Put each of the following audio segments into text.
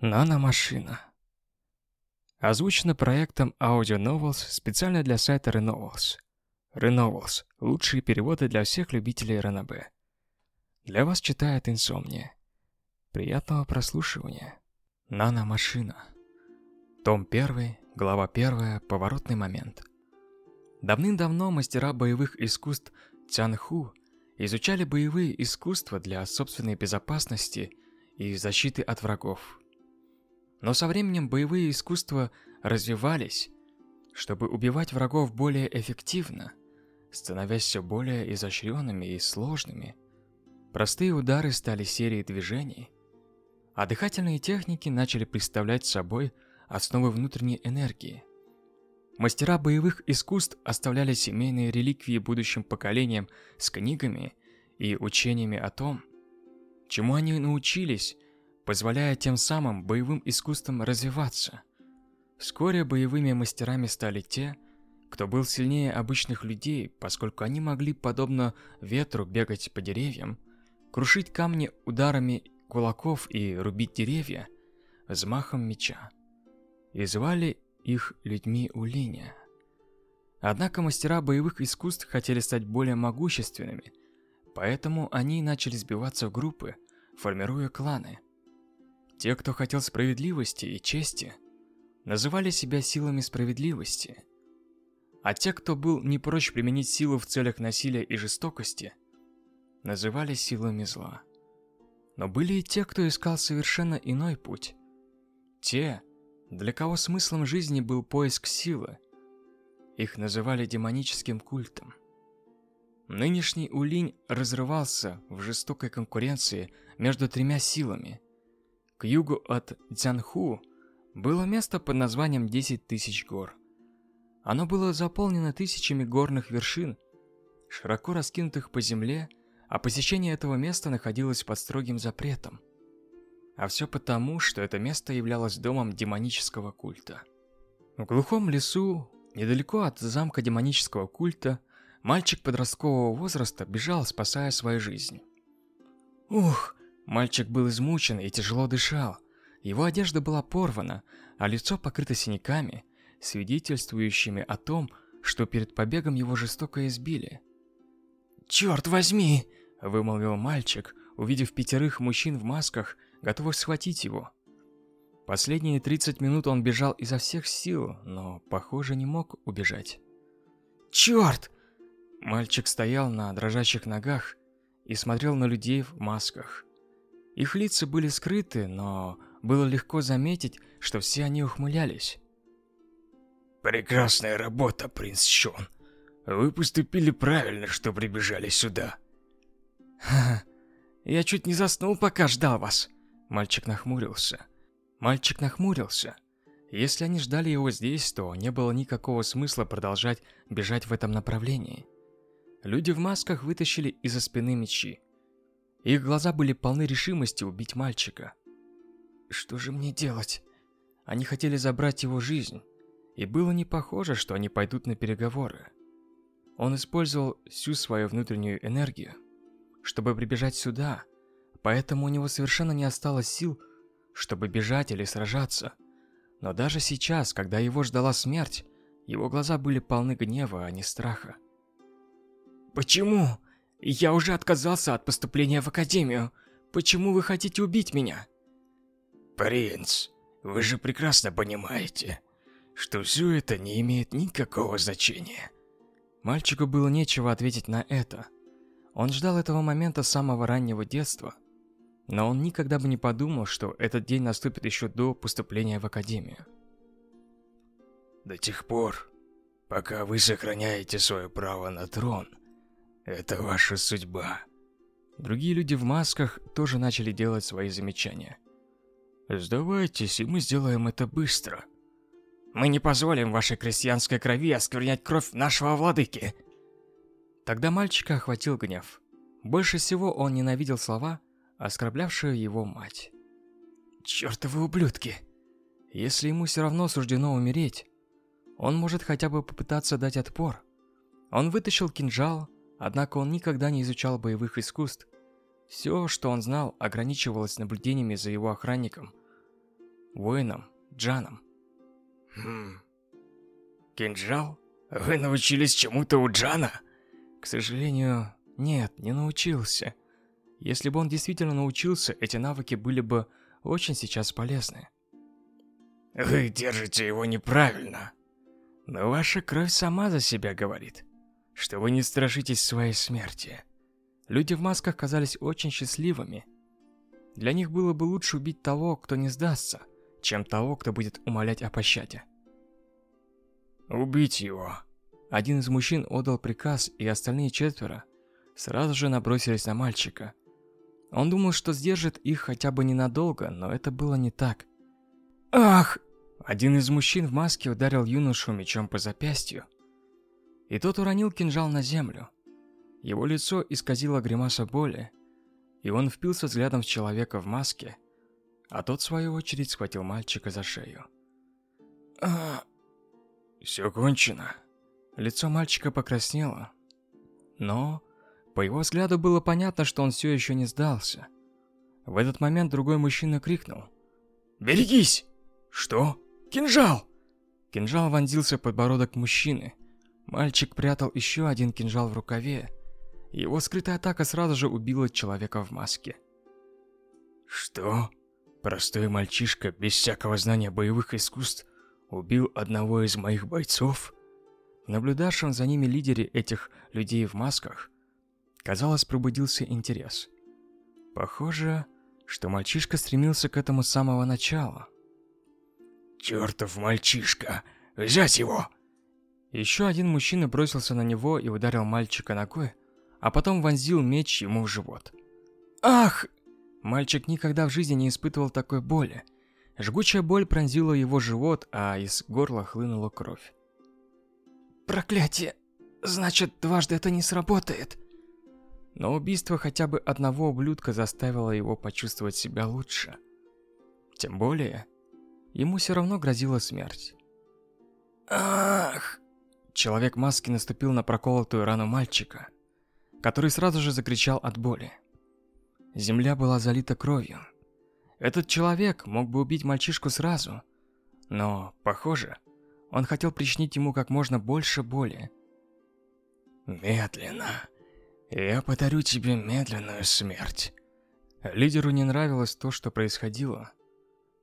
Наномашина. Озвучено проектом Audio Novels специально для сайта Renovels. Renovels – лучшие переводы для всех любителей ранобэ. Для вас читает Инсомния. Приятного прослушивания. Наномашина. Том 1, глава 1, поворотный момент. Давным-давно мастера боевых искусств Цянху изучали боевые искусства для собственной безопасности и защиты от врагов. Но со временем боевые искусства развивались, чтобы убивать врагов более эффективно, становясь все более изощренными и сложными. Простые удары стали серией движений, а дыхательные техники начали представлять собой основы внутренней энергии. Мастера боевых искусств оставляли семейные реликвии будущим поколениям с книгами и учениями о том, чему они научились, позволяя тем самым боевым искусствам развиваться. Вскоре боевыми мастерами стали те, кто был сильнее обычных людей, поскольку они могли, подобно ветру, бегать по деревьям, крушить камни ударами кулаков и рубить деревья взмахом меча. И звали их людьми Улиня. Однако мастера боевых искусств хотели стать более могущественными, поэтому они начали сбиваться в группы, формируя кланы – те, кто хотел справедливости и чести, называли себя силами справедливости. А те, кто был не прочь применить силу в целях насилия и жестокости, называли силами зла. Но были и те, кто искал совершенно иной путь. Те, для кого смыслом жизни был поиск силы. Их называли демоническим культом. Нынешний Улинь разрывался в жестокой конкуренции между тремя силами – к югу от Цзянху было место под названием 10 тысяч гор. Оно было заполнено тысячами горных вершин, широко раскинутых по земле, а посещение этого места находилось под строгим запретом. А все потому, что это место являлось домом демонического культа. В глухом лесу, недалеко от замка демонического культа, мальчик подросткового возраста бежал, спасая свою жизнь. «Ух, Мальчик был измучен и тяжело дышал. Его одежда была порвана, а лицо покрыто синяками, свидетельствующими о том, что перед побегом его жестоко избили. «Черт возьми!» – вымолвил мальчик, увидев пятерых мужчин в масках, готовых схватить его. Последние 30 минут он бежал изо всех сил, но, похоже, не мог убежать. «Черт!» Мальчик стоял на дрожащих ногах и смотрел на людей в масках. Их лица были скрыты, но было легко заметить, что все они ухмылялись. «Прекрасная работа, принц Шон. Вы поступили правильно, что прибежали сюда». «Ха, я чуть не заснул, пока ждал вас». Мальчик нахмурился. Мальчик нахмурился. Если они ждали его здесь, то не было никакого смысла продолжать бежать в этом направлении. Люди в масках вытащили из-за спины мечи. Их глаза были полны решимости убить мальчика. Что же мне делать? Они хотели забрать его жизнь, и было не похоже, что они пойдут на переговоры. Он использовал всю свою внутреннюю энергию, чтобы прибежать сюда, поэтому у него совершенно не осталось сил, чтобы бежать или сражаться. Но даже сейчас, когда его ждала смерть, его глаза были полны гнева, а не страха. «Почему? Я уже отказался от поступления в академию. Почему вы хотите убить меня? Принц, вы же прекрасно понимаете, что все это не имеет никакого значения. Мальчику было нечего ответить на это. Он ждал этого момента с самого раннего детства. Но он никогда бы не подумал, что этот день наступит еще до поступления в академию. До тех пор, пока вы сохраняете свое право на трон, это ваша судьба. Другие люди в масках тоже начали делать свои замечания. Сдавайтесь, и мы сделаем это быстро. Мы не позволим вашей крестьянской крови осквернять кровь нашего владыки. Тогда мальчика охватил гнев. Больше всего он ненавидел слова, оскорблявшие его мать. Чёртовы ублюдки! Если ему все равно суждено умереть, он может хотя бы попытаться дать отпор. Он вытащил кинжал, Однако он никогда не изучал боевых искусств. Все, что он знал, ограничивалось наблюдениями за его охранником. воином Джаном. Хм. Кинжал? Вы научились чему-то у Джана? К сожалению, нет, не научился. Если бы он действительно научился, эти навыки были бы очень сейчас полезны. Вы держите его неправильно. Но ваша кровь сама за себя говорит, что вы не страшитесь своей смерти. Люди в масках казались очень счастливыми. Для них было бы лучше убить того, кто не сдастся, чем того, кто будет умолять о пощаде. Убить его. Один из мужчин отдал приказ, и остальные четверо сразу же набросились на мальчика. Он думал, что сдержит их хотя бы ненадолго, но это было не так. Ах! Один из мужчин в маске ударил юношу мечом по запястью, и тот уронил кинжал на землю. Его лицо исказило гримаса боли, и он впился взглядом в человека в маске, а тот, в свою очередь, схватил мальчика за шею. А, все кончено. Лицо мальчика покраснело, но по его взгляду было понятно, что он все еще не сдался. В этот момент другой мужчина крикнул: "Берегись!" "Что?" Кинжал!» Кинжал вонзился в подбородок мужчины. Мальчик прятал еще один кинжал в рукаве. Его скрытая атака сразу же убила человека в маске. «Что? Простой мальчишка без всякого знания боевых искусств убил одного из моих бойцов?» Наблюдавшим за ними лидере этих людей в масках, казалось, пробудился интерес. Похоже, что мальчишка стремился к этому с самого начала. Чертов мальчишка! Взять его! Еще один мужчина бросился на него и ударил мальчика ногой, а потом вонзил меч ему в живот. Ах! Мальчик никогда в жизни не испытывал такой боли. Жгучая боль пронзила его живот, а из горла хлынула кровь. Проклятие! Значит, дважды это не сработает. Но убийство хотя бы одного ублюдка заставило его почувствовать себя лучше. Тем более, ему все равно грозила смерть. Ах! Человек маски наступил на проколотую рану мальчика, который сразу же закричал от боли. Земля была залита кровью. Этот человек мог бы убить мальчишку сразу, но, похоже, он хотел причинить ему как можно больше боли. Медленно. Я подарю тебе медленную смерть. Лидеру не нравилось то, что происходило,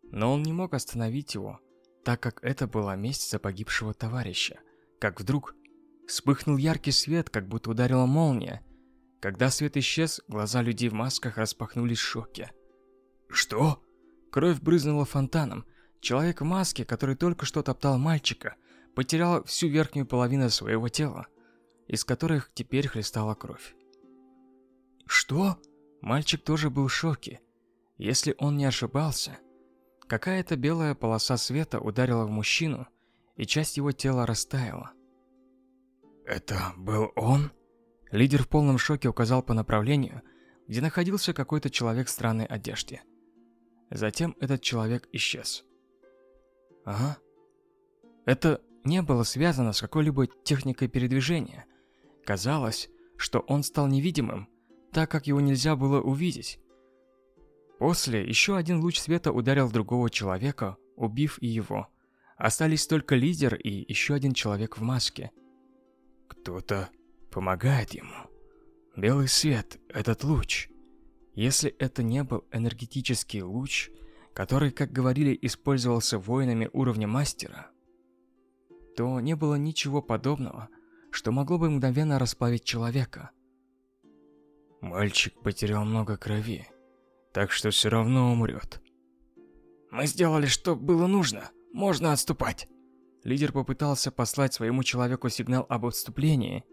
но он не мог остановить его, так как это была месть за погибшего товарища. Как вдруг вспыхнул яркий свет, как будто ударила молния. Когда свет исчез, глаза людей в масках распахнулись в шоке. Что? Кровь брызнула фонтаном. Человек в маске, который только что топтал мальчика, потерял всю верхнюю половину своего тела, из которых теперь хлестала кровь. Что? Мальчик тоже был в шоке. Если он не ошибался, Какая-то белая полоса света ударила в мужчину, и часть его тела растаяла. «Это был он?» Лидер в полном шоке указал по направлению, где находился какой-то человек в странной одежде. Затем этот человек исчез. Ага. Это не было связано с какой-либо техникой передвижения. Казалось, что он стал невидимым, так как его нельзя было увидеть. После еще один луч света ударил другого человека, убив и его. Остались только лидер и еще один человек в маске. Кто-то помогает ему. Белый свет, этот луч. Если это не был энергетический луч, который, как говорили, использовался воинами уровня мастера, то не было ничего подобного, что могло бы мгновенно расплавить человека. Мальчик потерял много крови так что все равно умрет. Мы сделали, что было нужно. Можно отступать. Лидер попытался послать своему человеку сигнал об отступлении,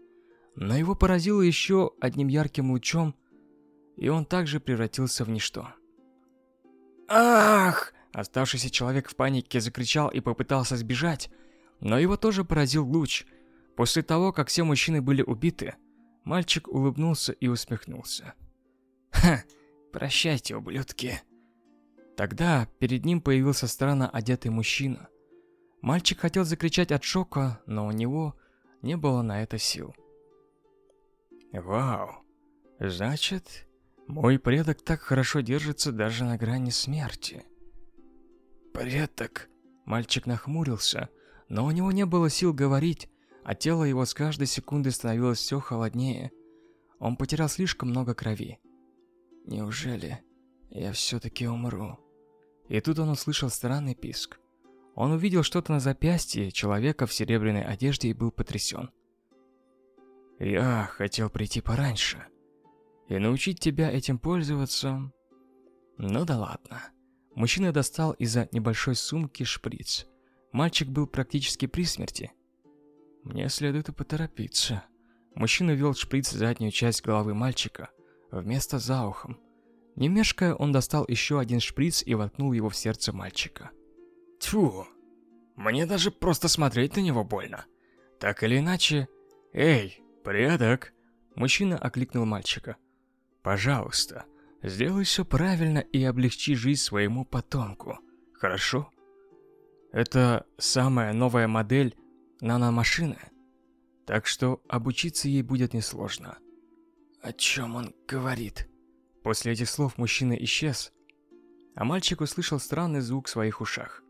но его поразило еще одним ярким лучом, и он также превратился в ничто. Ах! Оставшийся человек в панике закричал и попытался сбежать, но его тоже поразил луч. После того, как все мужчины были убиты, мальчик улыбнулся и усмехнулся. Ха! Прощайте, ублюдки. Тогда перед ним появился странно одетый мужчина. Мальчик хотел закричать от шока, но у него не было на это сил. Вау. Значит, мой предок так хорошо держится даже на грани смерти. порядок?» Мальчик нахмурился, но у него не было сил говорить, а тело его с каждой секундой становилось все холоднее. Он потерял слишком много крови. Неужели я все-таки умру? И тут он услышал странный писк. Он увидел что-то на запястье человека в серебряной одежде и был потрясен. «Я хотел прийти пораньше и научить тебя этим пользоваться...» «Ну да ладно». Мужчина достал из-за небольшой сумки шприц. Мальчик был практически при смерти. Мне следует и поторопиться. Мужчина ввел шприц в заднюю часть головы мальчика, вместо за ухом. Не мешкая, он достал еще один шприц и воткнул его в сердце мальчика. Тьфу! Мне даже просто смотреть на него больно. Так или иначе... Эй, порядок! Мужчина окликнул мальчика. Пожалуйста, сделай все правильно и облегчи жизнь своему потомку. Хорошо? Это самая новая модель наномашины. Так что обучиться ей будет несложно. О чем он говорит? После этих слов мужчина исчез, а мальчик услышал странный звук в своих ушах.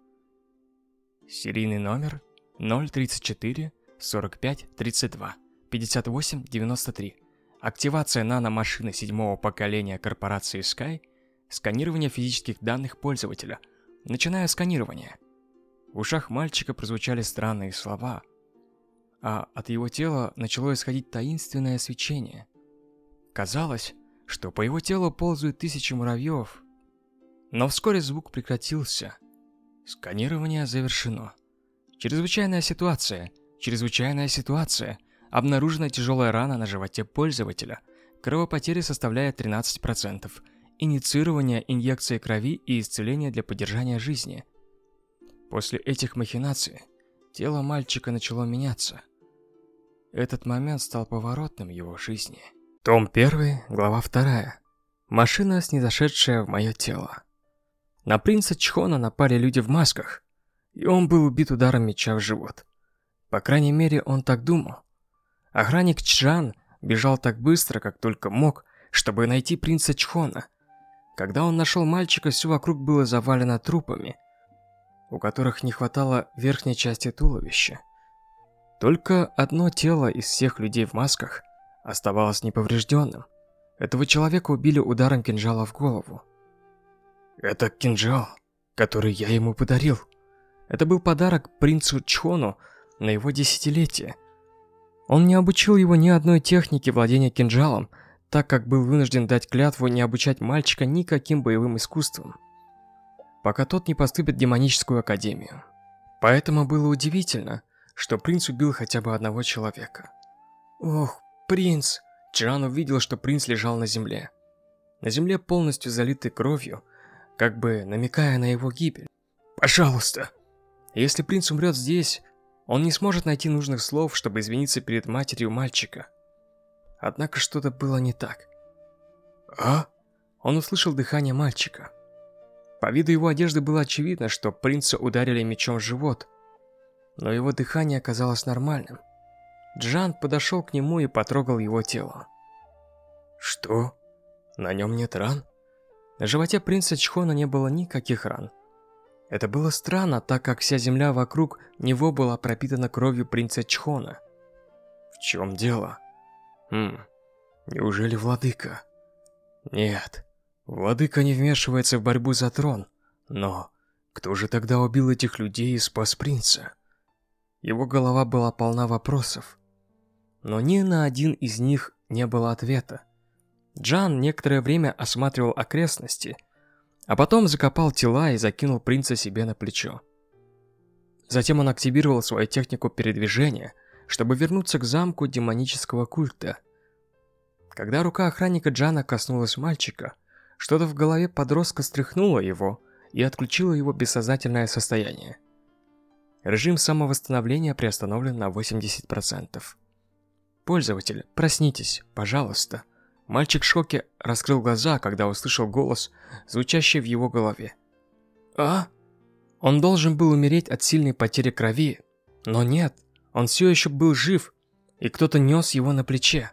Серийный номер 034 45 32 58 93. Активация наномашины седьмого поколения корпорации Sky. Сканирование физических данных пользователя. Начиная сканирование. В ушах мальчика прозвучали странные слова, а от его тела начало исходить таинственное свечение. Казалось, что по его телу ползают тысячи муравьев. Но вскоре звук прекратился. Сканирование завершено. Чрезвычайная ситуация. Чрезвычайная ситуация. Обнаружена тяжелая рана на животе пользователя. Кровопотери составляет 13%. Инициирование инъекции крови и исцеление для поддержания жизни. После этих махинаций тело мальчика начало меняться. Этот момент стал поворотным в его жизни. Том 1, глава 2. Машина, снизошедшая в мое тело. На принца Чхона напали люди в масках, и он был убит ударом меча в живот. По крайней мере, он так думал. Охранник Чжан бежал так быстро, как только мог, чтобы найти принца Чхона. Когда он нашел мальчика, все вокруг было завалено трупами, у которых не хватало верхней части туловища. Только одно тело из всех людей в масках – оставалось неповрежденным. Этого человека убили ударом кинжала в голову. Это кинжал, который я ему подарил. Это был подарок принцу Чхону на его десятилетие. Он не обучил его ни одной технике владения кинжалом, так как был вынужден дать клятву не обучать мальчика никаким боевым искусствам, пока тот не поступит в демоническую академию. Поэтому было удивительно, что принц убил хотя бы одного человека. Ох, «Принц!» Чжан увидел, что принц лежал на земле. На земле полностью залитой кровью, как бы намекая на его гибель. «Пожалуйста!» Если принц умрет здесь, он не сможет найти нужных слов, чтобы извиниться перед матерью мальчика. Однако что-то было не так. «А?» Он услышал дыхание мальчика. По виду его одежды было очевидно, что принца ударили мечом в живот, но его дыхание оказалось нормальным. Джан подошел к нему и потрогал его тело. «Что? На нем нет ран?» На животе принца Чхона не было никаких ран. Это было странно, так как вся земля вокруг него была пропитана кровью принца Чхона. В чем дело? Хм, неужели владыка? Нет, владыка не вмешивается в борьбу за трон. Но кто же тогда убил этих людей и спас принца? Его голова была полна вопросов но ни на один из них не было ответа. Джан некоторое время осматривал окрестности, а потом закопал тела и закинул принца себе на плечо. Затем он активировал свою технику передвижения, чтобы вернуться к замку демонического культа. Когда рука охранника Джана коснулась мальчика, что-то в голове подростка стряхнуло его и отключило его бессознательное состояние. Режим самовосстановления приостановлен на 80%. «Пользователь, проснитесь, пожалуйста». Мальчик в шоке раскрыл глаза, когда услышал голос, звучащий в его голове. «А?» Он должен был умереть от сильной потери крови, но нет, он все еще был жив, и кто-то нес его на плече.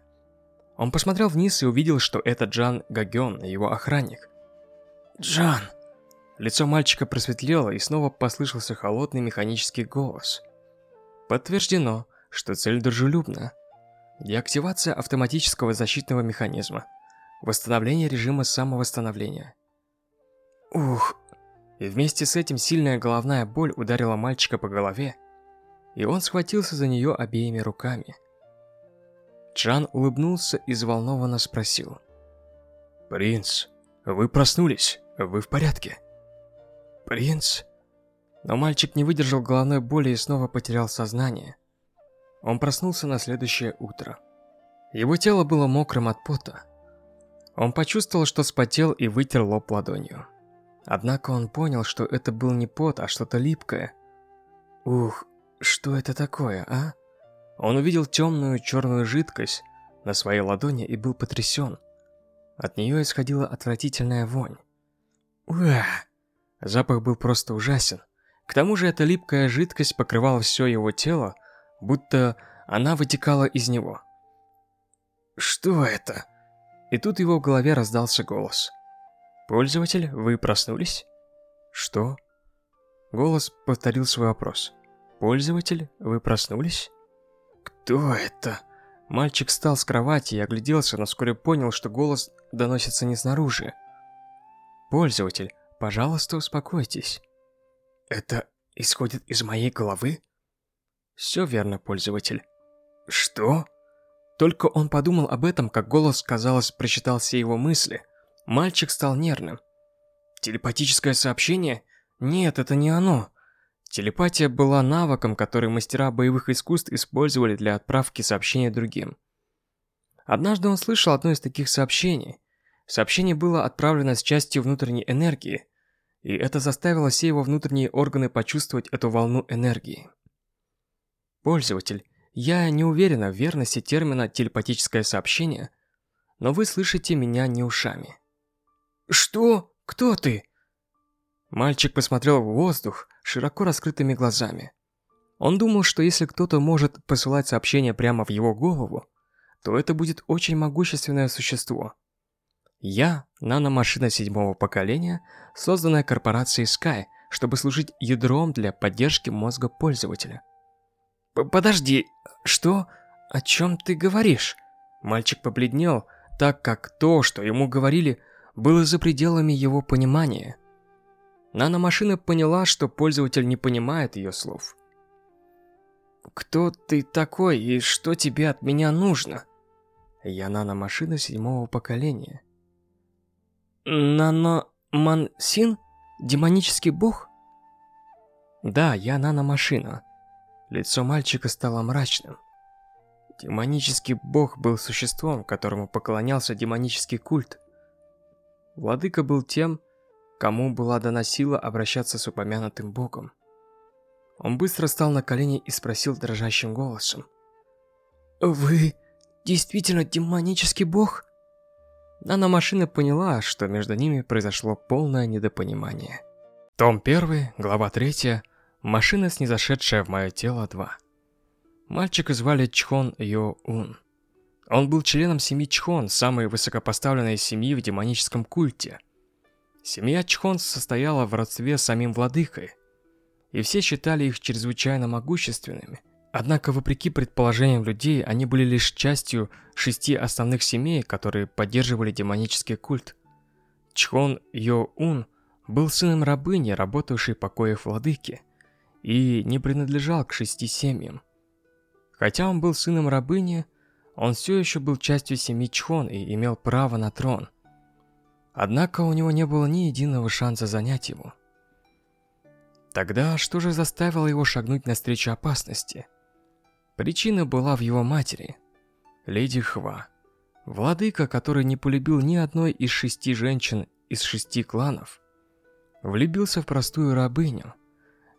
Он посмотрел вниз и увидел, что это Джан Гагён, его охранник. «Джан, Лицо мальчика просветлело, и снова послышался холодный механический голос. Подтверждено, что цель дружелюбна. Деактивация автоматического защитного механизма. Восстановление режима самовосстановления. Ух! И вместе с этим сильная головная боль ударила мальчика по голове, и он схватился за нее обеими руками. Джан улыбнулся и взволнованно спросил. «Принц, вы проснулись? Вы в порядке?» «Принц?» Но мальчик не выдержал головной боли и снова потерял сознание. Он проснулся на следующее утро. Его тело было мокрым от пота. Он почувствовал, что спотел и вытер лоб ладонью. Однако он понял, что это был не пот, а что-то липкое. Ух, что это такое, а? Он увидел темную черную жидкость на своей ладони и был потрясен. От нее исходила отвратительная вонь. Уah! Запах был просто ужасен. К тому же эта липкая жидкость покрывала все его тело, будто она вытекала из него. «Что это?» И тут его в голове раздался голос. «Пользователь, вы проснулись?» «Что?» Голос повторил свой вопрос. «Пользователь, вы проснулись?» «Кто это?» Мальчик встал с кровати и огляделся, но вскоре понял, что голос доносится не снаружи. «Пользователь, пожалуйста, успокойтесь». «Это исходит из моей головы?» «Все верно, пользователь». «Что?» Только он подумал об этом, как голос, казалось, прочитал все его мысли. Мальчик стал нервным. «Телепатическое сообщение? Нет, это не оно. Телепатия была навыком, который мастера боевых искусств использовали для отправки сообщения другим. Однажды он слышал одно из таких сообщений. Сообщение было отправлено с частью внутренней энергии, и это заставило все его внутренние органы почувствовать эту волну энергии. Пользователь, я не уверена в верности термина «телепатическое сообщение», но вы слышите меня не ушами. «Что? Кто ты?» Мальчик посмотрел в воздух широко раскрытыми глазами. Он думал, что если кто-то может посылать сообщение прямо в его голову, то это будет очень могущественное существо. Я – наномашина седьмого поколения, созданная корпорацией Sky, чтобы служить ядром для поддержки мозга пользователя. «Подожди, что? О чем ты говоришь?» Мальчик побледнел, так как то, что ему говорили, было за пределами его понимания – Наномашина поняла, что пользователь не понимает ее слов. «Кто ты такой и что тебе от меня нужно?» «Я наномашина седьмого поколения». «Наномансин? Демонический бог?» «Да, я наномашина». Лицо мальчика стало мрачным. Демонический бог был существом, которому поклонялся демонический культ. Владыка был тем, кому была дана сила обращаться с упомянутым богом. Он быстро встал на колени и спросил дрожащим голосом. «Вы действительно демонический бог?» Наномашина поняла, что между ними произошло полное недопонимание. Том 1, глава 3, машина, снизошедшая в мое тело 2. Мальчика звали Чхон Йо Ун. Он был членом семьи Чхон, самой высокопоставленной семьи в демоническом культе – Семья Чхон состояла в родстве с самим владыкой, и все считали их чрезвычайно могущественными. Однако, вопреки предположениям людей, они были лишь частью шести основных семей, которые поддерживали демонический культ. Чхон Йо Ун был сыном рабыни, работавшей в покоях владыки, и не принадлежал к шести семьям. Хотя он был сыном рабыни, он все еще был частью семьи Чхон и имел право на трон – Однако у него не было ни единого шанса занять его. Тогда что же заставило его шагнуть навстречу опасности? Причина была в его матери, леди Хва. Владыка, который не полюбил ни одной из шести женщин из шести кланов, влюбился в простую рабыню.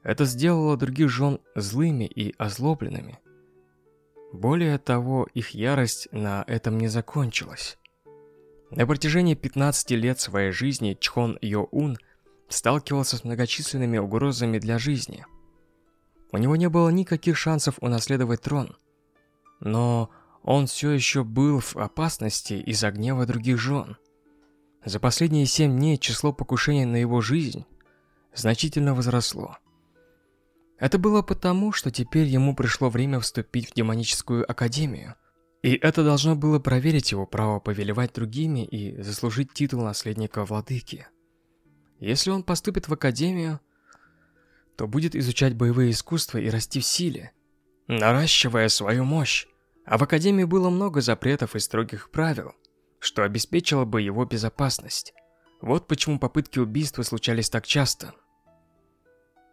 Это сделало других жен злыми и озлобленными. Более того, их ярость на этом не закончилась. На протяжении 15 лет своей жизни Чхон Йо-Ун сталкивался с многочисленными угрозами для жизни. У него не было никаких шансов унаследовать трон. Но он все еще был в опасности из-за гнева других жен. За последние семь дней число покушений на его жизнь значительно возросло. Это было потому, что теперь ему пришло время вступить в демоническую академию. И это должно было проверить его право повелевать другими и заслужить титул наследника владыки. Если он поступит в академию, то будет изучать боевые искусства и расти в силе, наращивая свою мощь. А в академии было много запретов и строгих правил, что обеспечило бы его безопасность. Вот почему попытки убийства случались так часто.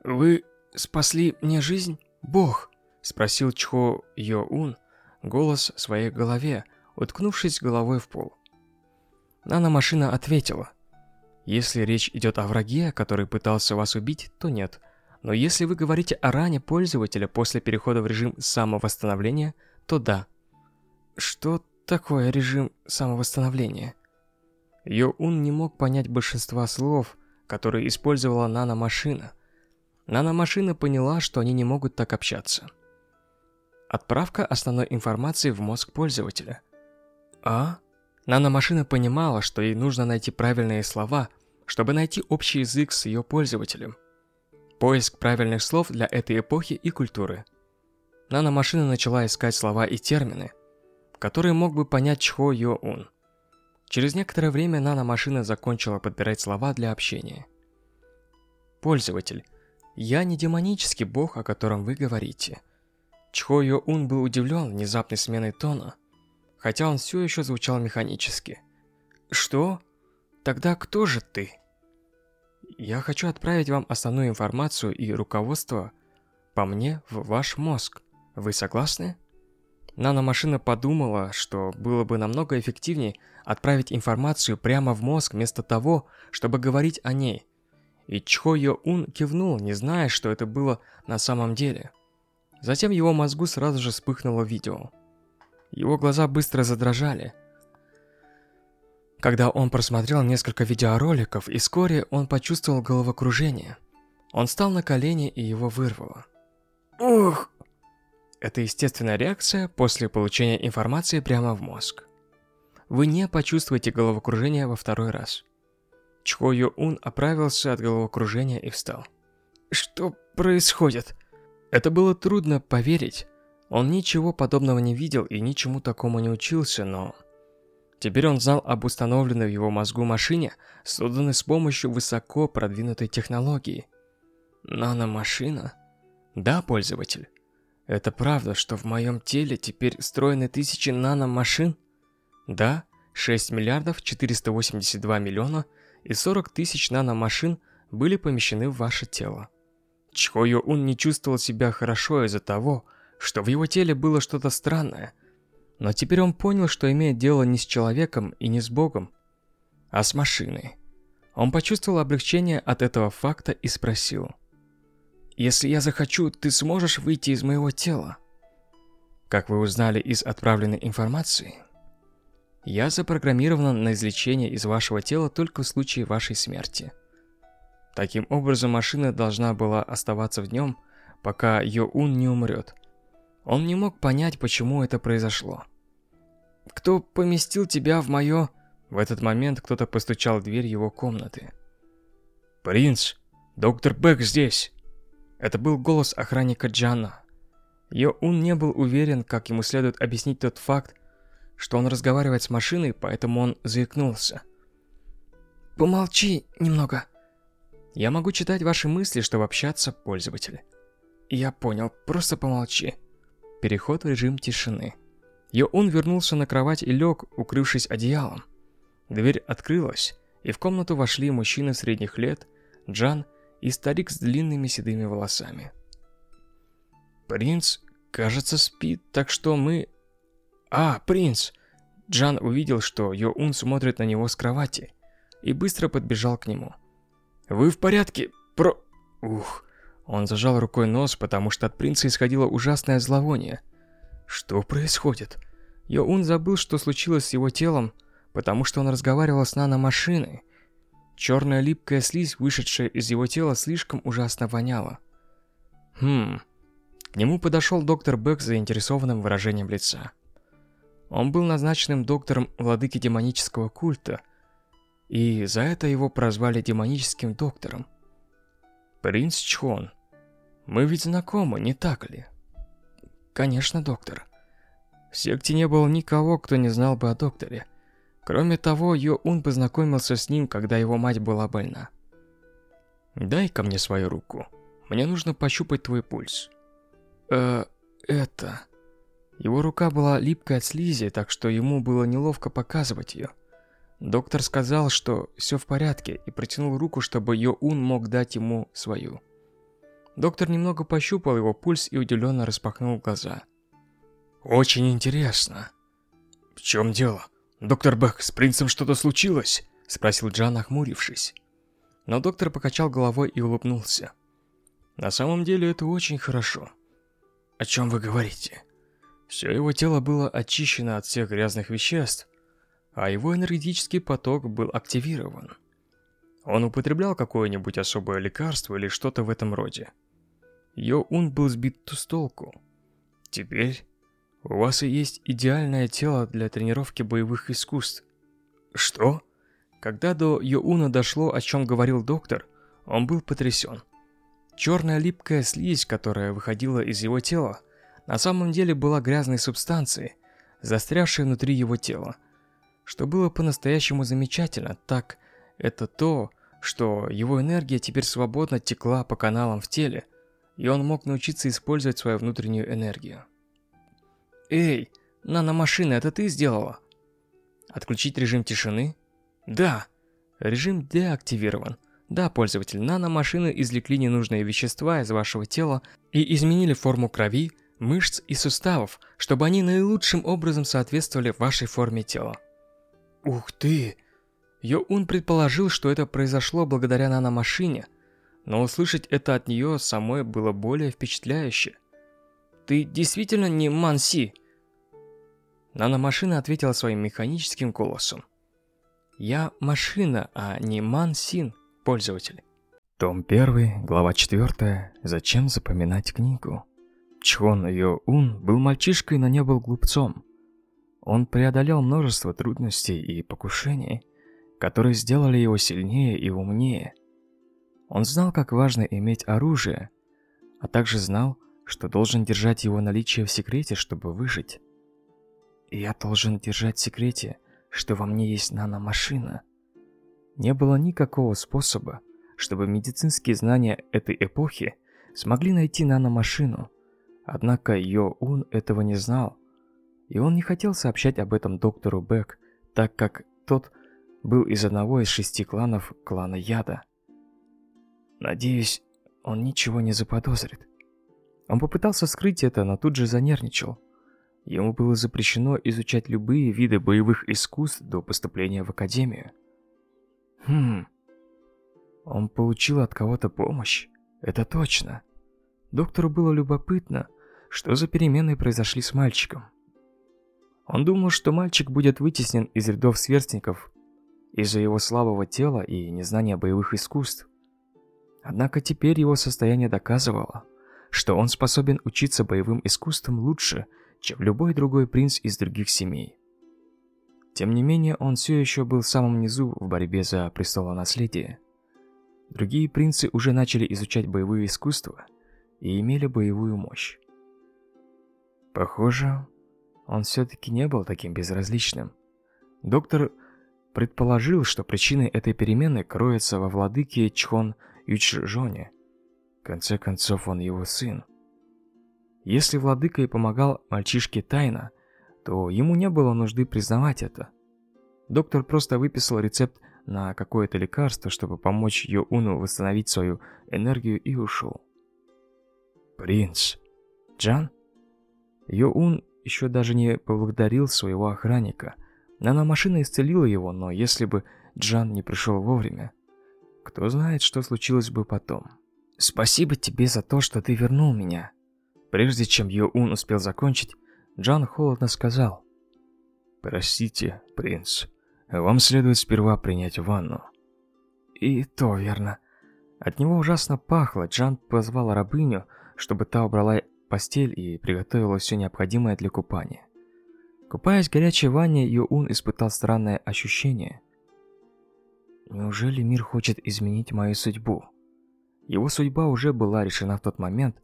«Вы спасли мне жизнь, Бог?» – спросил Чхо Йо-Ун, голос в своей голове, уткнувшись головой в пол. Наномашина ответила. «Если речь идет о враге, который пытался вас убить, то нет. Но если вы говорите о ране пользователя после перехода в режим самовосстановления, то да». «Что такое режим самовосстановления?» Йо-Ун не мог понять большинства слов, которые использовала наномашина. Наномашина поняла, что они не могут так общаться. Отправка основной информации в мозг пользователя. А? Наномашина понимала, что ей нужно найти правильные слова, чтобы найти общий язык с ее пользователем. Поиск правильных слов для этой эпохи и культуры. Наномашина начала искать слова и термины, которые мог бы понять Чхо Йо Ун. Через некоторое время наномашина закончила подбирать слова для общения. Пользователь. Я не демонический бог, о котором вы говорите. Чхо Йо Ун был удивлен внезапной сменой тона, хотя он все еще звучал механически. «Что? Тогда кто же ты?» «Я хочу отправить вам основную информацию и руководство по мне в ваш мозг. Вы согласны?» Наномашина подумала, что было бы намного эффективнее отправить информацию прямо в мозг вместо того, чтобы говорить о ней. И Чхо Йо Ун кивнул, не зная, что это было на самом деле. Затем его мозгу сразу же вспыхнуло видео. Его глаза быстро задрожали. Когда он просмотрел несколько видеороликов, и вскоре он почувствовал головокружение. Он встал на колени и его вырвало. Ух! Это естественная реакция после получения информации прямо в мозг. Вы не почувствуете головокружение во второй раз. Чхо Ю Ун оправился от головокружения и встал. Что происходит? Это было трудно поверить. Он ничего подобного не видел и ничему такому не учился, но... Теперь он знал об установленной в его мозгу машине, созданной с помощью высоко продвинутой технологии. Наномашина? Да, пользователь. Это правда, что в моем теле теперь встроены тысячи наномашин? Да, 6 миллиардов 482 миллиона и 40 тысяч наномашин были помещены в ваше тело. Чхо Йо Ун не чувствовал себя хорошо из-за того, что в его теле было что-то странное. Но теперь он понял, что имеет дело не с человеком и не с Богом, а с машиной. Он почувствовал облегчение от этого факта и спросил. «Если я захочу, ты сможешь выйти из моего тела?» Как вы узнали из отправленной информации, я запрограммирован на излечение из вашего тела только в случае вашей смерти. Таким образом, машина должна была оставаться в нем, пока Йоун не умрет. Он не мог понять, почему это произошло. «Кто поместил тебя в мое...» В этот момент кто-то постучал в дверь его комнаты. «Принц, доктор Бек здесь!» Это был голос охранника Джана. Йоун не был уверен, как ему следует объяснить тот факт, что он разговаривает с машиной, поэтому он заикнулся. «Помолчи немного», я могу читать ваши мысли, чтобы общаться, пользователь. Я понял, просто помолчи. Переход в режим тишины. Йоун вернулся на кровать и лег, укрывшись одеялом. Дверь открылась, и в комнату вошли мужчины средних лет, Джан и старик с длинными седыми волосами. «Принц, кажется, спит, так что мы...» «А, принц!» Джан увидел, что Йоун смотрит на него с кровати, и быстро подбежал к нему. «Вы в порядке? Про...» Ух. Он зажал рукой нос, потому что от принца исходило ужасное зловоние. Что происходит? Йоун забыл, что случилось с его телом, потому что он разговаривал с наномашиной. Черная липкая слизь, вышедшая из его тела, слишком ужасно воняла. Хм. К нему подошел доктор Бэк с заинтересованным выражением лица. Он был назначенным доктором владыки демонического культа – и за это его прозвали демоническим доктором. «Принц Чхон, мы ведь знакомы, не так ли?» «Конечно, доктор». В секте не было никого, кто не знал бы о докторе. Кроме того, Йо-Ун познакомился с ним, когда его мать была больна. «Дай-ка мне свою руку. Мне нужно пощупать твой пульс». «Э, это...» Его рука была липкой от слизи, так что ему было неловко показывать ее. Доктор сказал, что все в порядке, и протянул руку, чтобы Йо-Ун мог дать ему свою. Доктор немного пощупал его пульс и удивленно распахнул глаза. «Очень интересно. В чем дело? Доктор Бэк, с принцем что-то случилось?» Спросил Джан, нахмурившись. Но доктор покачал головой и улыбнулся. «На самом деле это очень хорошо. О чем вы говорите?» Все его тело было очищено от всех грязных веществ, а его энергетический поток был активирован. Он употреблял какое-нибудь особое лекарство или что-то в этом роде. Йо-Ун был сбит с толку. Теперь у вас и есть идеальное тело для тренировки боевых искусств. Что? Когда до Йо-Уна дошло, о чем говорил доктор, он был потрясен. Черная липкая слизь, которая выходила из его тела, на самом деле была грязной субстанцией, застрявшей внутри его тела. Что было по-настоящему замечательно, так это то, что его энергия теперь свободно текла по каналам в теле, и он мог научиться использовать свою внутреннюю энергию. «Эй, наномашина, это ты сделала?» «Отключить режим тишины?» «Да». «Режим деактивирован». Да, пользователь, наномашины извлекли ненужные вещества из вашего тела и изменили форму крови, мышц и суставов, чтобы они наилучшим образом соответствовали вашей форме тела. Ух ты! Йоун предположил, что это произошло благодаря наномашине, но услышать это от нее самой было более впечатляюще. «Ты действительно не Манси?» Наномашина ответила своим механическим голосом. «Я машина, а не Мансин, пользователь». Том 1, глава 4. Зачем запоминать книгу? Чхон Йо-Ун был мальчишкой, но не был глупцом. Он преодолел множество трудностей и покушений, которые сделали его сильнее и умнее. Он знал, как важно иметь оружие, а также знал, что должен держать его наличие в секрете, чтобы выжить. Я должен держать в секрете, что во мне есть наномашина. Не было никакого способа, чтобы медицинские знания этой эпохи смогли найти наномашину. Однако Йо-Ун этого не знал, и он не хотел сообщать об этом доктору Бэк, так как тот был из одного из шести кланов клана Яда. Надеюсь, он ничего не заподозрит. Он попытался скрыть это, но тут же занервничал. Ему было запрещено изучать любые виды боевых искусств до поступления в академию. Хм. Он получил от кого-то помощь. Это точно. Доктору было любопытно, что за перемены произошли с мальчиком. Он думал, что мальчик будет вытеснен из рядов сверстников из-за его слабого тела и незнания боевых искусств. Однако теперь его состояние доказывало, что он способен учиться боевым искусствам лучше, чем любой другой принц из других семей. Тем не менее, он все еще был в самом низу в борьбе за престолонаследие. Другие принцы уже начали изучать боевые искусства и имели боевую мощь. Похоже, он все-таки не был таким безразличным. Доктор предположил, что причиной этой перемены кроется во владыке Чхон Ючжоне. В конце концов, он его сын. Если владыка и помогал мальчишке тайно, то ему не было нужды признавать это. Доктор просто выписал рецепт на какое-то лекарство, чтобы помочь Йоуну восстановить свою энергию и ушел. «Принц!» «Джан?» Йоун еще даже не поблагодарил своего охранника. Наномашина исцелила его, но если бы Джан не пришел вовремя, кто знает, что случилось бы потом. «Спасибо тебе за то, что ты вернул меня», Прежде чем Йоун успел закончить, Джан холодно сказал. «Простите, принц, вам следует сперва принять ванну». И то верно. От него ужасно пахло. Джан позвал рабыню, чтобы та убрала постель и приготовила все необходимое для купания. Купаясь в горячей ванне, Йоун испытал странное ощущение. Неужели мир хочет изменить мою судьбу? Его судьба уже была решена в тот момент,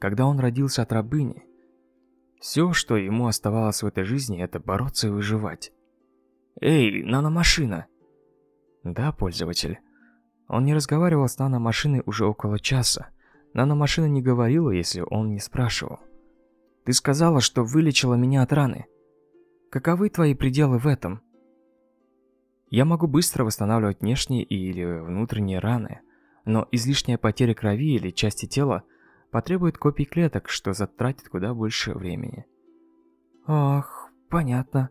когда он родился от рабыни. Все, что ему оставалось в этой жизни, это бороться и выживать. «Эй, наномашина!» «Да, пользователь». Он не разговаривал с наномашиной уже около часа. Наномашина не говорила, если он не спрашивал. «Ты сказала, что вылечила меня от раны. Каковы твои пределы в этом?» «Я могу быстро восстанавливать внешние или внутренние раны, но излишняя потеря крови или части тела потребует копий клеток, что затратит куда больше времени». «Ах, понятно».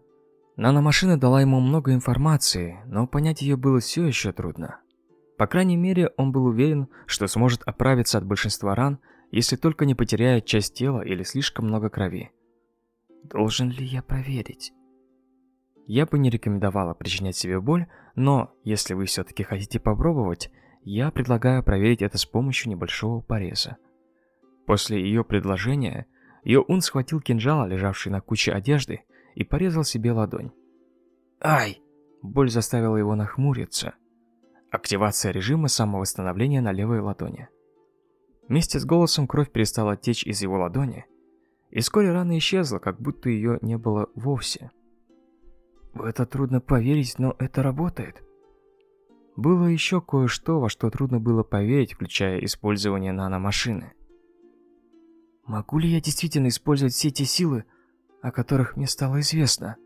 Наномашина дала ему много информации, но понять ее было все еще трудно. По крайней мере, он был уверен, что сможет оправиться от большинства ран, если только не потеряет часть тела или слишком много крови. Должен ли я проверить? Я бы не рекомендовала причинять себе боль, но если вы все-таки хотите попробовать, я предлагаю проверить это с помощью небольшого пореза. После ее предложения, Йоун схватил кинжал, лежавший на куче одежды, и порезал себе ладонь. «Ай!» Боль заставила его нахмуриться. Активация режима самовосстановления на левой ладони. Вместе с голосом кровь перестала течь из его ладони, и вскоре рана исчезла, как будто ее не было вовсе. В это трудно поверить, но это работает. Было еще кое-что, во что трудно было поверить, включая использование наномашины. Могу ли я действительно использовать все те силы, о которых мне стало известно.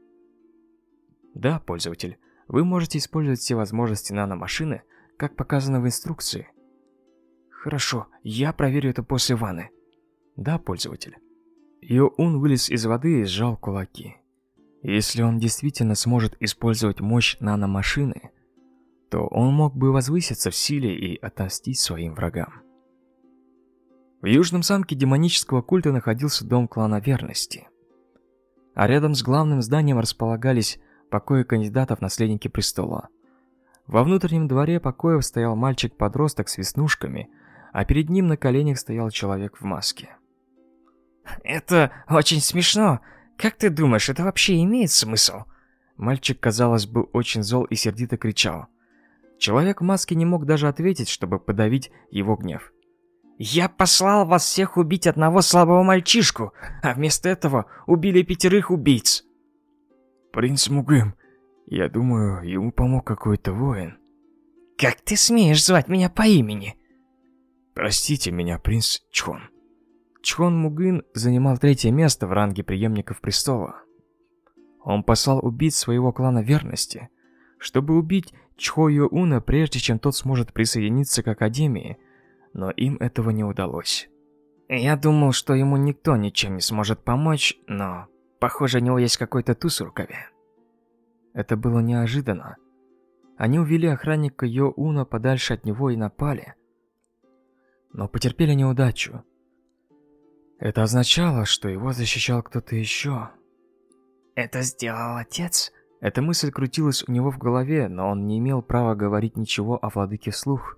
Да, пользователь, вы можете использовать все возможности наномашины, как показано в инструкции. Хорошо, я проверю это после ванны. Да, пользователь. Йоун вылез из воды и сжал кулаки. Если он действительно сможет использовать мощь наномашины, то он мог бы возвыситься в силе и отомстить своим врагам. В южном замке демонического культа находился дом клана Верности а рядом с главным зданием располагались покои кандидатов в наследники престола. Во внутреннем дворе покоев стоял мальчик-подросток с веснушками, а перед ним на коленях стоял человек в маске. «Это очень смешно. Как ты думаешь, это вообще имеет смысл?» Мальчик, казалось, был очень зол и сердито кричал. Человек в маске не мог даже ответить, чтобы подавить его гнев. Я послал вас всех убить одного слабого мальчишку, а вместо этого убили пятерых убийц. Принц Мугым, я думаю, ему помог какой-то воин. Как ты смеешь звать меня по имени? Простите меня, принц Чхон. Чхон Мугын занимал третье место в ранге преемников престола. Он послал убить своего клана верности, чтобы убить Чхо Йоуна, прежде чем тот сможет присоединиться к Академии – но им этого не удалось. Я думал, что ему никто ничем не сможет помочь, но, похоже, у него есть какой-то туз в рукаве. Это было неожиданно. Они увели охранника Йо Уна подальше от него и напали. Но потерпели неудачу. Это означало, что его защищал кто-то еще. Это сделал отец? Эта мысль крутилась у него в голове, но он не имел права говорить ничего о владыке вслух.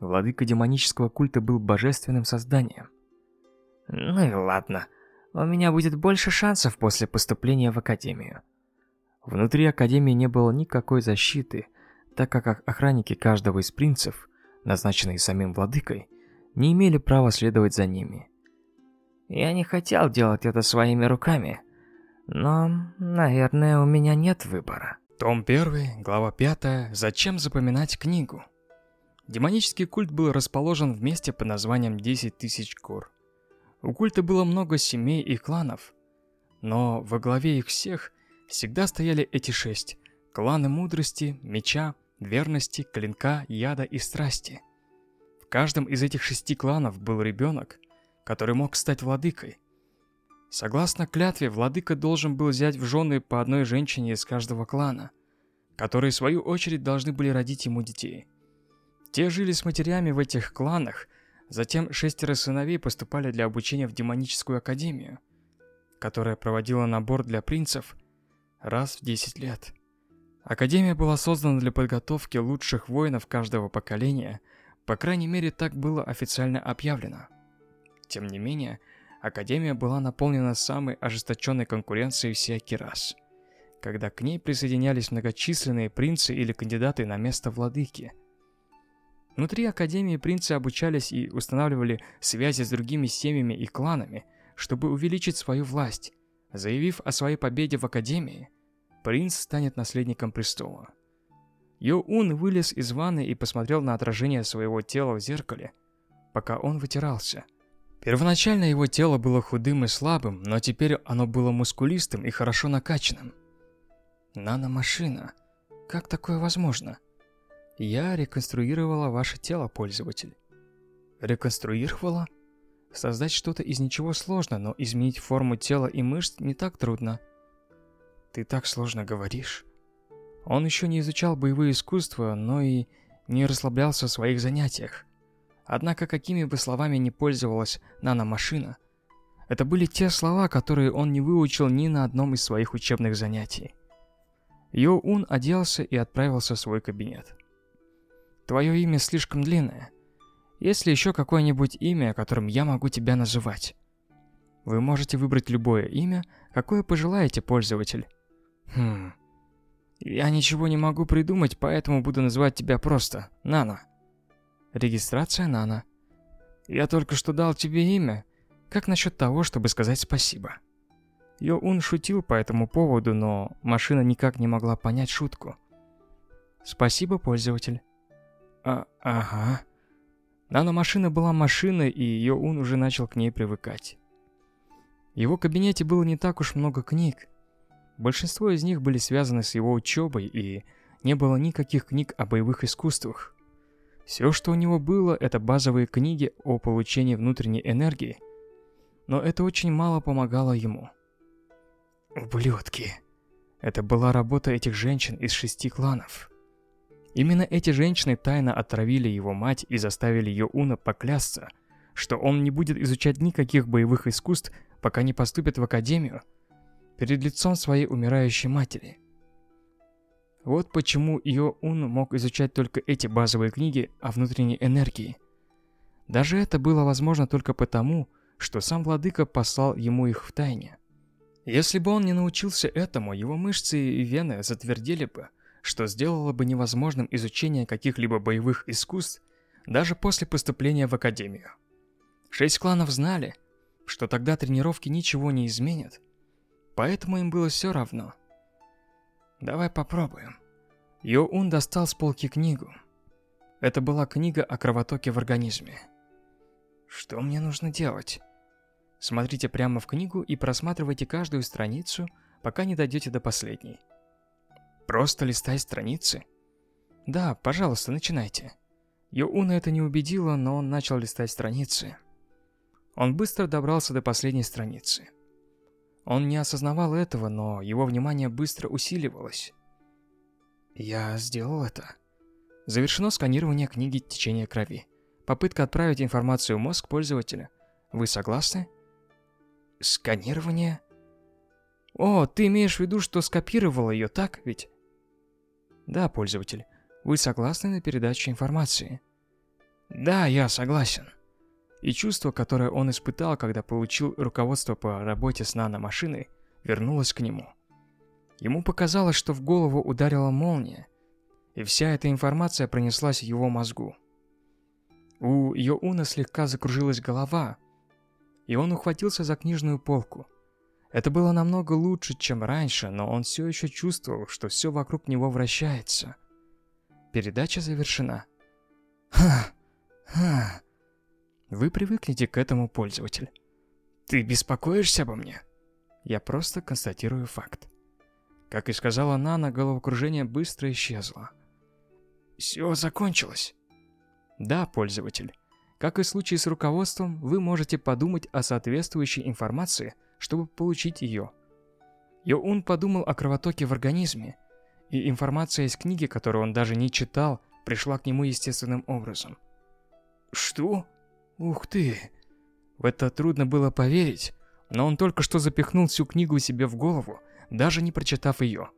Владыка демонического культа был божественным созданием. Ну и ладно. У меня будет больше шансов после поступления в академию. Внутри академии не было никакой защиты, так как охранники каждого из принцев, назначенные самим владыкой, не имели права следовать за ними. Я не хотел делать это своими руками, но, наверное, у меня нет выбора. Том 1, глава 5. Зачем запоминать книгу? Демонический культ был расположен в месте под названием 10 тысяч гор. У культа было много семей и кланов, но во главе их всех всегда стояли эти шесть – кланы мудрости, меча, верности, клинка, яда и страсти. В каждом из этих шести кланов был ребенок, который мог стать владыкой. Согласно клятве, владыка должен был взять в жены по одной женщине из каждого клана, которые в свою очередь должны были родить ему детей. Те жили с матерями в этих кланах, затем шестеро сыновей поступали для обучения в демоническую академию, которая проводила набор для принцев раз в 10 лет. Академия была создана для подготовки лучших воинов каждого поколения, по крайней мере так было официально объявлено. Тем не менее, Академия была наполнена самой ожесточенной конкуренцией всякий раз, когда к ней присоединялись многочисленные принцы или кандидаты на место владыки – Внутри Академии принцы обучались и устанавливали связи с другими семьями и кланами, чтобы увеличить свою власть. Заявив о своей победе в Академии, принц станет наследником престола. Йо-Ун вылез из ванны и посмотрел на отражение своего тела в зеркале, пока он вытирался. Первоначально его тело было худым и слабым, но теперь оно было мускулистым и хорошо накачанным. Наномашина. Как такое возможно? Я реконструировала ваше тело, пользователь. Реконструировала? Создать что-то из ничего сложно, но изменить форму тела и мышц не так трудно. Ты так сложно говоришь. Он еще не изучал боевые искусства, но и не расслаблялся в своих занятиях. Однако какими бы словами ни пользовалась наномашина, это были те слова, которые он не выучил ни на одном из своих учебных занятий. Йо-Ун оделся и отправился в свой кабинет. «Твое имя слишком длинное. Есть ли еще какое-нибудь имя, которым я могу тебя называть?» Вы можете выбрать любое имя, какое пожелаете, пользователь. Хм. Я ничего не могу придумать, поэтому буду называть тебя просто Нано. Регистрация Нана. Я только что дал тебе имя. Как насчет того, чтобы сказать спасибо? Йо-Ун шутил по этому поводу, но машина никак не могла понять шутку. Спасибо, пользователь. А, ага. Нано-машина была машиной, и Йо-Ун уже начал к ней привыкать. В его кабинете было не так уж много книг. Большинство из них были связаны с его учебой, и не было никаких книг о боевых искусствах. Все, что у него было, это базовые книги о получении внутренней энергии, но это очень мало помогало ему. Ублюдки. Это была работа этих женщин из шести кланов. Именно эти женщины тайно отравили его мать и заставили Йоуна поклясться, что он не будет изучать никаких боевых искусств, пока не поступит в академию перед лицом своей умирающей матери. Вот почему Йо-Ун мог изучать только эти базовые книги о внутренней энергии. Даже это было возможно только потому, что сам владыка послал ему их в тайне. Если бы он не научился этому, его мышцы и вены затвердели бы, что сделало бы невозможным изучение каких-либо боевых искусств даже после поступления в академию. Шесть кланов знали, что тогда тренировки ничего не изменят, поэтому им было все равно – Давай попробуем. Йоун достал с полки книгу. Это была книга о кровотоке в организме. Что мне нужно делать? Смотрите прямо в книгу и просматривайте каждую страницу, пока не дойдете до последней. Просто листай страницы? Да, пожалуйста, начинайте. Йоуна это не убедило, но он начал листать страницы. Он быстро добрался до последней страницы. Он не осознавал этого, но его внимание быстро усиливалось. Я сделал это. Завершено сканирование книги течения крови. Попытка отправить информацию в мозг пользователя. Вы согласны? Сканирование? О, ты имеешь в виду, что скопировал ее, так ведь? Да, пользователь. Вы согласны на передачу информации? Да, я согласен и чувство, которое он испытал, когда получил руководство по работе с наномашиной, вернулось к нему. Ему показалось, что в голову ударила молния, и вся эта информация пронеслась в его мозгу. У Йоуна слегка закружилась голова, и он ухватился за книжную полку. Это было намного лучше, чем раньше, но он все еще чувствовал, что все вокруг него вращается. Передача завершена. Ха, ха. Вы привыкнете к этому, пользователь. Ты беспокоишься обо мне? Я просто констатирую факт. Как и сказала Нана, головокружение быстро исчезло. Все закончилось. Да, пользователь. Как и в случае с руководством, вы можете подумать о соответствующей информации, чтобы получить ее. Йоун подумал о кровотоке в организме, и информация из книги, которую он даже не читал, пришла к нему естественным образом. Что? Ух ты! В это трудно было поверить, но он только что запихнул всю книгу себе в голову, даже не прочитав ее.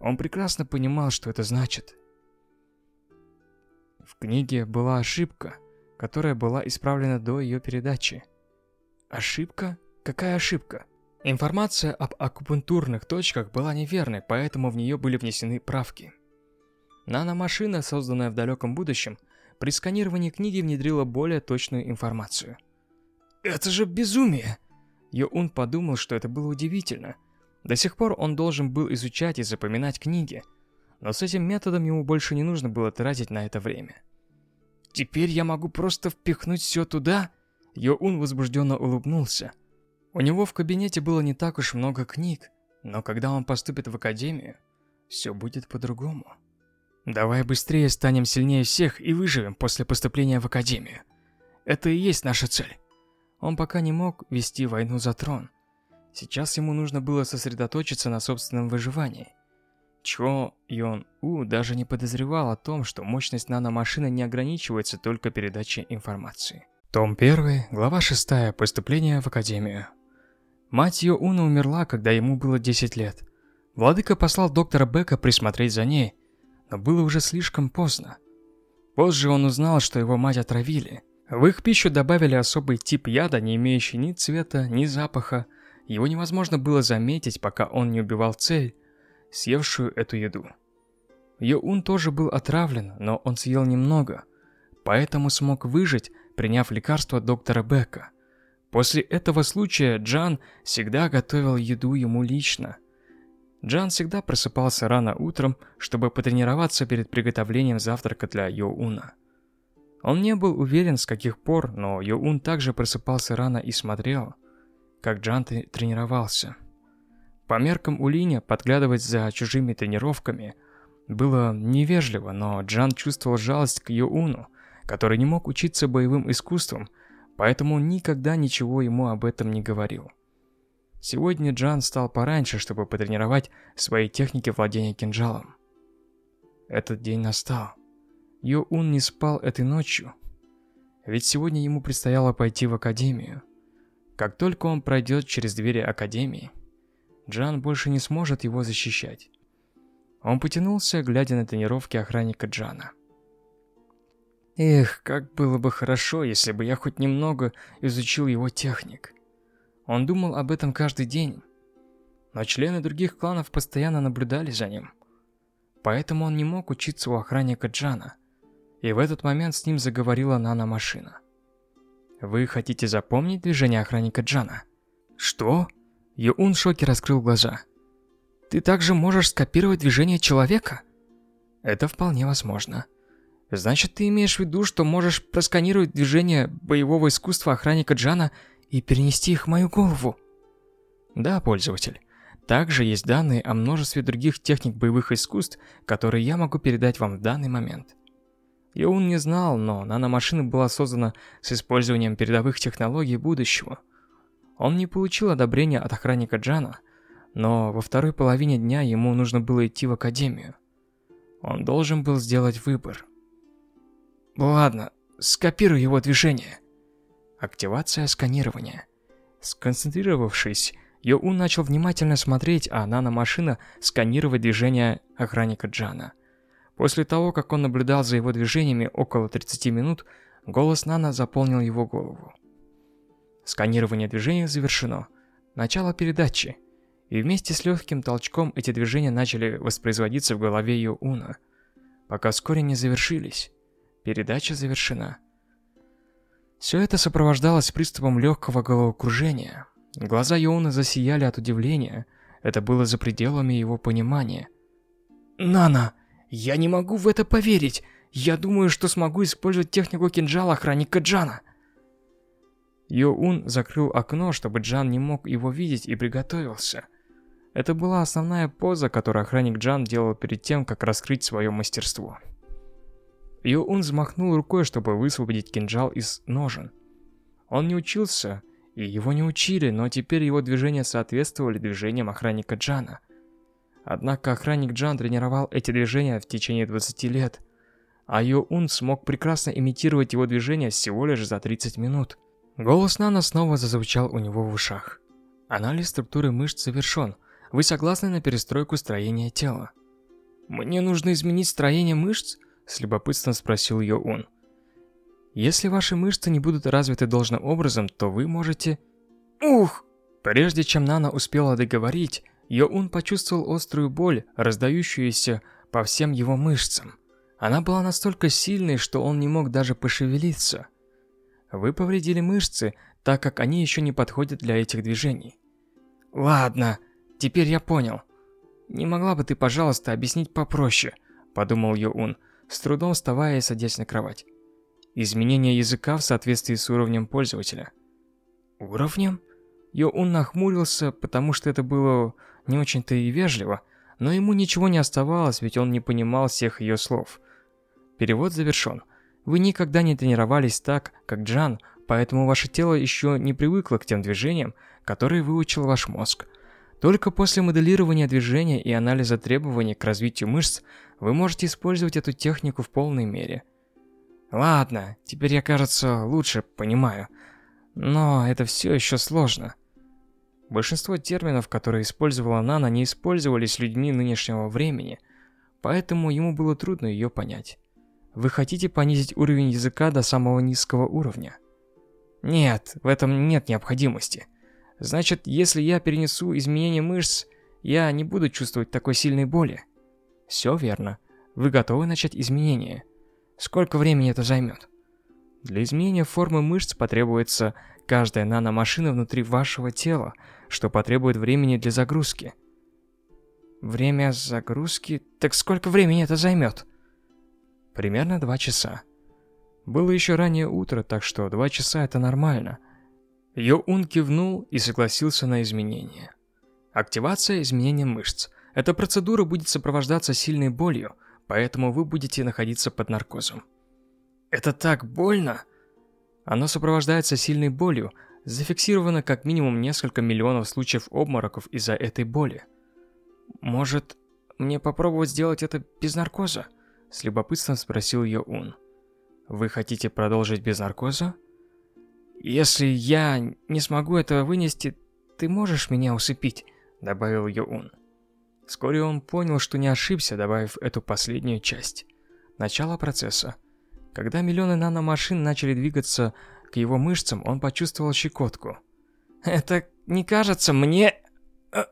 Он прекрасно понимал, что это значит. В книге была ошибка, которая была исправлена до ее передачи. Ошибка? Какая ошибка? Информация об акупунктурных точках была неверной, поэтому в нее были внесены правки. Наномашина, созданная в далеком будущем, при сканировании книги внедрила более точную информацию. «Это же безумие!» Йоун подумал, что это было удивительно. До сих пор он должен был изучать и запоминать книги, но с этим методом ему больше не нужно было тратить на это время. «Теперь я могу просто впихнуть все туда?» Йоун возбужденно улыбнулся. У него в кабинете было не так уж много книг, но когда он поступит в академию, все будет по-другому. Давай быстрее станем сильнее всех и выживем после поступления в академию. Это и есть наша цель. Он пока не мог вести войну за трон. Сейчас ему нужно было сосредоточиться на собственном выживании. Чо Йон У даже не подозревал о том, что мощность наномашины не ограничивается только передачей информации. Том 1, глава 6, поступление в академию. Мать Йо Уна умерла, когда ему было 10 лет. Владыка послал доктора Бека присмотреть за ней, но было уже слишком поздно. Позже он узнал, что его мать отравили. В их пищу добавили особый тип яда, не имеющий ни цвета, ни запаха. Его невозможно было заметить, пока он не убивал цель, съевшую эту еду. Йоун тоже был отравлен, но он съел немного, поэтому смог выжить, приняв лекарство доктора Бека. После этого случая Джан всегда готовил еду ему лично. Джан всегда просыпался рано утром, чтобы потренироваться перед приготовлением завтрака для Йоуна. Он не был уверен, с каких пор, но Йоун также просыпался рано и смотрел, как Джан тренировался. По меркам Улиня подглядывать за чужими тренировками было невежливо, но Джан чувствовал жалость к Йоуну, который не мог учиться боевым искусствам, поэтому никогда ничего ему об этом не говорил. Сегодня Джан встал пораньше, чтобы потренировать свои техники владения кинжалом. Этот день настал. Йо-Ун не спал этой ночью, ведь сегодня ему предстояло пойти в академию. Как только он пройдет через двери академии, Джан больше не сможет его защищать. Он потянулся, глядя на тренировки охранника Джана. Эх, как было бы хорошо, если бы я хоть немного изучил его техник. Он думал об этом каждый день. Но члены других кланов постоянно наблюдали за ним. Поэтому он не мог учиться у охранника Джана. И в этот момент с ним заговорила наномашина. «Вы хотите запомнить движение охранника Джана?» «Что?» Юун в шоке раскрыл глаза. «Ты также можешь скопировать движение человека?» «Это вполне возможно». «Значит, ты имеешь в виду, что можешь просканировать движение боевого искусства охранника Джана и перенести их в мою голову. Да, пользователь. Также есть данные о множестве других техник боевых искусств, которые я могу передать вам в данный момент. Йоун не знал, но наномашина была создана с использованием передовых технологий будущего. Он не получил одобрения от охранника Джана, но во второй половине дня ему нужно было идти в академию. Он должен был сделать выбор. Ладно, скопируй его движение. Активация сканирования. Сконцентрировавшись, Йоу начал внимательно смотреть, а наномашина сканировать движения охранника Джана. После того, как он наблюдал за его движениями около 30 минут, голос Нана заполнил его голову. Сканирование движений завершено. Начало передачи. И вместе с легким толчком эти движения начали воспроизводиться в голове Йоуна, пока вскоре не завершились. Передача завершена. Все это сопровождалось приступом легкого головокружения. Глаза Йоуна засияли от удивления. Это было за пределами его понимания. «Нана, я не могу в это поверить. Я думаю, что смогу использовать технику кинжала охранника Джана». Йоун закрыл окно, чтобы Джан не мог его видеть и приготовился. Это была основная поза, которую охранник Джан делал перед тем, как раскрыть свое мастерство. Йоун взмахнул рукой, чтобы высвободить кинжал из ножен. Он не учился, и его не учили, но теперь его движения соответствовали движениям охранника Джана. Однако охранник Джан тренировал эти движения в течение 20 лет, а Йоун смог прекрасно имитировать его движения всего лишь за 30 минут. Голос Нана снова зазвучал у него в ушах. Анализ структуры мышц завершен. Вы согласны на перестройку строения тела? Мне нужно изменить строение мышц? С любопытством спросил ее он. Если ваши мышцы не будут развиты должным образом, то вы можете... Ух! Прежде чем Нана успела договорить, Йоун почувствовал острую боль, раздающуюся по всем его мышцам. Она была настолько сильной, что он не мог даже пошевелиться. Вы повредили мышцы, так как они еще не подходят для этих движений. Ладно, теперь я понял. Не могла бы ты, пожалуйста, объяснить попроще, подумал Йоун, с трудом вставая и садясь на кровать. Изменение языка в соответствии с уровнем пользователя. Уровнем? Йоун нахмурился, потому что это было не очень-то и вежливо, но ему ничего не оставалось, ведь он не понимал всех ее слов. Перевод завершен. Вы никогда не тренировались так, как Джан, поэтому ваше тело еще не привыкло к тем движениям, которые выучил ваш мозг. Только после моделирования движения и анализа требований к развитию мышц вы можете использовать эту технику в полной мере. Ладно, теперь я, кажется, лучше понимаю. Но это все еще сложно. Большинство терминов, которые использовала Нана, не использовались людьми нынешнего времени, поэтому ему было трудно ее понять. Вы хотите понизить уровень языка до самого низкого уровня? Нет, в этом нет необходимости. Значит, если я перенесу изменение мышц, я не буду чувствовать такой сильной боли. Все верно. Вы готовы начать изменения? Сколько времени это займет? Для изменения формы мышц потребуется каждая наномашина внутри вашего тела, что потребует времени для загрузки. Время загрузки? Так сколько времени это займет? Примерно два часа. Было еще раннее утро, так что два часа это нормально. Йоун кивнул и согласился на изменения. Активация изменения мышц. Эта процедура будет сопровождаться сильной болью, поэтому вы будете находиться под наркозом. Это так больно! Оно сопровождается сильной болью, зафиксировано как минимум несколько миллионов случаев обмороков из-за этой боли. Может, мне попробовать сделать это без наркоза? С любопытством спросил Йоун. Вы хотите продолжить без наркоза? Если я не смогу этого вынести, ты можешь меня усыпить, добавил Йоун. Вскоре он понял, что не ошибся, добавив эту последнюю часть. Начало процесса. Когда миллионы наномашин начали двигаться к его мышцам, он почувствовал щекотку. «Это не кажется мне...» э».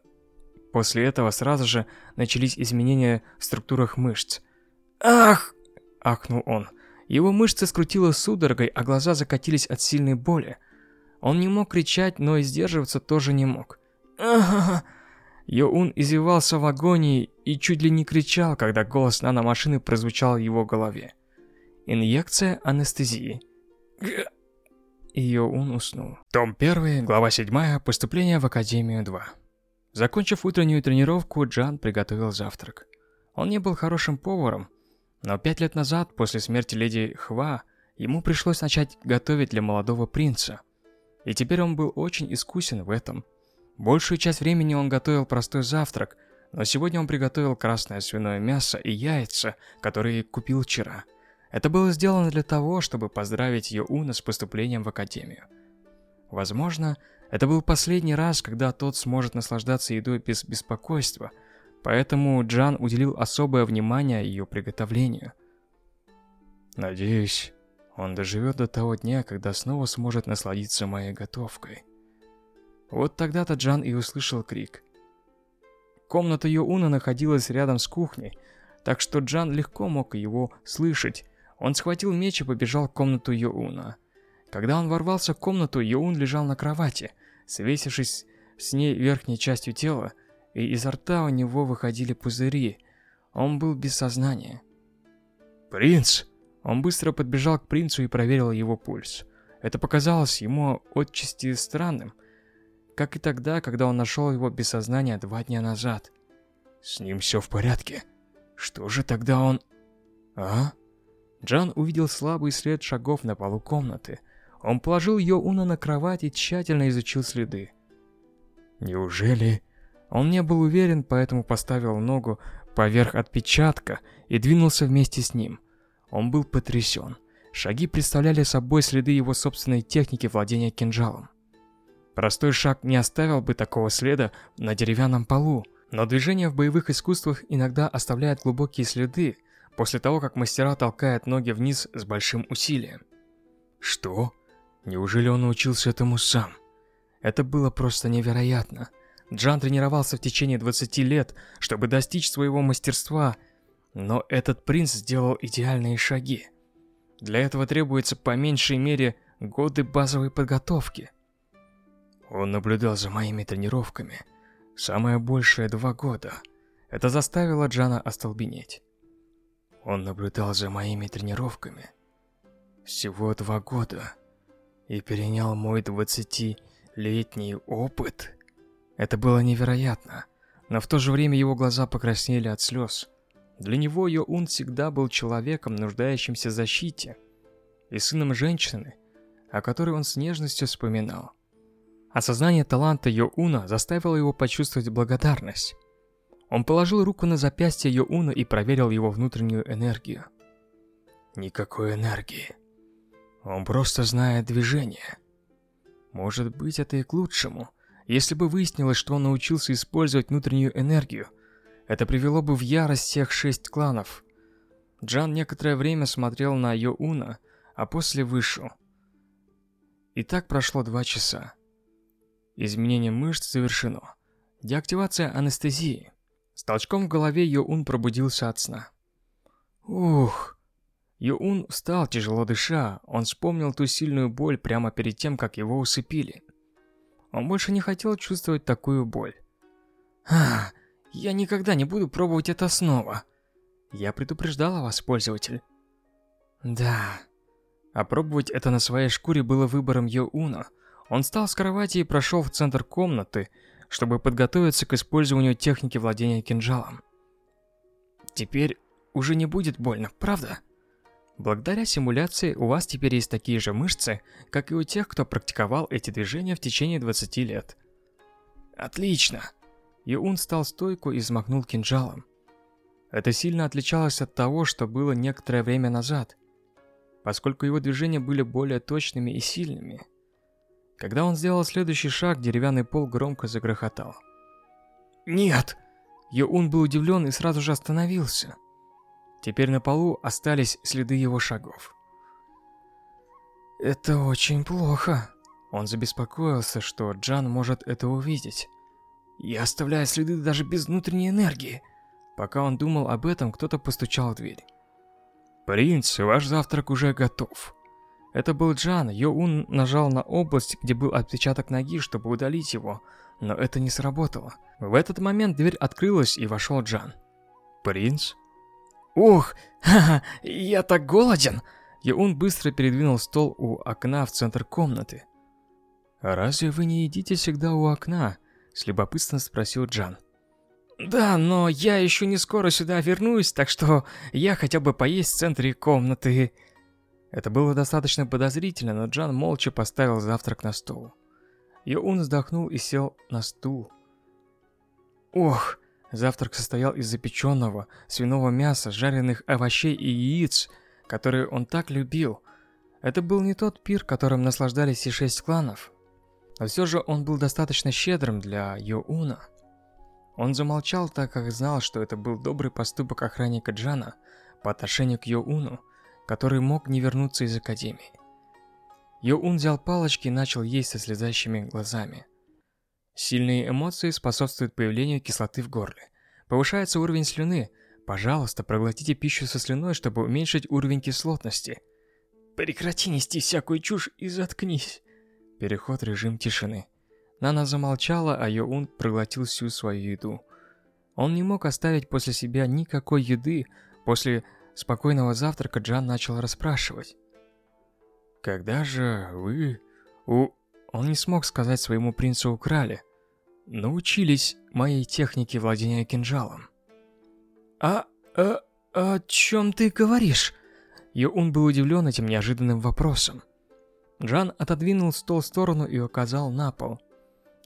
После этого сразу же начались изменения в структурах мышц. «Ах!» – ахнул он. Его мышцы скрутило судорогой, а глаза закатились от сильной боли. Он не мог кричать, но и сдерживаться тоже не мог. Йоун извивался в агонии и чуть ли не кричал, когда голос наномашины прозвучал в его голове. Инъекция анестезии. И Йоун уснул. Том 1, глава 7, поступление в Академию 2. Закончив утреннюю тренировку, Джан приготовил завтрак. Он не был хорошим поваром, но пять лет назад, после смерти леди Хва, ему пришлось начать готовить для молодого принца. И теперь он был очень искусен в этом. Большую часть времени он готовил простой завтрак, но сегодня он приготовил красное свиное мясо и яйца, которые купил вчера. Это было сделано для того, чтобы поздравить Йоуна с поступлением в академию. Возможно, это был последний раз, когда тот сможет наслаждаться едой без беспокойства – Поэтому Джан уделил особое внимание ее приготовлению. Надеюсь, он доживет до того дня, когда снова сможет насладиться моей готовкой. Вот тогда-то Джан и услышал крик. Комната Йоуна находилась рядом с кухней, так что Джан легко мог его слышать. Он схватил меч и побежал в комнату Йоуна. Когда он ворвался в комнату, Йоун лежал на кровати, свесившись с ней верхней частью тела, и изо рта у него выходили пузыри. Он был без сознания. «Принц!» Он быстро подбежал к принцу и проверил его пульс. Это показалось ему отчасти странным, как и тогда, когда он нашел его без сознания два дня назад. С ним все в порядке. Что же тогда он... А? Джан увидел слабый след шагов на полу комнаты. Он положил Йоуна на кровать и тщательно изучил следы. Неужели он не был уверен, поэтому поставил ногу поверх отпечатка и двинулся вместе с ним. Он был потрясен. Шаги представляли собой следы его собственной техники владения кинжалом. Простой шаг не оставил бы такого следа на деревянном полу, но движение в боевых искусствах иногда оставляет глубокие следы после того, как мастера толкают ноги вниз с большим усилием. Что? Неужели он научился этому сам? Это было просто невероятно. Джан тренировался в течение 20 лет, чтобы достичь своего мастерства, но этот принц сделал идеальные шаги. Для этого требуется по меньшей мере годы базовой подготовки. Он наблюдал за моими тренировками. Самое большее два года. Это заставило Джана остолбенеть. Он наблюдал за моими тренировками. Всего два года. И перенял мой двадцатилетний опыт. Это было невероятно. Но в то же время его глаза покраснели от слез. Для него Йоун всегда был человеком, нуждающимся в защите, и сыном женщины, о которой он с нежностью вспоминал. Осознание таланта Йоуна заставило его почувствовать благодарность. Он положил руку на запястье Йоуна и проверил его внутреннюю энергию. Никакой энергии. Он просто знает движение. Может быть, это и к лучшему. Если бы выяснилось, что он научился использовать внутреннюю энергию – это привело бы в ярость всех шесть кланов. Джан некоторое время смотрел на Йоуна, а после вышел. И так прошло два часа. Изменение мышц завершено. Деактивация анестезии. С толчком в голове Йоун пробудился от сна. Ух! Йоун встал, тяжело дыша. Он вспомнил ту сильную боль прямо перед тем, как его усыпили. Он больше не хотел чувствовать такую боль. Ах, я никогда не буду пробовать это снова. Я предупреждала вас, пользователь. Да. Опробовать это на своей шкуре было выбором Йоуна. Он встал с кровати и прошел в центр комнаты, чтобы подготовиться к использованию техники владения кинжалом. Теперь уже не будет больно, правда? Благодаря симуляции у вас теперь есть такие же мышцы, как и у тех, кто практиковал эти движения в течение 20 лет. Отлично. Иун стал стойку и взмахнул кинжалом. Это сильно отличалось от того, что было некоторое время назад, поскольку его движения были более точными и сильными. Когда он сделал следующий шаг, деревянный пол громко загрохотал. «Нет!» Йоун был удивлен и сразу же остановился. Теперь на полу остались следы его шагов. «Это очень плохо». Он забеспокоился, что Джан может это увидеть. Я оставляю следы даже без внутренней энергии. Пока он думал об этом, кто-то постучал в дверь. «Принц, ваш завтрак уже готов». Это был Джан. Йоун нажал на область, где был отпечаток ноги, чтобы удалить его, но это не сработало. В этот момент дверь открылась, и вошел Джан. «Принц?» «Ух, ха-ха, я так голоден!» Йоун быстро передвинул стол у окна в центр комнаты. «Разве вы не едите всегда у окна?» С любопытством спросил Джан. «Да, но я еще не скоро сюда вернусь, так что я хотел бы поесть в центре комнаты». Это было достаточно подозрительно, но Джан молча поставил завтрак на стол. Йоун вздохнул и сел на стул. Ох, завтрак состоял из запеченного свиного мяса, жареных овощей и яиц, которые он так любил. Это был не тот пир, которым наслаждались все шесть кланов. Но все же он был достаточно щедрым для Йоуна. Он замолчал, так как знал, что это был добрый поступок охранника Джана по отношению к Йоуну, который мог не вернуться из Академии. Йоун взял палочки и начал есть со слезящими глазами. Сильные эмоции способствуют появлению кислоты в горле. Повышается уровень слюны. Пожалуйста, проглотите пищу со слюной, чтобы уменьшить уровень кислотности. Прекрати нести всякую чушь и заткнись. Переход в режим тишины. Нана замолчала, а Йоун проглотил всю свою еду. Он не мог оставить после себя никакой еды. После спокойного завтрака Джан начал расспрашивать. «Когда же вы...» у... Он не смог сказать своему принцу украли. Научились моей технике владения кинжалом. «А... а... о чем ты говоришь?» Йоун был удивлен этим неожиданным вопросом. Джан отодвинул стол в сторону и указал на пол.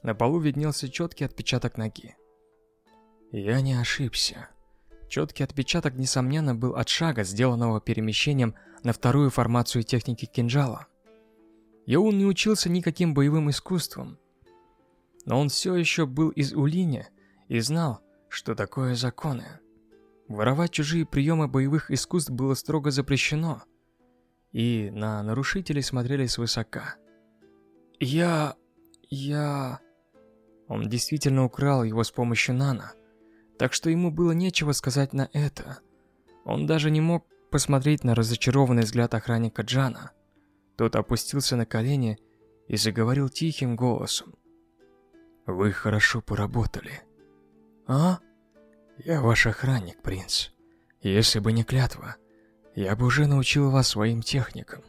На полу виднелся четкий отпечаток ноги. Я не ошибся. Четкий отпечаток, несомненно, был от шага, сделанного перемещением на вторую формацию техники кинжала. Йоун не учился никаким боевым искусствам. Но он все еще был из Улиня и знал, что такое законы. Воровать чужие приемы боевых искусств было строго запрещено – и на нарушителей смотрели свысока. «Я... я...» Он действительно украл его с помощью Нана, так что ему было нечего сказать на это. Он даже не мог посмотреть на разочарованный взгляд охранника Джана. Тот опустился на колени и заговорил тихим голосом. «Вы хорошо поработали». «А?» «Я ваш охранник, принц. Если бы не клятва, я бы уже научил вас своим техникам».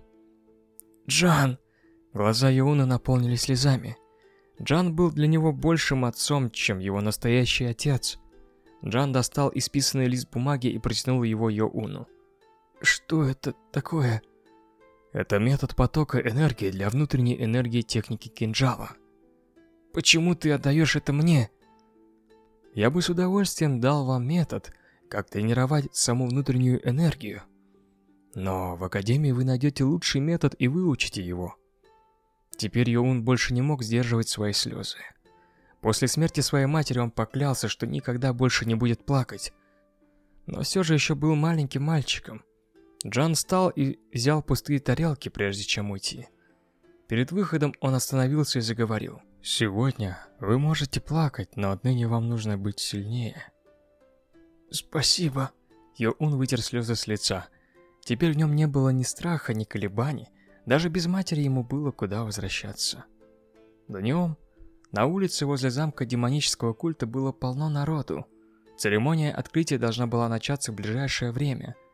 «Джан!» Глаза Юуна наполнились слезами. Джан был для него большим отцом, чем его настоящий отец. Джан достал исписанный лист бумаги и протянул его Йоуну. «Что это такое?» Это метод потока энергии для внутренней энергии техники кинжала. Почему ты отдаешь это мне? Я бы с удовольствием дал вам метод, как тренировать саму внутреннюю энергию. Но в Академии вы найдете лучший метод и выучите его. Теперь Йоун больше не мог сдерживать свои слезы. После смерти своей матери он поклялся, что никогда больше не будет плакать. Но все же еще был маленьким мальчиком. Джан встал и взял пустые тарелки, прежде чем уйти. Перед выходом он остановился и заговорил. «Сегодня вы можете плакать, но отныне вам нужно быть сильнее». «Спасибо». Йоун вытер слезы с лица. Теперь в нем не было ни страха, ни колебаний. Даже без матери ему было куда возвращаться. Днем на улице возле замка демонического культа было полно народу. Церемония открытия должна была начаться в ближайшее время –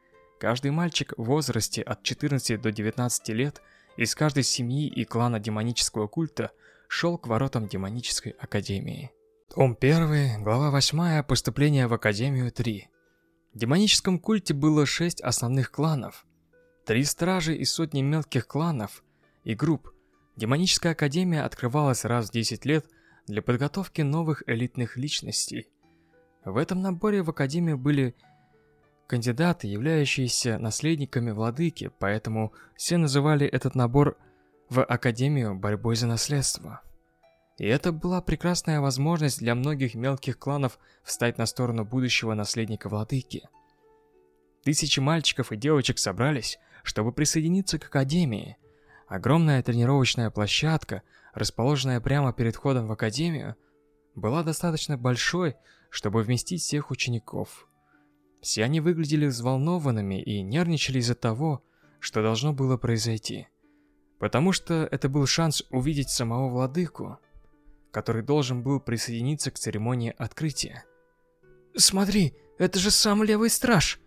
Каждый мальчик в возрасте от 14 до 19 лет из каждой семьи и клана демонического культа шел к воротам демонической академии. Том 1, глава 8, поступление в Академию 3. В демоническом культе было 6 основных кланов, три стражи и сотни мелких кланов и групп. Демоническая академия открывалась раз в 10 лет для подготовки новых элитных личностей. В этом наборе в академию были кандидаты, являющиеся наследниками владыки, поэтому все называли этот набор в Академию борьбой за наследство. И это была прекрасная возможность для многих мелких кланов встать на сторону будущего наследника владыки. Тысячи мальчиков и девочек собрались, чтобы присоединиться к Академии. Огромная тренировочная площадка, расположенная прямо перед входом в Академию, была достаточно большой, чтобы вместить всех учеников. Все они выглядели взволнованными и нервничали из-за того, что должно было произойти. Потому что это был шанс увидеть самого владыку, который должен был присоединиться к церемонии открытия. «Смотри, это же сам левый страж!»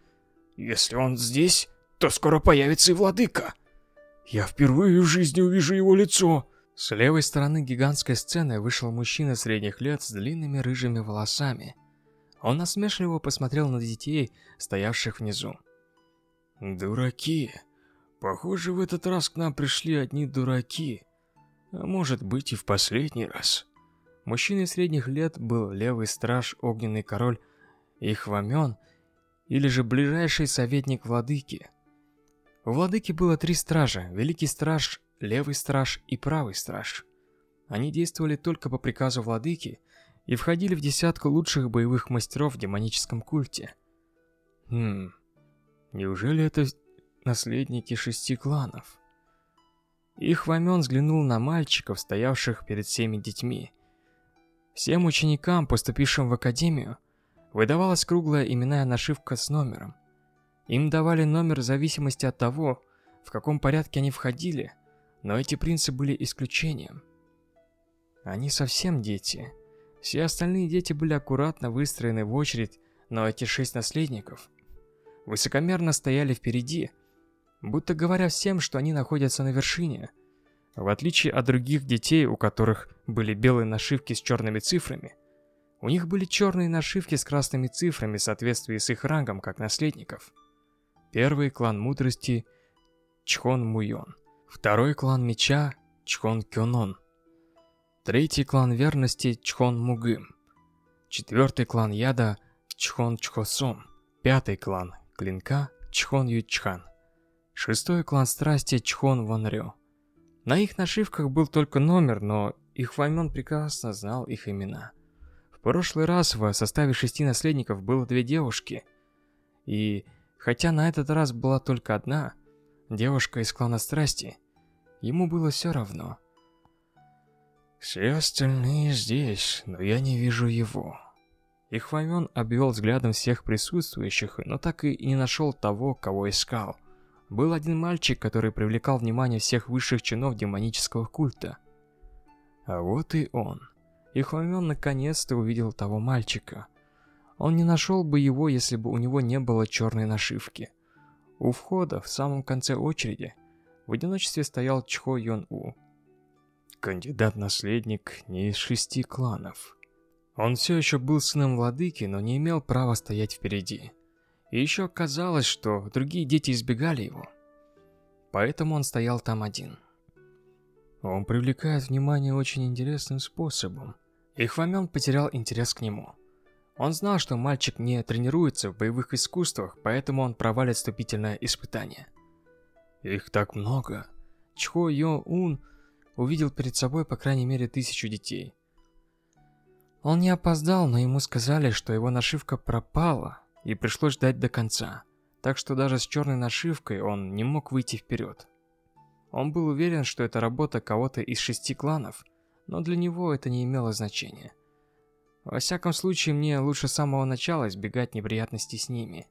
«Если он здесь, то скоро появится и владыка!» «Я впервые в жизни увижу его лицо!» С левой стороны гигантской сцены вышел мужчина средних лет с длинными рыжими волосами – он насмешливо посмотрел на детей, стоявших внизу. «Дураки. Похоже, в этот раз к нам пришли одни дураки. А может быть и в последний раз». Мужчиной средних лет был левый страж, огненный король Ихвамен, или же ближайший советник владыки. У владыки было три стража, великий страж, левый страж и правый страж. Они действовали только по приказу владыки и входили в десятку лучших боевых мастеров в демоническом культе. Хм, неужели это наследники шести кланов? Их Вамен взглянул на мальчиков, стоявших перед всеми детьми. Всем ученикам, поступившим в академию, выдавалась круглая именная нашивка с номером. Им давали номер в зависимости от того, в каком порядке они входили, но эти принцы были исключением. Они совсем дети – все остальные дети были аккуратно выстроены в очередь, но эти шесть наследников высокомерно стояли впереди, будто говоря всем, что они находятся на вершине. В отличие от других детей, у которых были белые нашивки с черными цифрами, у них были черные нашивки с красными цифрами в соответствии с их рангом как наследников. Первый клан мудрости Чхон Муйон. Второй клан меча Чхон Кёнон. Третий клан верности Чхон Мугым. Четвертый клан яда Чхон Чхосом. Пятый клан клинка Чхон Ючхан. Шестой клан страсти Чхон Вонрё. На их нашивках был только номер, но их Ваймон прекрасно знал их имена. В прошлый раз в составе шести наследников было две девушки. И хотя на этот раз была только одна, девушка из клана страсти, ему было все равно. Все остальные здесь, но я не вижу его. Ихвамен обвел взглядом всех присутствующих, но так и не нашел того, кого искал. Был один мальчик, который привлекал внимание всех высших чинов демонического культа. А вот и он. Ихвамен наконец-то увидел того мальчика. Он не нашел бы его, если бы у него не было черной нашивки. У входа, в самом конце очереди, в одиночестве стоял Чхо Йон У. Кандидат-наследник не из шести кланов. Он все еще был сыном владыки, но не имел права стоять впереди. И еще казалось, что другие дети избегали его. Поэтому он стоял там один. Он привлекает внимание очень интересным способом. И Хвамен потерял интерес к нему. Он знал, что мальчик не тренируется в боевых искусствах, поэтому он провалит вступительное испытание. Их так много. Чхо Йо Ун увидел перед собой по крайней мере тысячу детей. Он не опоздал, но ему сказали, что его нашивка пропала, и пришлось ждать до конца. Так что даже с черной нашивкой он не мог выйти вперед. Он был уверен, что это работа кого-то из шести кланов, но для него это не имело значения. Во всяком случае, мне лучше с самого начала избегать неприятностей с ними.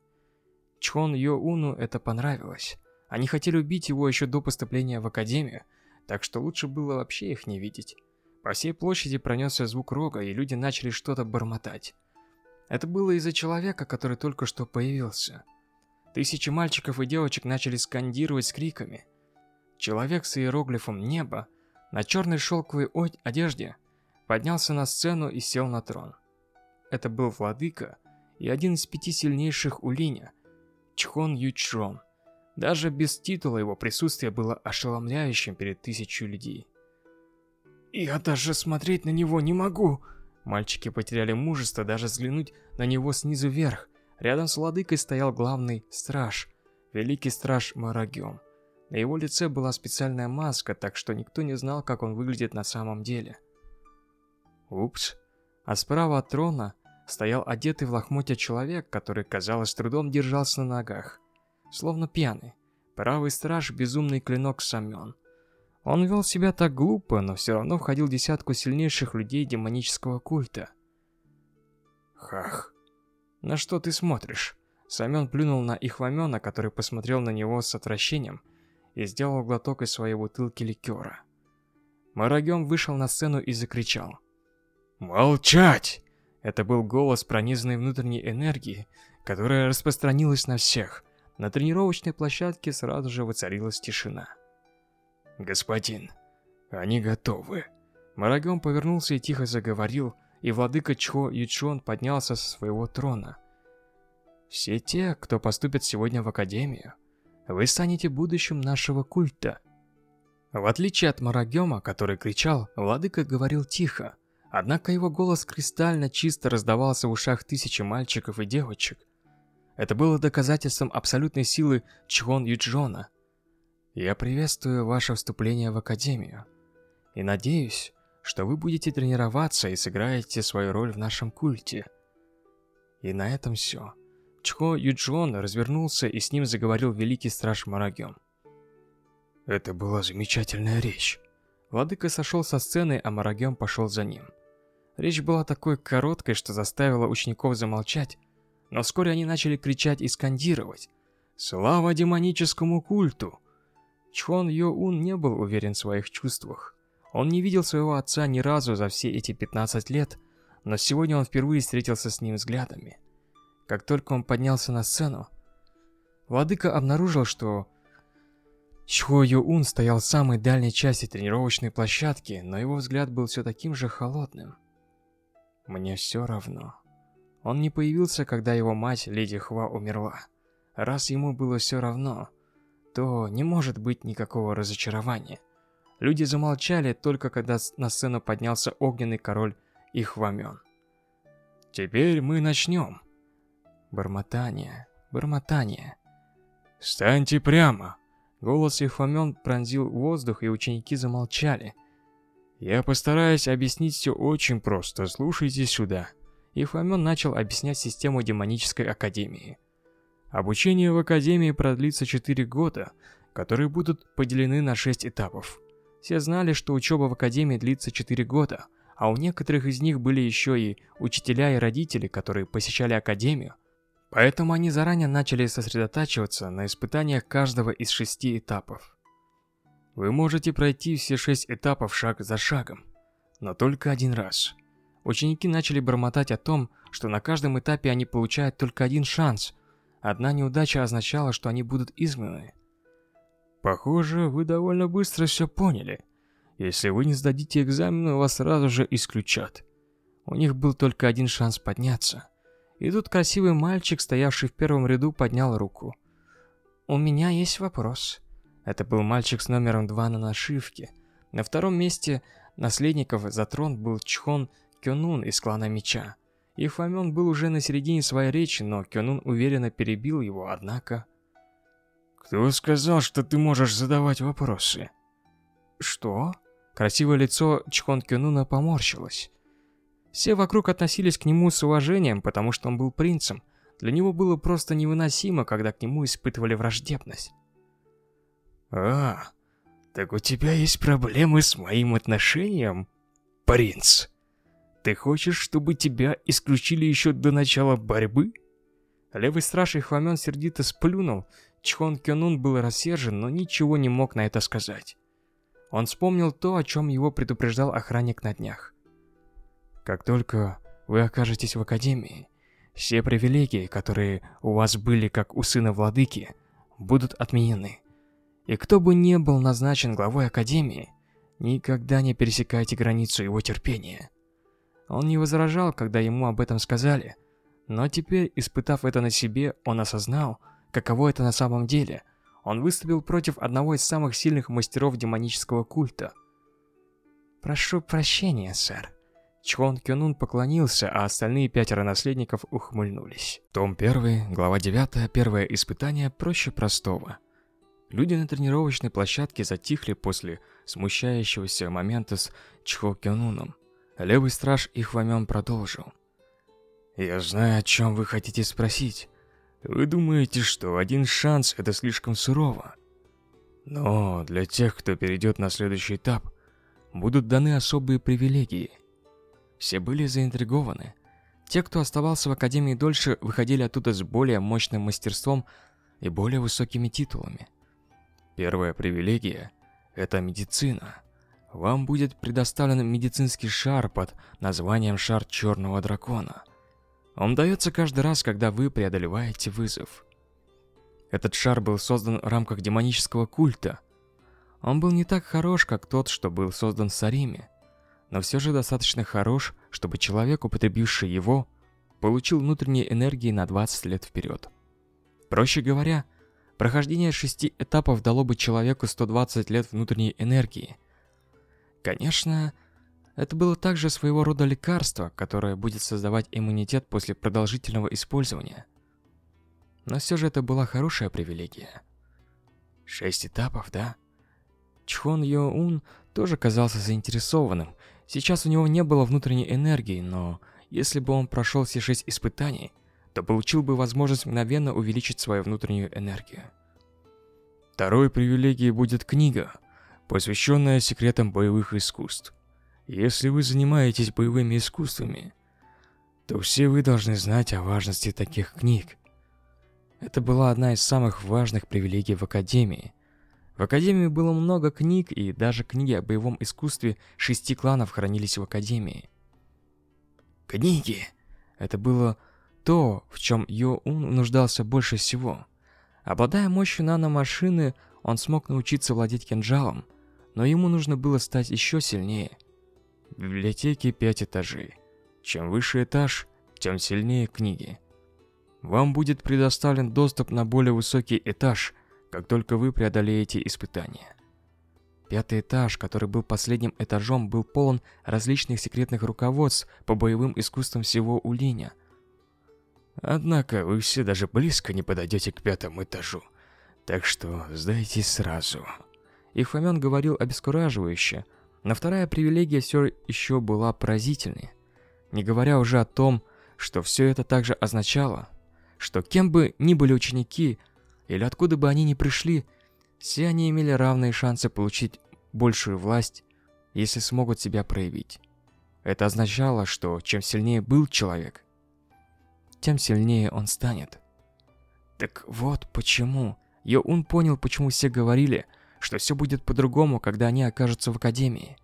Чхон Йо Уну это понравилось. Они хотели убить его еще до поступления в академию, так что лучше было вообще их не видеть. По всей площади пронесся звук рога, и люди начали что-то бормотать. Это было из-за человека, который только что появился. Тысячи мальчиков и девочек начали скандировать с криками. Человек с иероглифом «Небо» на черной шелковой одежде поднялся на сцену и сел на трон. Это был владыка и один из пяти сильнейших Улиня, Чхон Ючрон. Даже без титула его присутствие было ошеломляющим перед тысячей людей. «Я даже смотреть на него не могу!» Мальчики потеряли мужество даже взглянуть на него снизу вверх. Рядом с владыкой стоял главный страж, великий страж Марагион. На его лице была специальная маска, так что никто не знал, как он выглядит на самом деле. Упс. А справа от трона стоял одетый в лохмотья человек, который, казалось, трудом держался на ногах. Словно пьяный. Правый страж – безумный клинок Самён. Он вел себя так глупо, но все равно входил в десятку сильнейших людей демонического культа. Хах. На что ты смотришь? Самен плюнул на Ихвамена, который посмотрел на него с отвращением и сделал глоток из своей бутылки ликера. Марагем вышел на сцену и закричал. «Молчать!» Это был голос, пронизанный внутренней энергией, которая распространилась на всех. На тренировочной площадке сразу же воцарилась тишина. «Господин, они готовы». Марагон повернулся и тихо заговорил, и владыка Чхо Ючон поднялся со своего трона. «Все те, кто поступит сегодня в Академию, вы станете будущим нашего культа». В отличие от Марагема, который кричал, владыка говорил тихо, однако его голос кристально чисто раздавался в ушах тысячи мальчиков и девочек. Это было доказательством абсолютной силы Чхон Юджона, я приветствую ваше вступление в Академию. И надеюсь, что вы будете тренироваться и сыграете свою роль в нашем культе. И на этом все. Чхо Юджон развернулся и с ним заговорил великий страж Марагем. Это была замечательная речь. Владыка сошел со сцены, а Марагем пошел за ним. Речь была такой короткой, что заставила учеников замолчать, но вскоре они начали кричать и скандировать «Слава демоническому культу!» Чхон Йо-Ун не был уверен в своих чувствах. Он не видел своего отца ни разу за все эти 15 лет, но сегодня он впервые встретился с ним взглядами. Как только он поднялся на сцену, Владыка обнаружил, что Чхо Ю-Ун стоял в самой дальней части тренировочной площадки, но его взгляд был все таким же холодным. Мне все равно. Он не появился, когда его мать, Леди Хва, умерла. Раз ему было все равно, то не может быть никакого разочарования. Люди замолчали только когда на сцену поднялся огненный король Ихвамен. «Теперь мы начнем». Бормотание, бормотание. «Встаньте прямо!» Голос Ихвамен пронзил воздух, и ученики замолчали. «Я постараюсь объяснить все очень просто, слушайте сюда». Ихвамен начал объяснять систему демонической академии. Обучение в Академии продлится 4 года, которые будут поделены на 6 этапов. Все знали, что учеба в Академии длится 4 года, а у некоторых из них были еще и учителя и родители, которые посещали академию. Поэтому они заранее начали сосредотачиваться на испытаниях каждого из шести этапов. Вы можете пройти все шесть этапов шаг за шагом, но только один раз. Ученики начали бормотать о том, что на каждом этапе они получают только один шанс. Одна неудача означала, что они будут изгнаны. Похоже, вы довольно быстро все поняли. Если вы не сдадите экзамен, вас сразу же исключат. У них был только один шанс подняться. И тут красивый мальчик, стоявший в первом ряду, поднял руку. «У меня есть вопрос». Это был мальчик с номером 2 на нашивке. На втором месте наследников за трон был Чхон Кёнун из клана Меча. И Фамён был уже на середине своей речи, но Кёнун уверенно перебил его, однако... «Кто сказал, что ты можешь задавать вопросы?» «Что?» Красивое лицо Чхон Кёнуна поморщилось. Все вокруг относились к нему с уважением, потому что он был принцем. Для него было просто невыносимо, когда к нему испытывали враждебность. «А, так у тебя есть проблемы с моим отношением, принц? Ты хочешь, чтобы тебя исключили еще до начала борьбы?» Левый страж и сердито сплюнул. Чхон Кёнун был рассержен, но ничего не мог на это сказать. Он вспомнил то, о чем его предупреждал охранник на днях. Как только вы окажетесь в Академии, все привилегии, которые у вас были как у сына владыки, будут отменены. И кто бы не был назначен главой Академии, никогда не пересекайте границу его терпения. Он не возражал, когда ему об этом сказали, но теперь, испытав это на себе, он осознал, каково это на самом деле – он выступил против одного из самых сильных мастеров демонического культа. «Прошу прощения, сэр». Чхон Кёнун поклонился, а остальные пятеро наследников ухмыльнулись. Том 1, глава 9, первое испытание проще простого. Люди на тренировочной площадке затихли после смущающегося момента с Чхо Кёнуном. Левый страж их вамён продолжил. «Я знаю, о чем вы хотите спросить. Вы думаете, что один шанс это слишком сурово? Но для тех, кто перейдет на следующий этап, будут даны особые привилегии. Все были заинтригованы. Те, кто оставался в Академии дольше, выходили оттуда с более мощным мастерством и более высокими титулами. Первая привилегия – это медицина. Вам будет предоставлен медицинский шар под названием «Шар Черного Дракона». Он дается каждый раз, когда вы преодолеваете вызов. Этот шар был создан в рамках демонического культа. Он был не так хорош, как тот, что был создан в Сариме, но все же достаточно хорош, чтобы человек, употребивший его, получил внутренней энергии на 20 лет вперед. Проще говоря, прохождение шести этапов дало бы человеку 120 лет внутренней энергии. Конечно, это было также своего рода лекарство, которое будет создавать иммунитет после продолжительного использования. Но все же это была хорошая привилегия. Шесть этапов, да? Чхон Йо-Ун тоже казался заинтересованным. Сейчас у него не было внутренней энергии, но если бы он прошел все шесть испытаний, то получил бы возможность мгновенно увеличить свою внутреннюю энергию. Второй привилегией будет книга, посвященная секретам боевых искусств. Если вы занимаетесь боевыми искусствами, то все вы должны знать о важности таких книг. Это была одна из самых важных привилегий в Академии. В Академии было много книг, и даже книги о боевом искусстве шести кланов хранились в Академии. Книги! Это было то, в чем Йо-Ун нуждался больше всего. Обладая мощью наномашины, он смог научиться владеть кинжалом, но ему нужно было стать еще сильнее – в библиотеке пять этажей. Чем выше этаж, тем сильнее книги. Вам будет предоставлен доступ на более высокий этаж, как только вы преодолеете испытания. Пятый этаж, который был последним этажом, был полон различных секретных руководств по боевым искусствам всего Улиня. Однако вы все даже близко не подойдете к пятому этажу, так что сдайтесь сразу. И Фомен говорил обескураживающе, но вторая привилегия все еще была поразительной. Не говоря уже о том, что все это также означало, что кем бы ни были ученики, или откуда бы они ни пришли, все они имели равные шансы получить большую власть, если смогут себя проявить. Это означало, что чем сильнее был человек, тем сильнее он станет. Так вот почему. Йоун понял, почему все говорили, что все будет по-другому, когда они окажутся в Академии.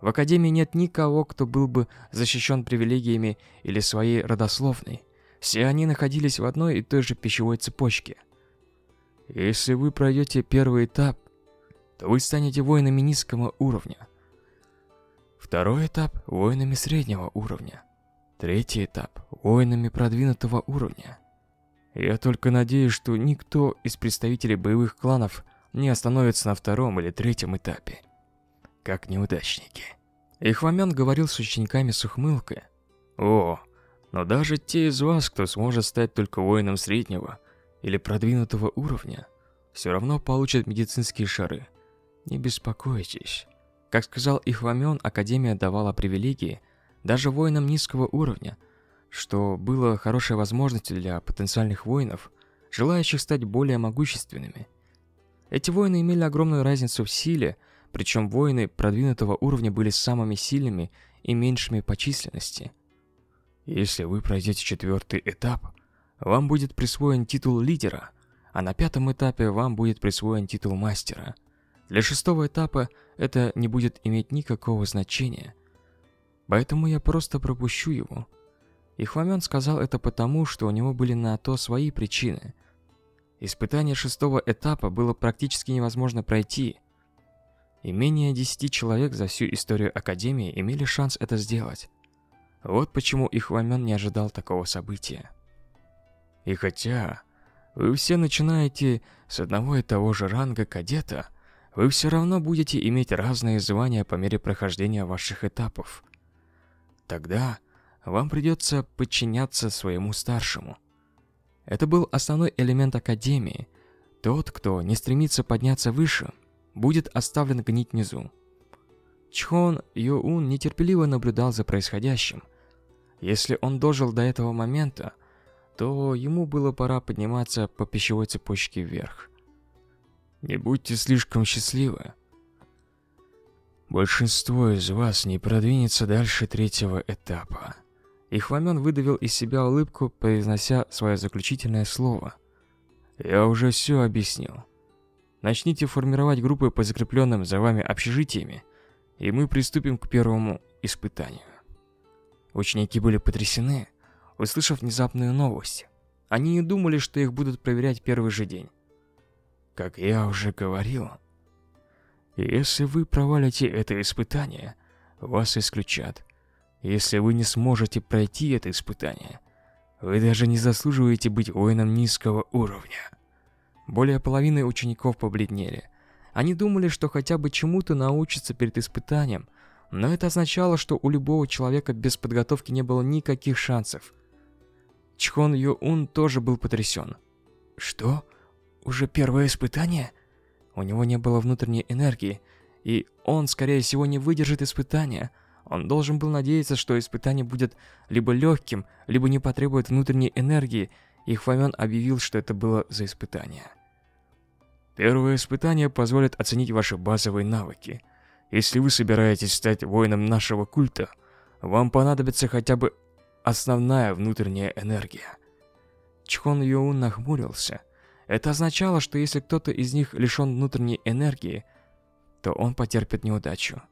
В Академии нет никого, кто был бы защищен привилегиями или своей родословной. Все они находились в одной и той же пищевой цепочке. Если вы пройдете первый этап, то вы станете воинами низкого уровня. Второй этап – воинами среднего уровня. Третий этап – воинами продвинутого уровня. Я только надеюсь, что никто из представителей боевых кланов не остановится на втором или третьем этапе. Как неудачники. Ихвамен говорил с учениками с ухмылкой. О, но даже те из вас, кто сможет стать только воином среднего или продвинутого уровня, все равно получат медицинские шары. Не беспокойтесь. Как сказал Ихвамен, Академия давала привилегии даже воинам низкого уровня, что было хорошей возможностью для потенциальных воинов, желающих стать более могущественными. Эти воины имели огромную разницу в силе, причем воины продвинутого уровня были самыми сильными и меньшими по численности – если вы пройдете четвертый этап, вам будет присвоен титул лидера, а на пятом этапе вам будет присвоен титул мастера. Для шестого этапа это не будет иметь никакого значения. Поэтому я просто пропущу его. И Хвамен сказал это потому, что у него были на то свои причины. Испытание шестого этапа было практически невозможно пройти. И менее десяти человек за всю историю Академии имели шанс это сделать. Вот почему Ихвамен не ожидал такого события. И хотя вы все начинаете с одного и того же ранга кадета, вы все равно будете иметь разные звания по мере прохождения ваших этапов. Тогда вам придется подчиняться своему старшему. Это был основной элемент Академии. Тот, кто не стремится подняться выше, будет оставлен гнить внизу. Чхон Йоун нетерпеливо наблюдал за происходящим. Если он дожил до этого момента, то ему было пора подниматься по пищевой цепочке вверх. Не будьте слишком счастливы. Большинство из вас не продвинется дальше третьего этапа. И Хвамен выдавил из себя улыбку, произнося свое заключительное слово. Я уже все объяснил. Начните формировать группы по закрепленным за вами общежитиями, и мы приступим к первому испытанию. Ученики были потрясены, услышав внезапную новость. Они не думали, что их будут проверять первый же день. Как я уже говорил, если вы провалите это испытание, вас исключат. Если вы не сможете пройти это испытание, вы даже не заслуживаете быть воином низкого уровня. Более половины учеников побледнели. Они думали, что хотя бы чему-то научатся перед испытанием – но это означало, что у любого человека без подготовки не было никаких шансов. Чхон Юун тоже был потрясен. Что? Уже первое испытание? У него не было внутренней энергии, и он, скорее всего, не выдержит испытания. Он должен был надеяться, что испытание будет либо легким, либо не потребует внутренней энергии, и Хвамен объявил, что это было за испытание. Первое испытание позволит оценить ваши базовые навыки. Если вы собираетесь стать воином нашего культа, вам понадобится хотя бы основная внутренняя энергия. Чхон Йоун нахмурился. Это означало, что если кто-то из них лишен внутренней энергии, то он потерпит неудачу.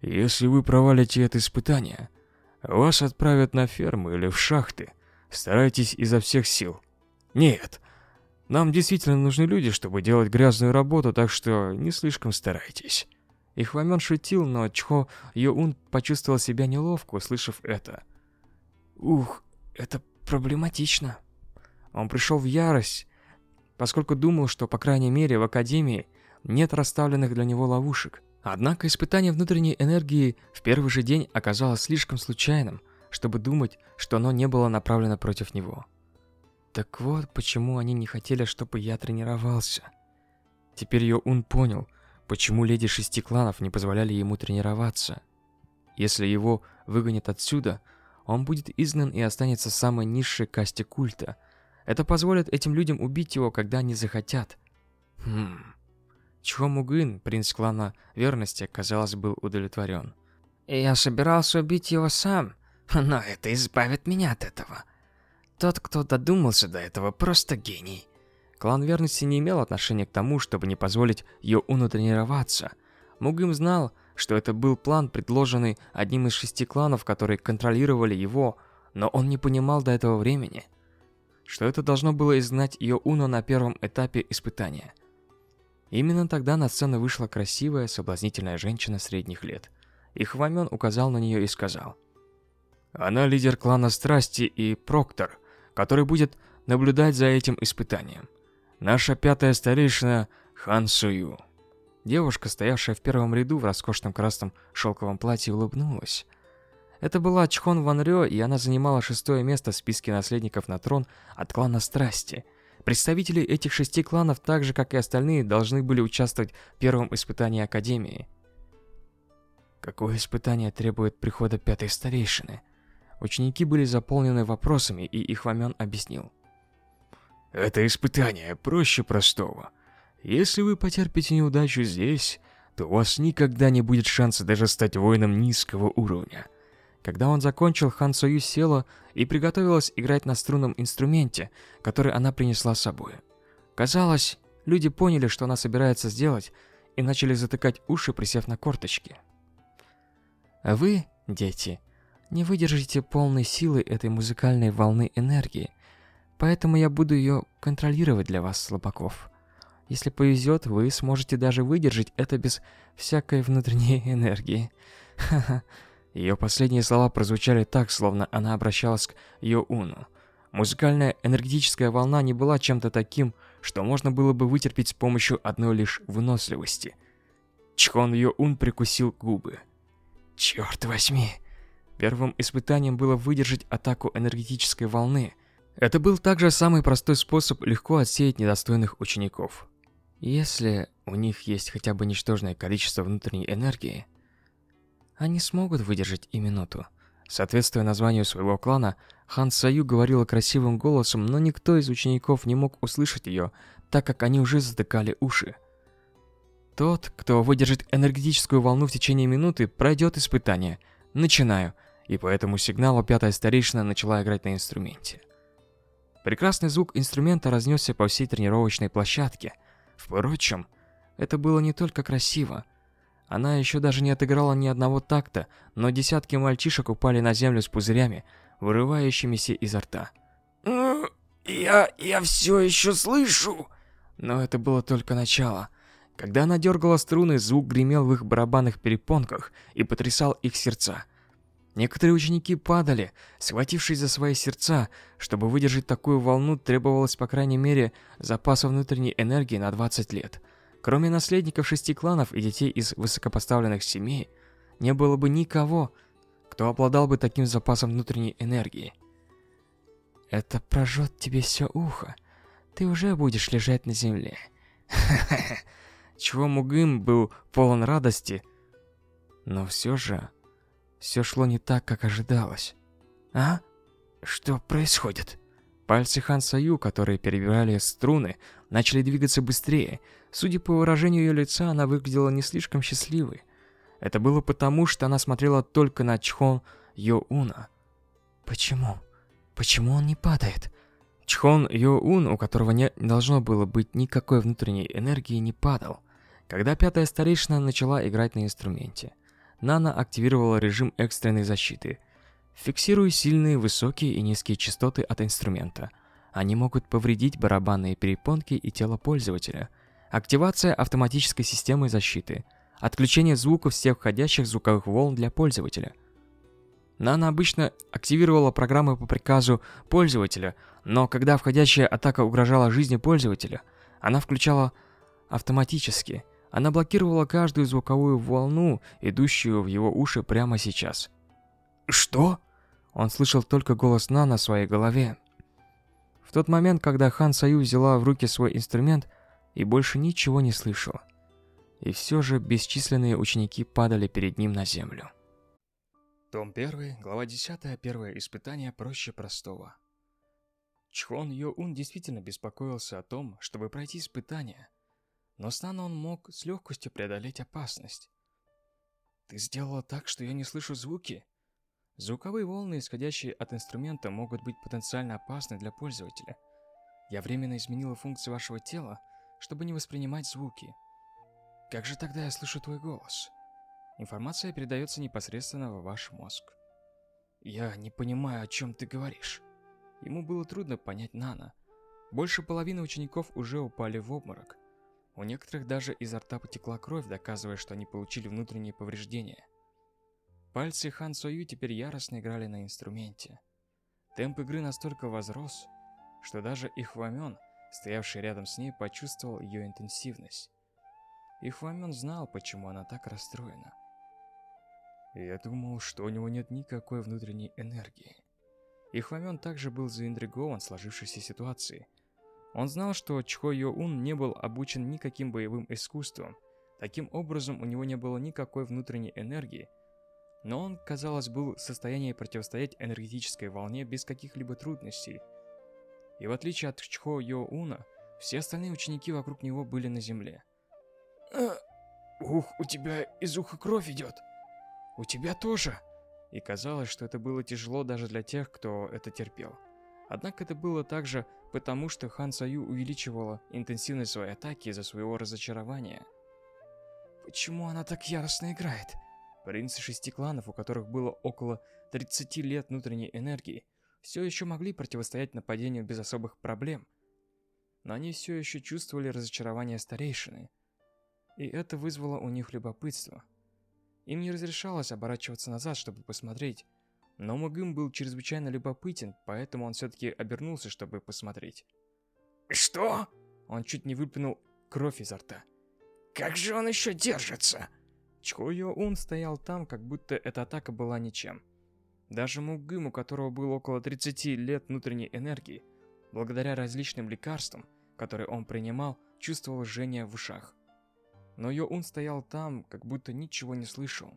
Если вы провалите это испытание, вас отправят на ферму или в шахты. Старайтесь изо всех сил. Нет, нам действительно нужны люди, чтобы делать грязную работу, так что не слишком старайтесь. И шутил, но Чхо Йоун почувствовал себя неловко, услышав это. Ух, это проблематично. Он пришел в ярость, поскольку думал, что, по крайней мере, в Академии нет расставленных для него ловушек. Однако испытание внутренней энергии в первый же день оказалось слишком случайным, чтобы думать, что оно не было направлено против него. Так вот, почему они не хотели, чтобы я тренировался. Теперь Йоун понял, Почему леди шести кланов не позволяли ему тренироваться? Если его выгонят отсюда, он будет изгнан и останется самой низшей касте культа. Это позволит этим людям убить его, когда они захотят. Хм. Чхо Мугын, принц клана верности, казалось, был удовлетворен. Я собирался убить его сам, но это избавит меня от этого. Тот, кто додумался до этого, просто гений. Клан Верности не имел отношения к тому, чтобы не позволить Йоуну тренироваться. Мугим знал, что это был план, предложенный одним из шести кланов, которые контролировали его, но он не понимал до этого времени, что это должно было изгнать Йоуну на первом этапе испытания. Именно тогда на сцену вышла красивая, соблазнительная женщина средних лет. И Хвамен указал на нее и сказал. «Она лидер клана Страсти и Проктор, который будет наблюдать за этим испытанием. Наша пятая старейшина Хан Сую. Девушка, стоявшая в первом ряду в роскошном красном шелковом платье, улыбнулась. Это была Чхон Ван Рё, и она занимала шестое место в списке наследников на трон от клана Страсти. Представители этих шести кланов, так же как и остальные, должны были участвовать в первом испытании Академии. Какое испытание требует прихода пятой старейшины? Ученики были заполнены вопросами, и их Вамен объяснил. Это испытание проще простого. Если вы потерпите неудачу здесь, то у вас никогда не будет шанса даже стать воином низкого уровня. Когда он закончил, Хан Сою села и приготовилась играть на струнном инструменте, который она принесла с собой. Казалось, люди поняли, что она собирается сделать, и начали затыкать уши, присев на корточки. А вы, дети, не выдержите полной силы этой музыкальной волны энергии, Поэтому я буду ее контролировать для вас, слабаков. Если повезет, вы сможете даже выдержать это без всякой внутренней энергии. Ха-ха. Ее последние слова прозвучали так, словно она обращалась к Йоуну. Музыкальная энергетическая волна не была чем-то таким, что можно было бы вытерпеть с помощью одной лишь выносливости. Чхон Йоун прикусил губы. Черт возьми! Первым испытанием было выдержать атаку энергетической волны – это был также самый простой способ легко отсеять недостойных учеников. Если у них есть хотя бы ничтожное количество внутренней энергии, они смогут выдержать и минуту. Соответствуя названию своего клана, Хан Саю говорила красивым голосом, но никто из учеников не мог услышать ее, так как они уже затыкали уши. Тот, кто выдержит энергетическую волну в течение минуты, пройдет испытание. Начинаю. И по этому сигналу пятая старейшина начала играть на инструменте. Прекрасный звук инструмента разнесся по всей тренировочной площадке. Впрочем, это было не только красиво. Она еще даже не отыграла ни одного такта, но десятки мальчишек упали на землю с пузырями, вырывающимися изо рта. «Я... я все еще слышу!» Но это было только начало. Когда она дергала струны, звук гремел в их барабанных перепонках и потрясал их сердца. Некоторые ученики падали, схватившись за свои сердца. Чтобы выдержать такую волну, требовалось по крайней мере запаса внутренней энергии на 20 лет. Кроме наследников шести кланов и детей из высокопоставленных семей, не было бы никого, кто обладал бы таким запасом внутренней энергии. Это прожжет тебе все ухо. Ты уже будешь лежать на земле. Чего Мугым был полон радости, но все же все шло не так, как ожидалось. А? Что происходит? Пальцы Хан Саю, которые перебирали струны, начали двигаться быстрее. Судя по выражению ее лица, она выглядела не слишком счастливой. Это было потому, что она смотрела только на Чхон Йоуна. Почему? Почему он не падает? Чхон Йоун, у которого не должно было быть никакой внутренней энергии, не падал. Когда пятая старейшина начала играть на инструменте. Нана активировала режим экстренной защиты. Фиксируя сильные, высокие и низкие частоты от инструмента. Они могут повредить барабанные перепонки и тело пользователя. Активация автоматической системы защиты. Отключение звуков всех входящих звуковых волн для пользователя. Нана обычно активировала программы по приказу пользователя, но когда входящая атака угрожала жизни пользователя, она включала автоматически – она блокировала каждую звуковую волну, идущую в его уши прямо сейчас. «Что?» Он слышал только голос На на своей голове. В тот момент, когда Хан Саю взяла в руки свой инструмент и больше ничего не слышала. И все же бесчисленные ученики падали перед ним на землю. Том 1, глава 10, первое испытание проще простого. Чхон Йо Ун действительно беспокоился о том, чтобы пройти испытание – но с Нано он мог с легкостью преодолеть опасность. Ты сделала так, что я не слышу звуки? Звуковые волны, исходящие от инструмента, могут быть потенциально опасны для пользователя. Я временно изменила функцию вашего тела, чтобы не воспринимать звуки. Как же тогда я слышу твой голос? Информация передается непосредственно в ваш мозг. Я не понимаю, о чем ты говоришь. Ему было трудно понять Нана. Больше половины учеников уже упали в обморок. У некоторых даже изо рта потекла кровь, доказывая, что они получили внутренние повреждения. Пальцы Хан Сою теперь яростно играли на инструменте. Темп игры настолько возрос, что даже Ихвамен, стоявший рядом с ней, почувствовал ее интенсивность. Ихвамен знал, почему она так расстроена. Я думал, что у него нет никакой внутренней энергии. Ихвамен также был заинтригован сложившейся ситуацией. Он знал, что Чхо Йо Ун не был обучен никаким боевым искусством. Таким образом, у него не было никакой внутренней энергии, но он, казалось, был в состоянии противостоять энергетической волне без каких-либо трудностей. И в отличие от Чхо Йо Уна, все остальные ученики вокруг него были на земле. «А, ух, у тебя из уха кровь идет. У тебя тоже. И казалось, что это было тяжело даже для тех, кто это терпел. Однако это было также потому, что Хан Саю увеличивала интенсивность своей атаки из-за своего разочарования. Почему она так яростно играет? Принцы шести кланов, у которых было около 30 лет внутренней энергии, все еще могли противостоять нападению без особых проблем. Но они все еще чувствовали разочарование старейшины. И это вызвало у них любопытство. Им не разрешалось оборачиваться назад, чтобы посмотреть, но Мугым был чрезвычайно любопытен, поэтому он все-таки обернулся, чтобы посмотреть. «Что?» Он чуть не выплюнул кровь изо рта. «Как же он еще держится?» Чхойо Ун стоял там, как будто эта атака была ничем. Даже Мугым, у которого было около 30 лет внутренней энергии, благодаря различным лекарствам, которые он принимал, чувствовал жжение в ушах. Но Йо Ун стоял там, как будто ничего не слышал.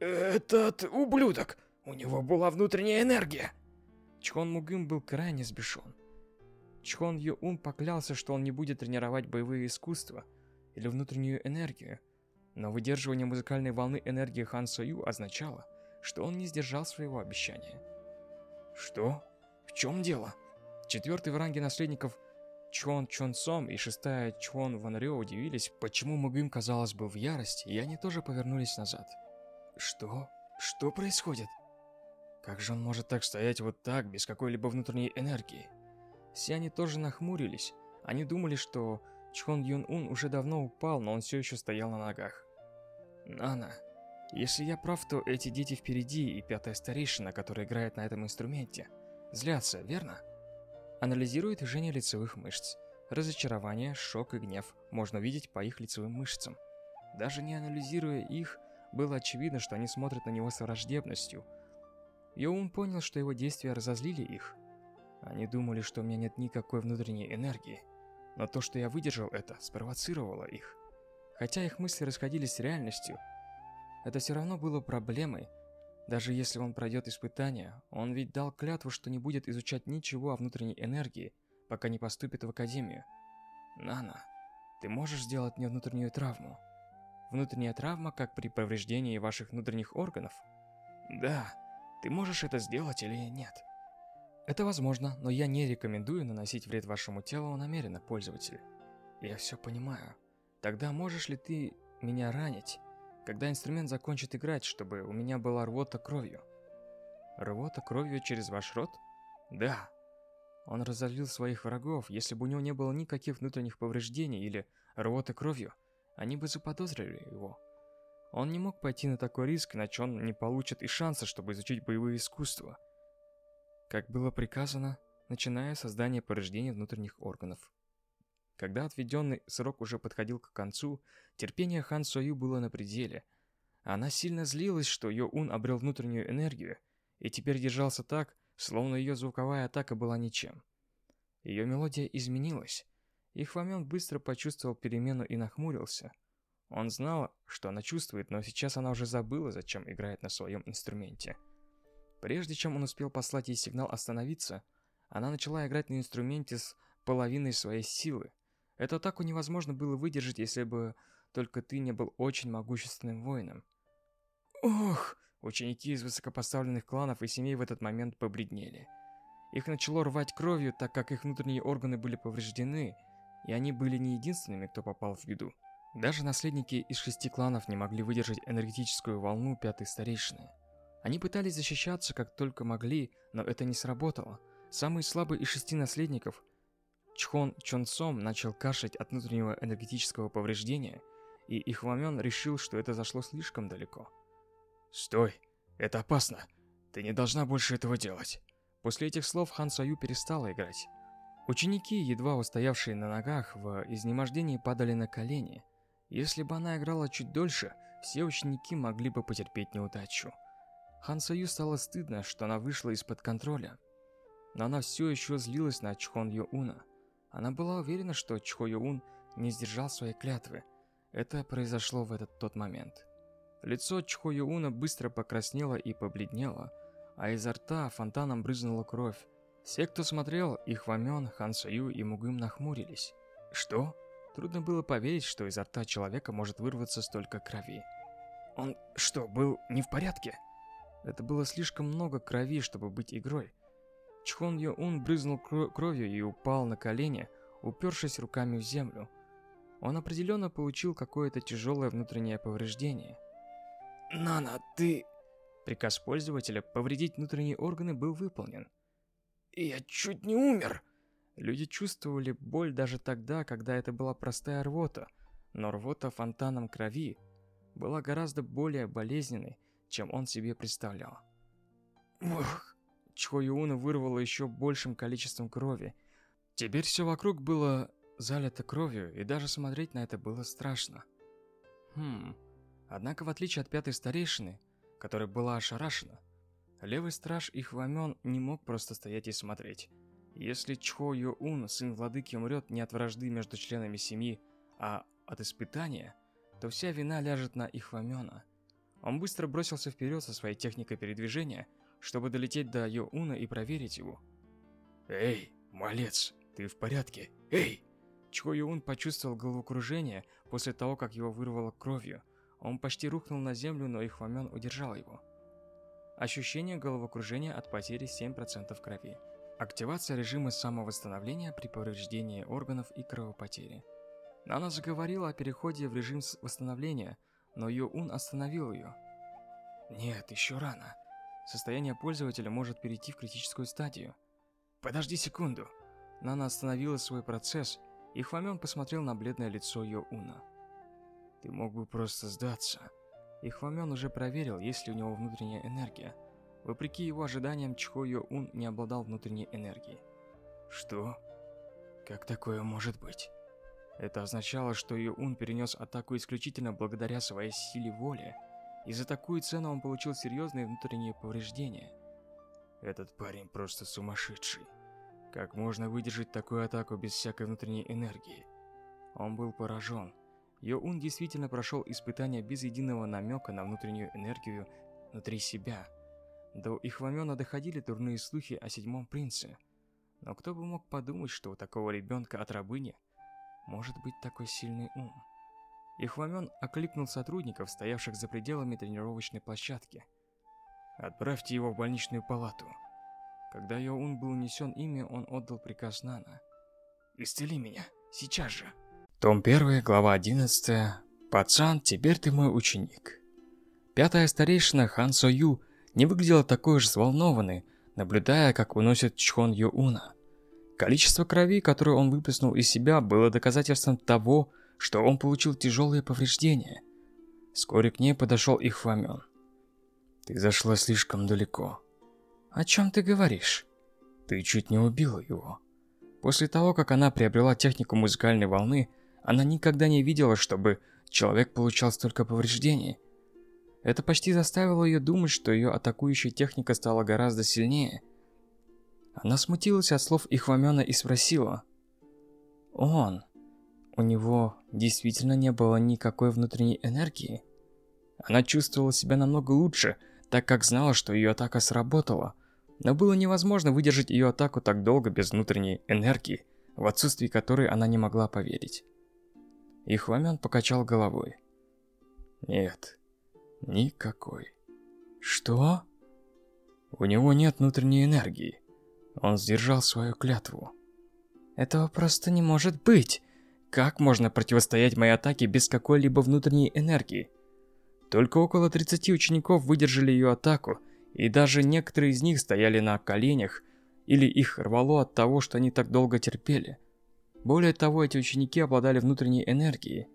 «Этот ублюдок! У него была внутренняя энергия!» Чхон Мугым был крайне сбешен. Чхон Йо Ун поклялся, что он не будет тренировать боевые искусства или внутреннюю энергию, но выдерживание музыкальной волны энергии Хан Сою означало, что он не сдержал своего обещания. Что? В чем дело? Четвертый в ранге наследников Чхон Чон Сом и шестая Чхон Ван Рё удивились, почему Мугым, казалось, был в ярости, и они тоже повернулись назад. Что? Что происходит? Как же он может так стоять вот так, без какой-либо внутренней энергии? Все они тоже нахмурились. Они думали, что Чхон Юн Ун уже давно упал, но он все еще стоял на ногах. Нана, если я прав, то эти дети впереди и пятая старейшина, которая играет на этом инструменте, злятся, верно? Анализирует движение лицевых мышц. Разочарование, шок и гнев можно видеть по их лицевым мышцам. Даже не анализируя их, было очевидно, что они смотрят на него с враждебностью. Йоун понял, что его действия разозлили их. Они думали, что у меня нет никакой внутренней энергии. Но то, что я выдержал это, спровоцировало их. Хотя их мысли расходились с реальностью, это все равно было проблемой. Даже если он пройдет испытание, он ведь дал клятву, что не будет изучать ничего о внутренней энергии, пока не поступит в Академию. Нана, ты можешь сделать мне внутреннюю травму? Внутренняя травма, как при повреждении ваших внутренних органов? Да, ты можешь это сделать или нет? Это возможно, но я не рекомендую наносить вред вашему телу намеренно, пользователь. Я все понимаю. Тогда можешь ли ты меня ранить, когда инструмент закончит играть, чтобы у меня была рвота кровью? Рвота кровью через ваш рот? Да. Он разозлил своих врагов, если бы у него не было никаких внутренних повреждений или рвоты кровью, они бы заподозрили его. Он не мог пойти на такой риск, иначе он не получит и шанса, чтобы изучить боевые искусства. Как было приказано, начиная создание повреждений внутренних органов. Когда отведенный срок уже подходил к концу, терпение Хан Сою было на пределе. Она сильно злилась, что Йо-Ун обрел внутреннюю энергию, и теперь держался так, словно ее звуковая атака была ничем. Ее мелодия изменилась. И Хвамен быстро почувствовал перемену и нахмурился. Он знал, что она чувствует, но сейчас она уже забыла, зачем играет на своем инструменте. Прежде чем он успел послать ей сигнал остановиться, она начала играть на инструменте с половиной своей силы. Эту атаку невозможно было выдержать, если бы только ты не был очень могущественным воином. Ох! Ученики из высокопоставленных кланов и семей в этот момент побледнели. Их начало рвать кровью, так как их внутренние органы были повреждены, и они были не единственными, кто попал в беду. Даже наследники из шести кланов не могли выдержать энергетическую волну пятой старейшины. Они пытались защищаться как только могли, но это не сработало. Самый слабый из шести наследников, Чхон Чонсом, начал кашлять от внутреннего энергетического повреждения, и Ихвамен решил, что это зашло слишком далеко. «Стой! Это опасно! Ты не должна больше этого делать!» После этих слов Хан Сою перестала играть. Ученики, едва устоявшие на ногах, в изнемождении падали на колени. Если бы она играла чуть дольше, все ученики могли бы потерпеть неудачу. Хан Сою стало стыдно, что она вышла из-под контроля. Но она все еще злилась на Чхон Юуна. Она была уверена, что Чхо Юун не сдержал своей клятвы. Это произошло в этот тот момент. Лицо Чхо Юуна быстро покраснело и побледнело, а изо рта фонтаном брызнула кровь. Все, кто смотрел, их Вамен, Хан Сою и Мугым нахмурились. Что? Трудно было поверить, что изо рта человека может вырваться столько крови. Он что, был не в порядке? Это было слишком много крови, чтобы быть игрой. Чхон Йо-Ун брызнул кровью и упал на колени, упершись руками в землю. Он определенно получил какое-то тяжелое внутреннее повреждение. «Нана, ты...» Приказ пользователя повредить внутренние органы был выполнен. «Я чуть не умер!» Люди чувствовали боль даже тогда, когда это была простая рвота, но рвота фонтаном крови была гораздо более болезненной, чем он себе представлял. Ух! Чхо Юуна вырвало еще большим количеством крови. Теперь все вокруг было залито кровью, и даже смотреть на это было страшно. Хм. Однако, в отличие от пятой старейшины, которая была ошарашена, левый страж их Вамен не мог просто стоять и смотреть. Если Чхо Юун, сын владыки, умрет не от вражды между членами семьи, а от испытания, то вся вина ляжет на их Вамена. Он быстро бросился вперед со своей техникой передвижения, чтобы долететь до Йоуна и проверить его. «Эй, малец, ты в порядке? Эй!» Чхо Юун почувствовал головокружение после того, как его вырвало кровью. Он почти рухнул на землю, но их Ихвамен удержал его. Ощущение головокружения от потери 7% крови. Активация режима самовосстановления при повреждении органов и кровопотере. Она заговорила о переходе в режим восстановления, но Юун остановил ее. Нет, еще рано. Состояние пользователя может перейти в критическую стадию. Подожди секунду. Нана остановила свой процесс, и Хвамен посмотрел на бледное лицо Юуна. Ты мог бы просто сдаться. И Хвамен уже проверил, есть ли у него внутренняя энергия. Вопреки его ожиданиям, Чхо Йо-Ун не обладал внутренней энергией. Что? Как такое может быть? Это означало, что Йо-Ун перенес атаку исключительно благодаря своей силе воли, и за такую цену он получил серьезные внутренние повреждения. Этот парень просто сумасшедший. Как можно выдержать такую атаку без всякой внутренней энергии? Он был поражен. Йо-Ун действительно прошел испытание без единого намека на внутреннюю энергию внутри себя – до их Вамена доходили дурные слухи о седьмом принце. Но кто бы мог подумать, что у такого ребенка от рабыни может быть такой сильный ум. Ихвамен окликнул сотрудников, стоявших за пределами тренировочной площадки. «Отправьте его в больничную палату». Когда Йоун был унесен ими, он отдал приказ Нана. «Исцели меня, сейчас же». Том 1, глава 11. «Пацан, теперь ты мой ученик». Пятая старейшина Хан Со Ю не выглядела такой уж взволнованной, наблюдая, как уносит Чхон Юуна. Количество крови, которое он выплеснул из себя, было доказательством того, что он получил тяжелые повреждения. Вскоре к ней подошел их Фамен. «Ты зашла слишком далеко». «О чем ты говоришь?» «Ты чуть не убила его». После того, как она приобрела технику музыкальной волны, она никогда не видела, чтобы человек получал столько повреждений – это почти заставило ее думать, что ее атакующая техника стала гораздо сильнее. Она смутилась от слов Ихвамена и спросила. «Он? У него действительно не было никакой внутренней энергии?» Она чувствовала себя намного лучше, так как знала, что ее атака сработала. Но было невозможно выдержать ее атаку так долго без внутренней энергии, в отсутствии которой она не могла поверить. Ихвамен покачал головой. «Нет, Никакой. Что? У него нет внутренней энергии. Он сдержал свою клятву. Этого просто не может быть. Как можно противостоять моей атаке без какой-либо внутренней энергии? Только около 30 учеников выдержали ее атаку, и даже некоторые из них стояли на коленях, или их рвало от того, что они так долго терпели. Более того, эти ученики обладали внутренней энергией.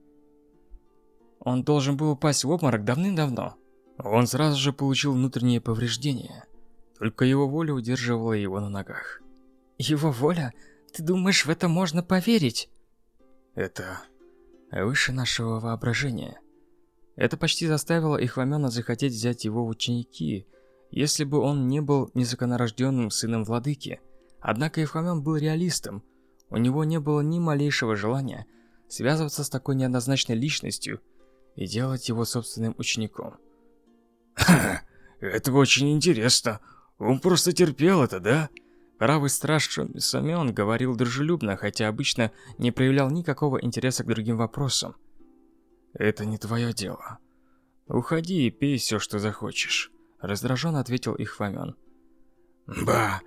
Он должен был упасть в обморок давным-давно. Он сразу же получил внутренние повреждения. Только его воля удерживала его на ногах. Его воля? Ты думаешь, в это можно поверить? Это выше нашего воображения. Это почти заставило Ихвамена захотеть взять его в ученики, если бы он не был незаконнорожденным сыном владыки. Однако Ихвамен был реалистом. У него не было ни малейшего желания связываться с такой неоднозначной личностью и делать его собственным учеником. Ха, это очень интересно. Он просто терпел это, да? Правый страж Самион говорил дружелюбно, хотя обычно не проявлял никакого интереса к другим вопросам. «Это не твое дело. Уходи и пей все, что захочешь», — раздраженно ответил их Фомен. «Ба,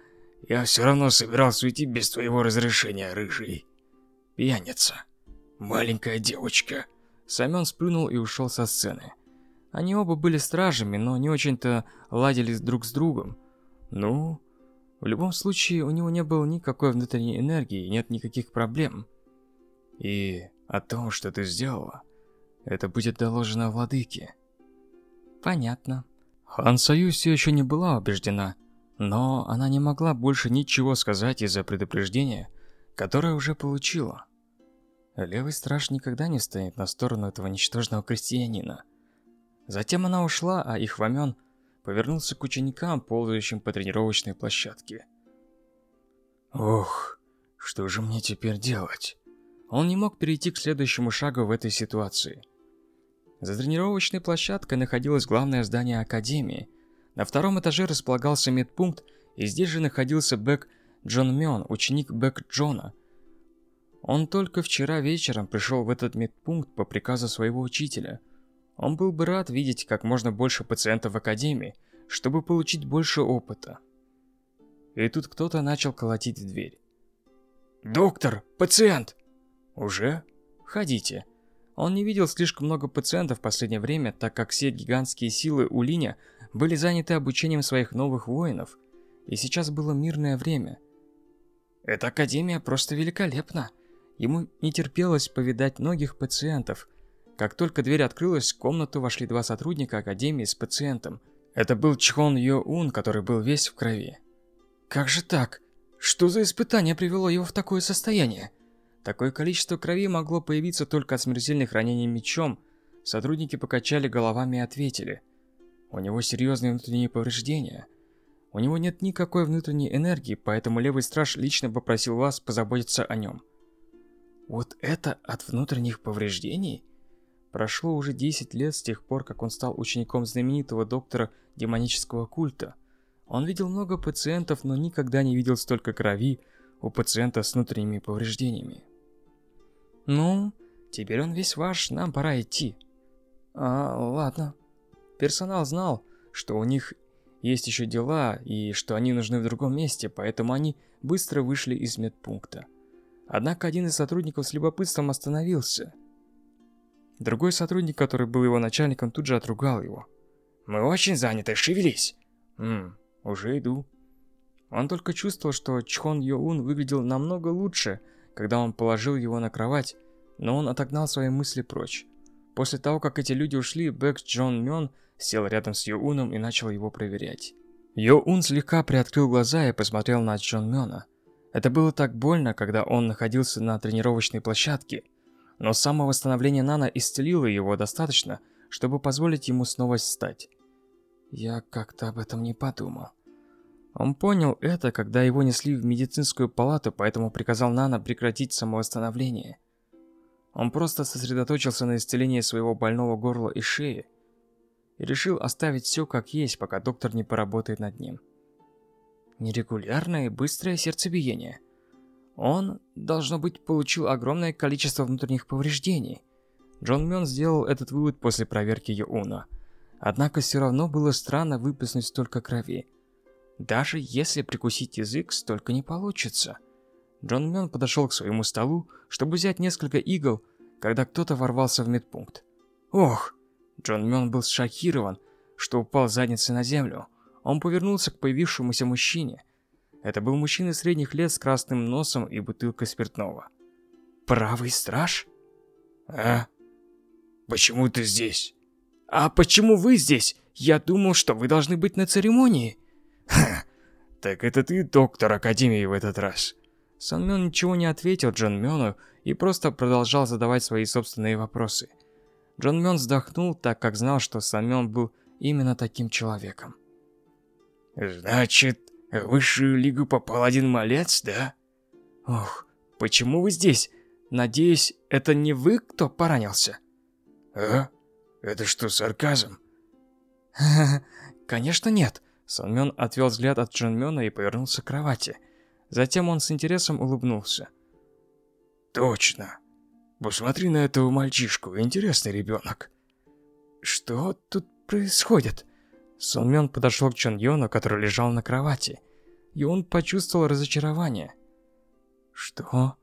я все равно собирался уйти без твоего разрешения, рыжий. Пьяница. Маленькая девочка». Самен сплюнул и ушел со сцены. Они оба были стражами, но не очень-то ладили друг с другом. Ну, в любом случае, у него не было никакой внутренней энергии, нет никаких проблем. И о том, что ты сделала, это будет доложено владыке. Понятно. Хан все еще не была убеждена, но она не могла больше ничего сказать из-за предупреждения, которое уже получила. Левый страж никогда не встанет на сторону этого ничтожного крестьянина. Затем она ушла, а их Вамен повернулся к ученикам, ползающим по тренировочной площадке. Ох, что же мне теперь делать? Он не мог перейти к следующему шагу в этой ситуации. За тренировочной площадкой находилось главное здание Академии. На втором этаже располагался медпункт, и здесь же находился Бэк Джон Мён, ученик Бэк Джона. Он только вчера вечером пришел в этот медпункт по приказу своего учителя. Он был бы рад видеть как можно больше пациентов в академии, чтобы получить больше опыта. И тут кто-то начал колотить в дверь. «Доктор! Пациент!» «Уже? Ходите». Он не видел слишком много пациентов в последнее время, так как все гигантские силы у Линя были заняты обучением своих новых воинов, и сейчас было мирное время. Эта академия просто великолепна. Ему не терпелось повидать многих пациентов, как только дверь открылась, в комнату вошли два сотрудника Академии с пациентом. Это был Чхон Йо Ун, который был весь в крови. Как же так? Что за испытание привело его в такое состояние? Такое количество крови могло появиться только от смертельных ранений мечом. Сотрудники покачали головами и ответили. У него серьезные внутренние повреждения. У него нет никакой внутренней энергии, поэтому левый страж лично попросил вас позаботиться о нем. Вот это от внутренних повреждений? Прошло уже 10 лет с тех пор, как он стал учеником знаменитого доктора демонического культа. Он видел много пациентов, но никогда не видел столько крови у пациента с внутренними повреждениями. Ну, теперь он весь ваш, нам пора идти. А, ладно. Персонал знал, что у них есть еще дела и что они нужны в другом месте, поэтому они быстро вышли из медпункта. Однако один из сотрудников с любопытством остановился – Другой сотрудник, который был его начальником, тут же отругал его. «Мы очень заняты, шевелись!» «Ммм, уже иду». Он только чувствовал, что Чхон Йоун выглядел намного лучше, когда он положил его на кровать, но он отогнал свои мысли прочь. После того, как эти люди ушли, Бэк Джон Мён сел рядом с Йоуном и начал его проверять. Йоун слегка приоткрыл глаза и посмотрел на Джон Мёна. Это было так больно, когда он находился на тренировочной площадке – но самовосстановление Нана исцелило его достаточно, чтобы позволить ему снова встать. Я как-то об этом не подумал. Он понял это, когда его несли в медицинскую палату, поэтому приказал Нана прекратить самовосстановление. Он просто сосредоточился на исцелении своего больного горла и шеи и решил оставить все как есть, пока доктор не поработает над ним. Нерегулярное и быстрое сердцебиение – он, должно быть, получил огромное количество внутренних повреждений. Джон Мён сделал этот вывод после проверки Юуна. Однако все равно было странно выплеснуть столько крови. Даже если прикусить язык, столько не получится. Джон Мён подошел к своему столу, чтобы взять несколько игл, когда кто-то ворвался в медпункт. Ох! Джон Мён был шокирован, что упал задницей на землю. Он повернулся к появившемуся мужчине. Это был мужчина средних лет с красным носом и бутылкой спиртного. «Правый страж?» «А? Почему ты здесь?» «А почему вы здесь? Я думал, что вы должны быть на церемонии». «Ха, так это ты доктор Академии в этот раз?» Сан Мён ничего не ответил Джон Мёну и просто продолжал задавать свои собственные вопросы. Джон Мён вздохнул, так как знал, что Сан Мён был именно таким человеком. «Значит, в высшую лигу попал один малец, да?» «Ох, почему вы здесь? Надеюсь, это не вы, кто поранился?» «А? Это что, сарказм?» «Конечно нет». Сан отвел взгляд от Джон Мёна и повернулся к кровати. Затем он с интересом улыбнулся. «Точно. Посмотри на этого мальчишку, интересный ребенок». «Что тут происходит?» Сон Мён подошел к Чон Йону, который лежал на кровати, и он почувствовал разочарование. Что?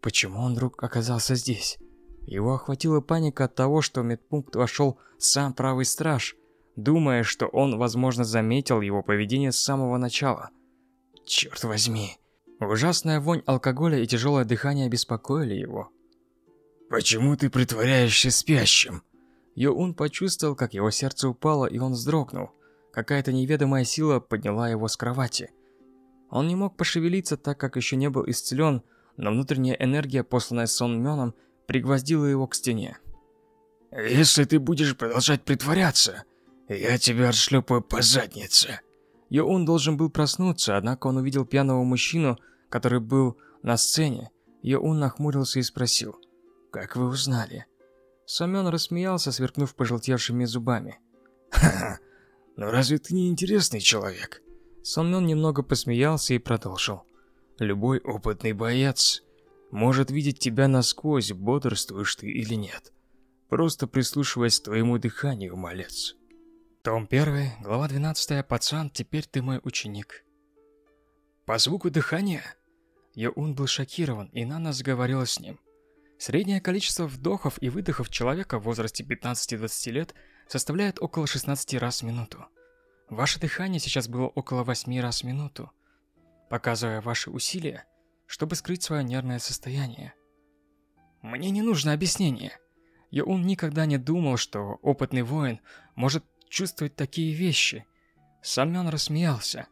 Почему он вдруг оказался здесь? Его охватила паника от того, что в медпункт вошел сам правый страж, думая, что он, возможно, заметил его поведение с самого начала. Черт возьми. Ужасная вонь алкоголя и тяжелое дыхание беспокоили его. «Почему ты притворяешься спящим?» Йоун почувствовал, как его сердце упало, и он вздрогнул. Какая-то неведомая сила подняла его с кровати. Он не мог пошевелиться, так как еще не был исцелен, но внутренняя энергия, посланная Сон Мёном, пригвоздила его к стене. «Если ты будешь продолжать притворяться, я тебя отшлепаю по заднице». Йоун должен был проснуться, однако он увидел пьяного мужчину, который был на сцене. Йоун нахмурился и спросил, «Как вы узнали?» Сомён рассмеялся, сверкнув пожелтевшими зубами. «Ха-ха, но разве ты не интересный человек?» Сомён немного посмеялся и продолжил. «Любой опытный боец может видеть тебя насквозь, бодрствуешь ты или нет. Просто прислушиваясь к твоему дыханию, малец». Том 1, глава 12. Пацан, теперь ты мой ученик. По звуку дыхания Йоун был шокирован, и Нана заговорила с ним. Среднее количество вдохов и выдохов человека в возрасте 15-20 лет составляет около 16 раз в минуту. Ваше дыхание сейчас было около 8 раз в минуту, показывая ваши усилия, чтобы скрыть свое нервное состояние. Мне не нужно объяснение. Йоун никогда не думал, что опытный воин может чувствовать такие вещи. Самён рассмеялся.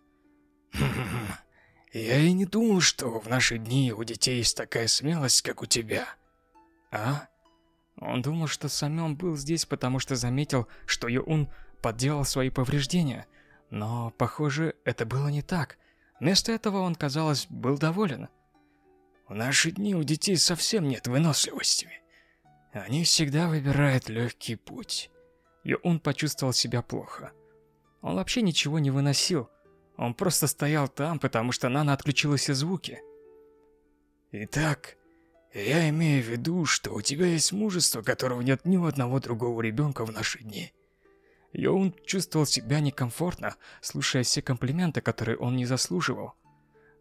Я и не думал, что в наши дни у детей есть такая смелость, как у тебя. А? Он думал, что Самён был здесь, потому что заметил, что Юун подделал свои повреждения. Но, похоже, это было не так. Вместо этого он, казалось, был доволен. В наши дни у детей совсем нет выносливости. Они всегда выбирают легкий путь он почувствовал себя плохо. Он вообще ничего не выносил. Он просто стоял там, потому что Нана отключила все звуки. Итак, я имею в виду, что у тебя есть мужество, которого нет ни у одного другого ребенка в наши дни. Йоун чувствовал себя некомфортно, слушая все комплименты, которые он не заслуживал.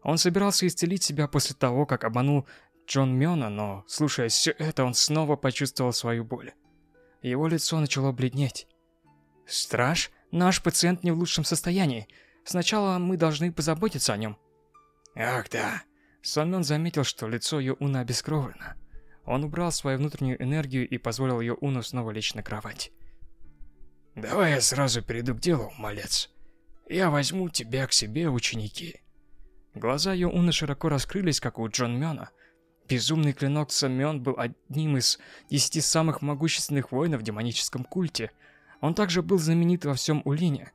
Он собирался исцелить себя после того, как обманул Джон Мёна, но, слушая все это, он снова почувствовал свою боль. Его лицо начало бледнеть. «Страж, наш пациент не в лучшем состоянии. Сначала мы должны позаботиться о нем». «Ах, да». Сонмён заметил, что лицо Йоуна обескровлено. Он убрал свою внутреннюю энергию и позволил Йоуну снова лечь на кровать. «Давай я сразу перейду к делу, малец. Я возьму тебя к себе, ученики». Глаза Йоуна широко раскрылись, как у Джон Мёна, Безумный клинок Самён был одним из десяти самых могущественных воинов в демоническом культе. Он также был знаменит во всем Улине.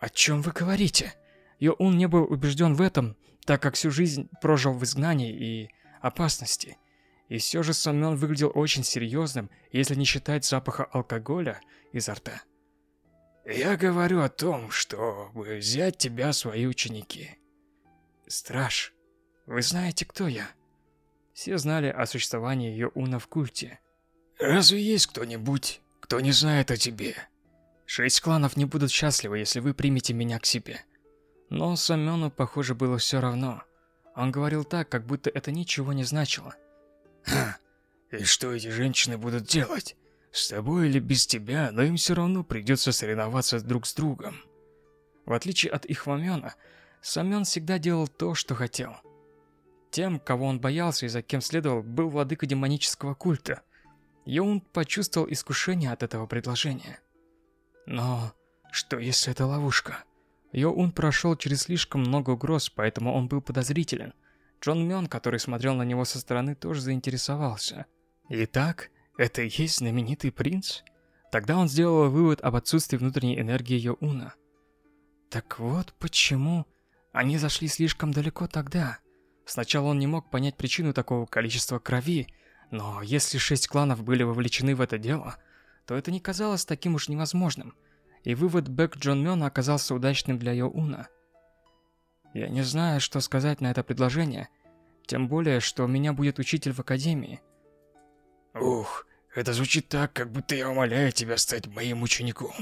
О чем вы говорите? Йоун не был убежден в этом, так как всю жизнь прожил в изгнании и опасности. И все же Самён выглядел очень серьезным, если не считать запаха алкоголя изо рта. «Я говорю о том, чтобы взять тебя свои ученики». «Страж, вы знаете, кто я?» Все знали о существовании Йоуна в культе. «Разве есть кто-нибудь, кто не знает о тебе? Шесть кланов не будут счастливы, если вы примете меня к себе. Но Сомёну, похоже, было все равно. Он говорил так, как будто это ничего не значило. Ха, и что эти женщины будут делать? С тобой или без тебя, но им все равно придется соревноваться друг с другом. В отличие от Ихвамёна, Самён всегда делал то, что хотел. Тем, кого он боялся и за кем следовал, был владыка демонического культа. Йоун почувствовал искушение от этого предложения. Но что если это ловушка? Йоун прошел через слишком много угроз, поэтому он был подозрителен. Джон Мён, который смотрел на него со стороны, тоже заинтересовался. Итак, это и есть знаменитый принц? Тогда он сделал вывод об отсутствии внутренней энергии Йоуна. Так вот почему они зашли слишком далеко тогда. Сначала он не мог понять причину такого количества крови, но если шесть кланов были вовлечены в это дело, то это не казалось таким уж невозможным, и вывод Бэк Джон Мёна оказался удачным для Йоуна. Я не знаю, что сказать на это предложение, тем более, что у меня будет учитель в академии. Ух, это звучит так, как будто я умоляю тебя стать моим учеником.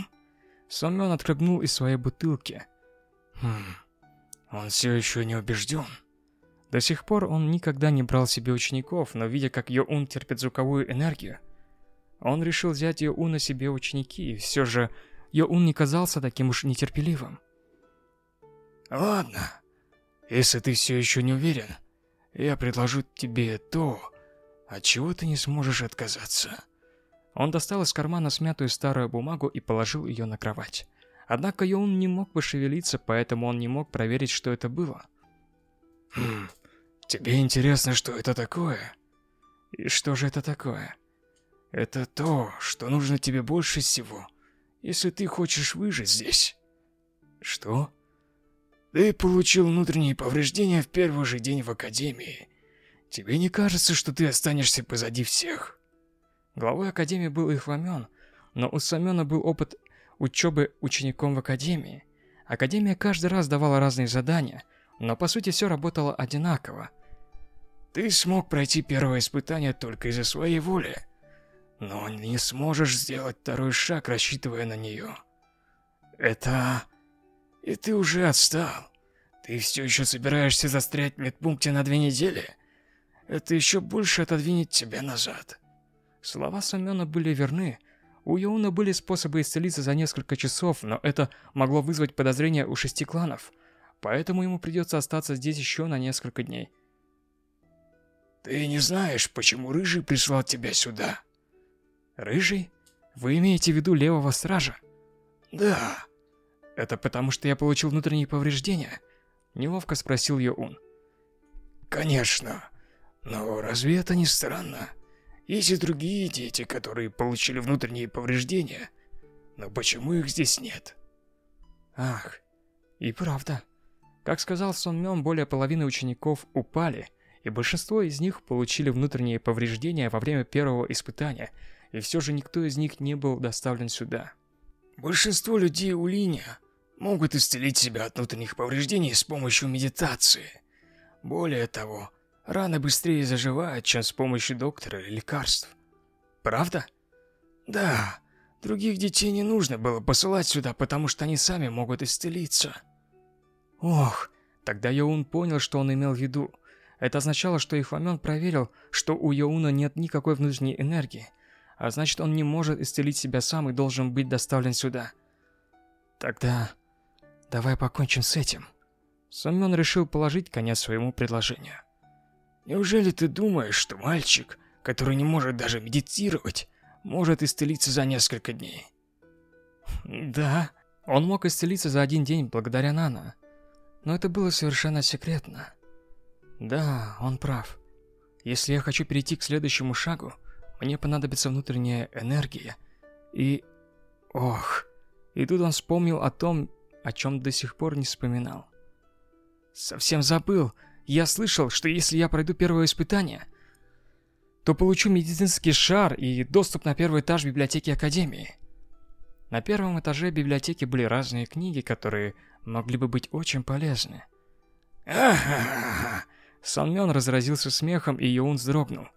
Сомён отхлебнул из своей бутылки. Хм, он все еще не убежден. До сих пор он никогда не брал себе учеников, но видя, как Йоун терпит звуковую энергию, он решил взять Йоуна себе ученики, и все же Йоун не казался таким уж нетерпеливым. Ладно, если ты все еще не уверен, я предложу тебе то, от чего ты не сможешь отказаться. Он достал из кармана смятую старую бумагу и положил ее на кровать. Однако Йоун не мог пошевелиться, поэтому он не мог проверить, что это было. Хм, тебе интересно, что это такое? И что же это такое? Это то, что нужно тебе больше всего, если ты хочешь выжить здесь. Что? Ты получил внутренние повреждения в первый же день в Академии. Тебе не кажется, что ты останешься позади всех? Главой Академии был Ихвамен, но у Самена был опыт учебы учеником в Академии. Академия каждый раз давала разные задания, но по сути все работало одинаково. Ты смог пройти первое испытание только из-за своей воли, но не сможешь сделать второй шаг, рассчитывая на нее. Это... И ты уже отстал. Ты все еще собираешься застрять в медпункте на две недели? это еще больше отодвинет тебя назад. Слова Самена были верны. У Йоуна были способы исцелиться за несколько часов, но это могло вызвать подозрения у шести кланов. Поэтому ему придется остаться здесь еще на несколько дней. Ты не знаешь, почему Рыжий прислал тебя сюда? Рыжий? Вы имеете в виду Левого Стража? Да. Это потому, что я получил внутренние повреждения? Неловко спросил Йоун. Конечно. Но разве это не странно? Есть и другие дети, которые получили внутренние повреждения. Но почему их здесь нет? Ах, и правда. Как сказал Сон Мён, более половины учеников упали, и большинство из них получили внутренние повреждения во время первого испытания, и все же никто из них не был доставлен сюда. Большинство людей у Линя могут исцелить себя от внутренних повреждений с помощью медитации. Более того, Раны быстрее заживают, чем с помощью доктора или лекарств. Правда? Да. Других детей не нужно было посылать сюда, потому что они сами могут исцелиться. Ох, тогда Йоун понял, что он имел в виду. Это означало, что Ихвамен проверил, что у Йоуна нет никакой внутренней энергии, а значит, он не может исцелить себя сам и должен быть доставлен сюда. Тогда давай покончим с этим. Сомён решил положить конец своему предложению. Неужели ты думаешь, что мальчик, который не может даже медитировать, может исцелиться за несколько дней? Да, он мог исцелиться за один день благодаря Нана. Но это было совершенно секретно. Да, он прав. Если я хочу перейти к следующему шагу, мне понадобится внутренняя энергия. И... Ох... И тут он вспомнил о том, о чем до сих пор не вспоминал. Совсем забыл, я слышал, что если я пройду первое испытание, то получу медицинский шар и доступ на первый этаж библиотеки Академии. На первом этаже библиотеки были разные книги, которые могли бы быть очень полезны. Ага. Санмён разразился смехом, и Йоун вздрогнул.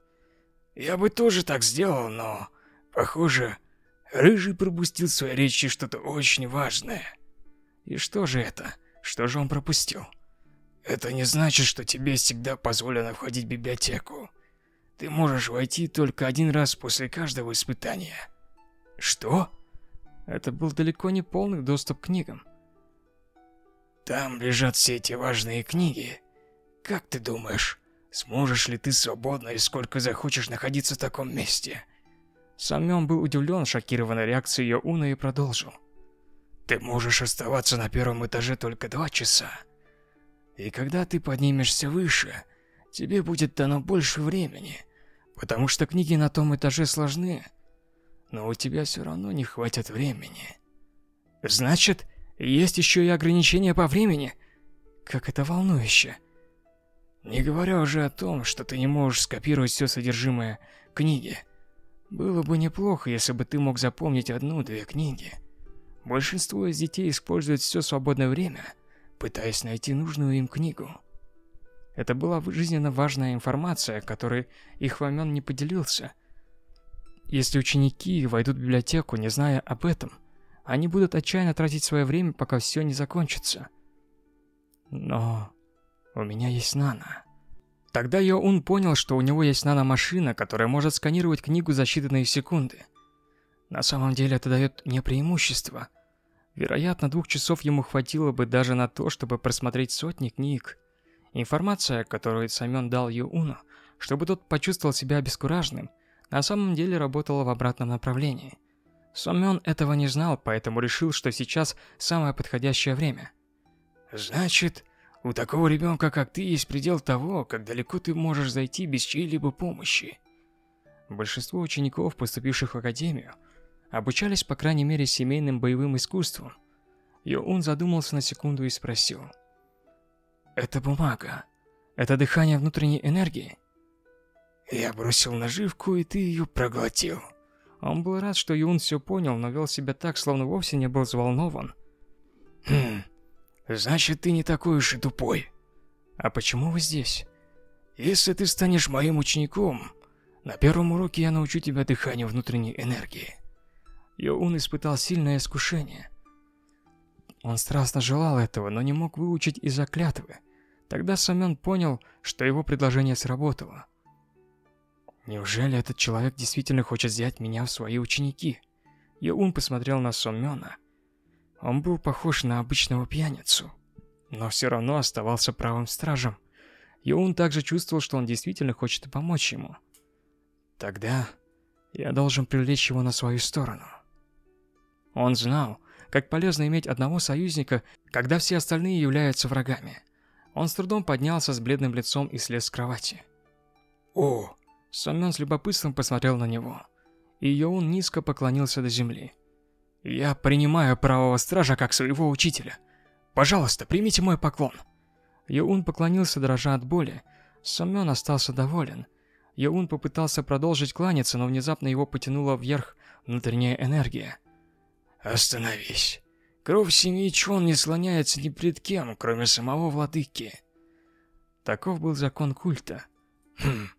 Я бы тоже так сделал, но, похоже, Рыжий пропустил в своей речи что-то очень важное. И что же это? Что же он пропустил? Это не значит, что тебе всегда позволено входить в библиотеку. Ты можешь войти только один раз после каждого испытания. Что? Это был далеко не полный доступ к книгам. Там лежат все эти важные книги. Как ты думаешь, сможешь ли ты свободно и сколько захочешь находиться в таком месте? Самён был удивлен шокированной реакцией Йоуна и продолжил. Ты можешь оставаться на первом этаже только два часа. И когда ты поднимешься выше, тебе будет дано больше времени, потому что книги на том этаже сложны, но у тебя все равно не хватит времени. Значит, есть еще и ограничения по времени? Как это волнующе. Не говоря уже о том, что ты не можешь скопировать все содержимое книги. Было бы неплохо, если бы ты мог запомнить одну-две книги. Большинство из детей используют все свободное время, пытаясь найти нужную им книгу. Это была жизненно важная информация, которой Ихвамен не поделился. Если ученики войдут в библиотеку, не зная об этом, они будут отчаянно тратить свое время, пока все не закончится. Но у меня есть Нана. Тогда Йоун понял, что у него есть наномашина, которая может сканировать книгу за считанные секунды. На самом деле это дает мне преимущество. Вероятно, двух часов ему хватило бы даже на то, чтобы просмотреть сотни книг. Информация, которую Самён дал Юуну, чтобы тот почувствовал себя обескураженным, на самом деле работала в обратном направлении. Самён этого не знал, поэтому решил, что сейчас самое подходящее время. «Значит, у такого ребенка, как ты, есть предел того, как далеко ты можешь зайти без чьей-либо помощи». Большинство учеников, поступивших в академию, обучались по крайней мере семейным боевым искусствам. Йоун задумался на секунду и спросил. «Это бумага. Это дыхание внутренней энергии?» «Я бросил наживку, и ты ее проглотил». Он был рад, что Юн все понял, но вел себя так, словно вовсе не был взволнован. «Хм, значит, ты не такой уж и тупой». «А почему вы здесь?» «Если ты станешь моим учеником, на первом уроке я научу тебя дыханию внутренней энергии». Йоун испытал сильное искушение. Он страстно желал этого, но не мог выучить из-за клятвы. Тогда Самён понял, что его предложение сработало. Неужели этот человек действительно хочет взять меня в свои ученики? Йоун посмотрел на Сомёна. Он был похож на обычного пьяницу, но все равно оставался правым стражем. Йоун также чувствовал, что он действительно хочет помочь ему. Тогда я должен привлечь его на свою сторону. Он знал, как полезно иметь одного союзника, когда все остальные являются врагами. Он с трудом поднялся с бледным лицом и слез с кровати. «О!» Сомён с любопытством посмотрел на него. И Йоун низко поклонился до земли. «Я принимаю правого стража как своего учителя. Пожалуйста, примите мой поклон». Йоун поклонился, дрожа от боли. Сомён остался доволен. Йоун попытался продолжить кланяться, но внезапно его потянула вверх внутренняя энергия. Остановись. Кровь семьи Чон не слоняется ни пред кем, кроме самого владыки. Таков был закон культа. Хм,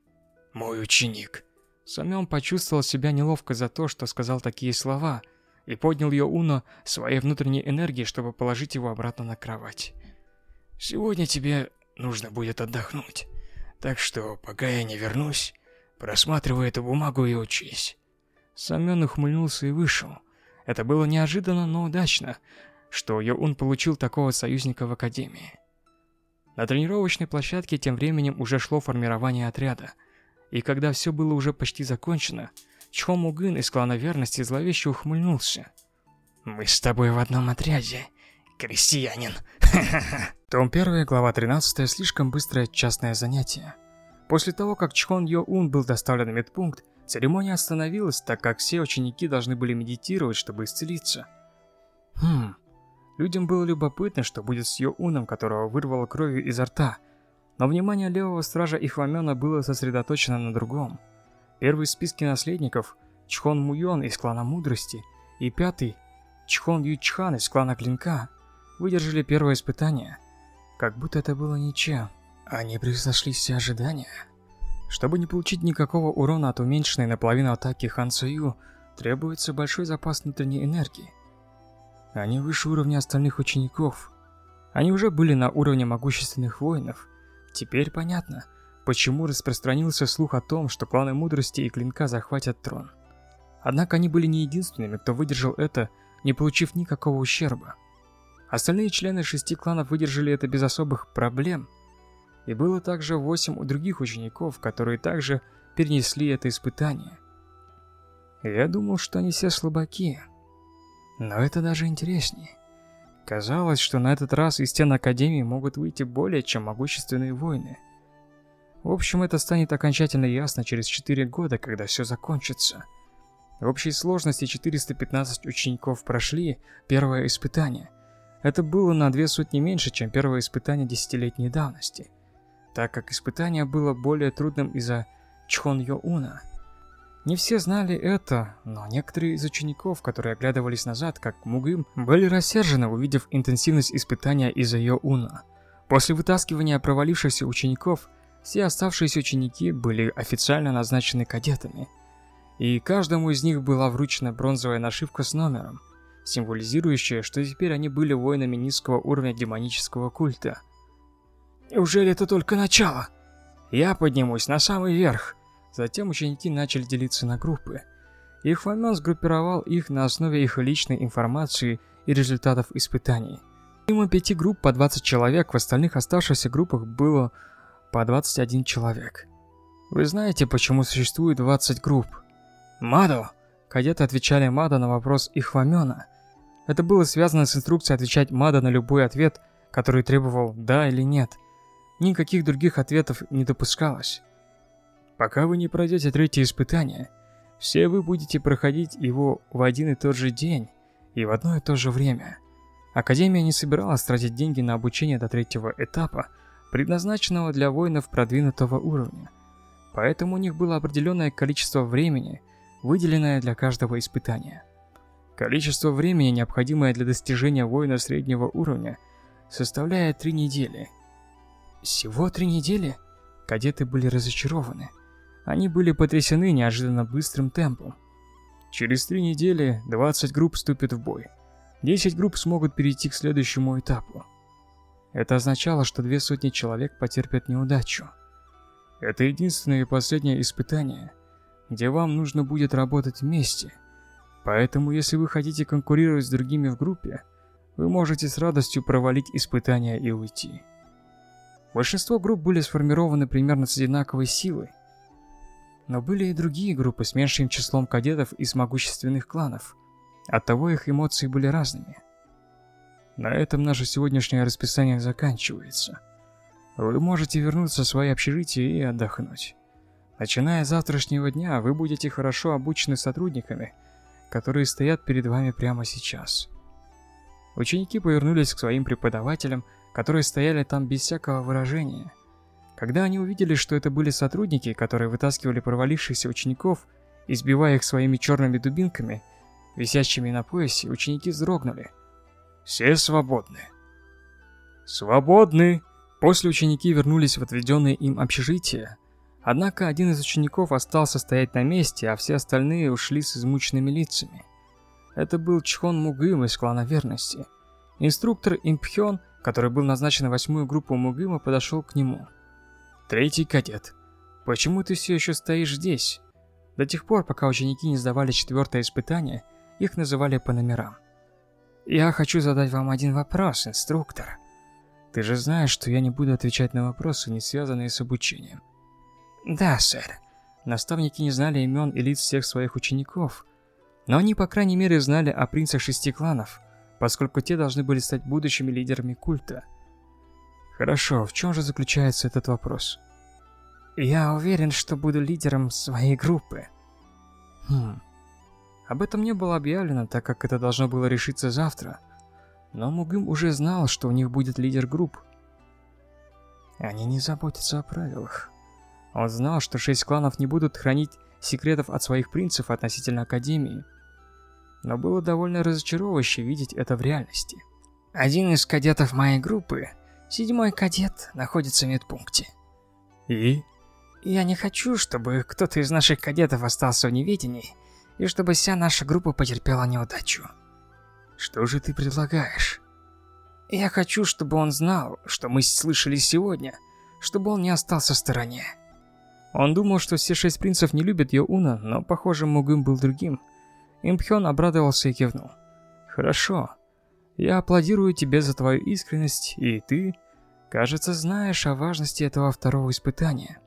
мой ученик. Самён почувствовал себя неловко за то, что сказал такие слова, и поднял Йоуна своей внутренней энергией, чтобы положить его обратно на кровать. Сегодня тебе нужно будет отдохнуть. Так что, пока я не вернусь, просматривай эту бумагу и учись. Самён ухмыльнулся и вышел. Это было неожиданно, но удачно, что Йоун получил такого союзника в Академии. На тренировочной площадке тем временем уже шло формирование отряда. И когда все было уже почти закончено, Чхо Мугын из клана Верности зловеще ухмыльнулся. «Мы с тобой в одном отряде, крестьянин!» Том 1, глава 13, слишком быстрое частное занятие. После того, как Чхон Йо Ун был доставлен в медпункт, Церемония остановилась, так как все ученики должны были медитировать, чтобы исцелиться. Хм. Людям было любопытно, что будет с Йоуном, которого вырвало кровью изо рта. Но внимание левого стража Ихвамена было сосредоточено на другом. Первый в списке наследников – Чхон Муйон из клана Мудрости, и пятый – Чхон Ючхан из клана Клинка – выдержали первое испытание. Как будто это было ничем. Они превзошли все ожидания. Чтобы не получить никакого урона от уменьшенной наполовину атаки Хан Цую, требуется большой запас внутренней энергии. Они выше уровня остальных учеников. Они уже были на уровне могущественных воинов. Теперь понятно, почему распространился слух о том, что кланы мудрости и клинка захватят трон. Однако они были не единственными, кто выдержал это, не получив никакого ущерба. Остальные члены шести кланов выдержали это без особых проблем. И было также восемь у других учеников, которые также перенесли это испытание. Я думал, что они все слабаки. Но это даже интереснее. Казалось, что на этот раз из стен Академии могут выйти более чем могущественные воины. В общем, это станет окончательно ясно через 4 года, когда все закончится. В общей сложности 415 учеников прошли первое испытание. Это было на две сотни меньше, чем первое испытание десятилетней давности. Так как испытание было более трудным из-за Чхон Йо Уна. Не все знали это, но некоторые из учеников, которые оглядывались назад, как Мугым, были рассержены, увидев интенсивность испытания из-за Йо Уна. После вытаскивания провалившихся учеников, все оставшиеся ученики были официально назначены кадетами. И каждому из них была вручена бронзовая нашивка с номером, символизирующая, что теперь они были воинами низкого уровня демонического культа. Неужели это только начало? Я поднимусь на самый верх. Затем ученики начали делиться на группы. Их Фомен сгруппировал их на основе их личной информации и результатов испытаний. Мимо пяти групп по 20 человек, в остальных оставшихся группах было по 21 человек. Вы знаете, почему существует 20 групп? Мадо! Кадеты отвечали Мадо на вопрос их Фомена. Это было связано с инструкцией отвечать Мадо на любой ответ, который требовал «да» или «нет». Никаких других ответов не допускалось. Пока вы не пройдете третье испытание, все вы будете проходить его в один и тот же день и в одно и то же время. Академия не собиралась тратить деньги на обучение до третьего этапа, предназначенного для воинов продвинутого уровня. Поэтому у них было определенное количество времени, выделенное для каждого испытания. Количество времени, необходимое для достижения воина среднего уровня, составляет три недели. Всего три недели? Кадеты были разочарованы. Они были потрясены неожиданно быстрым темпом. Через три недели 20 групп вступят в бой. 10 групп смогут перейти к следующему этапу. Это означало, что две сотни человек потерпят неудачу. Это единственное и последнее испытание, где вам нужно будет работать вместе. Поэтому, если вы хотите конкурировать с другими в группе, вы можете с радостью провалить испытание и уйти. Большинство групп были сформированы примерно с одинаковой силой, но были и другие группы с меньшим числом кадетов из могущественных кланов. Оттого их эмоции были разными. На этом наше сегодняшнее расписание заканчивается. Вы можете вернуться в свои общежития и отдохнуть. Начиная с завтрашнего дня, вы будете хорошо обучены сотрудниками, которые стоят перед вами прямо сейчас. Ученики повернулись к своим преподавателям, которые стояли там без всякого выражения – когда они увидели, что это были сотрудники, которые вытаскивали провалившихся учеников, избивая их своими черными дубинками, висящими на поясе, ученики вздрогнули. «Все свободны». «Свободны!» После ученики вернулись в отведенное им общежитие. Однако один из учеников остался стоять на месте, а все остальные ушли с измученными лицами. Это был Чхон Мугым из клана Верности. Инструктор Импхён, который был назначен в восьмую группу Мугыма, подошел к нему. Третий кадет. Почему ты все еще стоишь здесь? До тех пор, пока ученики не сдавали четвертое испытание, их называли по номерам. Я хочу задать вам один вопрос, инструктор. Ты же знаешь, что я не буду отвечать на вопросы, не связанные с обучением. Да, сэр. Наставники не знали имен и лиц всех своих учеников, но они, по крайней мере, знали о принцах шести кланов, поскольку те должны были стать будущими лидерами культа. Хорошо, в чем же заключается этот вопрос? Я уверен, что буду лидером своей группы. Хм. Об этом не было объявлено, так как это должно было решиться завтра. Но Мугим уже знал, что у них будет лидер групп. Они не заботятся о правилах. Он знал, что шесть кланов не будут хранить секретов от своих принцев относительно Академии. Но было довольно разочаровывающе видеть это в реальности. Один из кадетов моей группы Седьмой кадет находится в медпункте. И? Я не хочу, чтобы кто-то из наших кадетов остался в неведении и чтобы вся наша группа потерпела неудачу. Что же ты предлагаешь? Я хочу, чтобы он знал, что мы слышали сегодня, чтобы он не остался в стороне. Он думал, что все шесть принцев не любят Йоуна, но, похоже, Мугым был другим. Импхён обрадовался и кивнул. «Хорошо. Я аплодирую тебе за твою искренность, и ты, кажется, знаешь о важности этого второго испытания.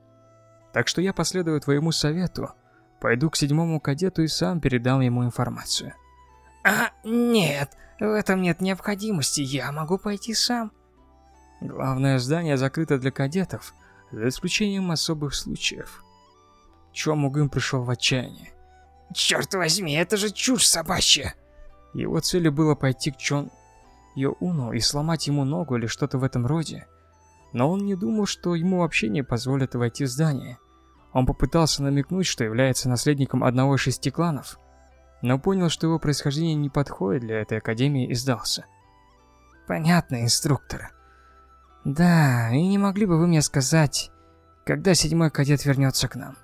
Так что я последую твоему совету, пойду к седьмому кадету и сам передам ему информацию». «А, нет, в этом нет необходимости, я могу пойти сам». Главное здание закрыто для кадетов – за исключением особых случаев. Чо Мугым пришел в отчаяние. Черт возьми, это же чушь собачья. Его целью было пойти к Чон Йоуну и сломать ему ногу или что-то в этом роде. Но он не думал, что ему вообще не позволят войти в здание. Он попытался намекнуть, что является наследником одного из шести кланов, но понял, что его происхождение не подходит для этой академии и сдался. Понятно, инструктор. Да, и не могли бы вы мне сказать, когда седьмой кадет вернется к нам?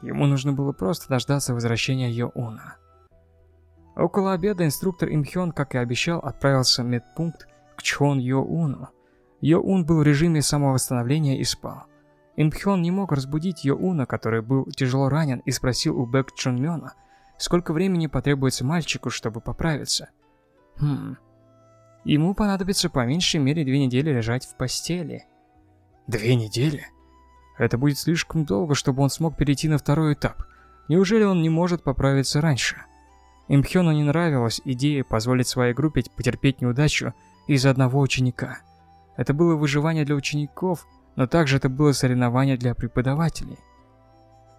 Ему нужно было просто дождаться возвращения Йоуна. Около обеда инструктор Имхён, как и обещал, отправился в медпункт к Чхон Йоуну. Йоун был в режиме самовосстановления и спал. Имхён не мог разбудить Йоуна, который был тяжело ранен, и спросил у Бэк Чунмёна, сколько времени потребуется мальчику, чтобы поправиться. Хм, Ему понадобится по меньшей мере две недели лежать в постели. Две недели? Это будет слишком долго, чтобы он смог перейти на второй этап. Неужели он не может поправиться раньше? Имхёну не нравилась идея позволить своей группе потерпеть неудачу из-за одного ученика. Это было выживание для учеников, но также это было соревнование для преподавателей.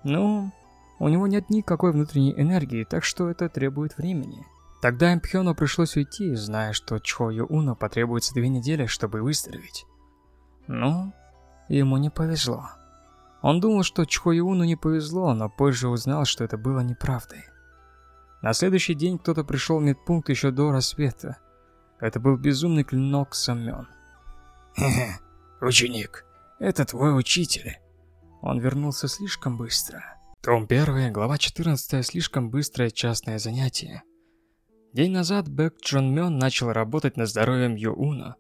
Ну, у него нет никакой внутренней энергии, так что это требует времени. Тогда Импхёну пришлось уйти, зная, что Чхо Юуну потребуется две недели, чтобы выздороветь. Ну, ему не повезло. Он думал, что Чхо Юуну не повезло, но позже узнал, что это было неправдой. На следующий день кто-то пришел в медпункт еще до рассвета. Это был безумный клинок Самён. «Хе-хе, ученик, это твой учитель». Он вернулся слишком быстро. Том 1, глава 14, слишком быстрое частное занятие. День назад Бэк Чон Мён начал работать над здоровьем Йоуна.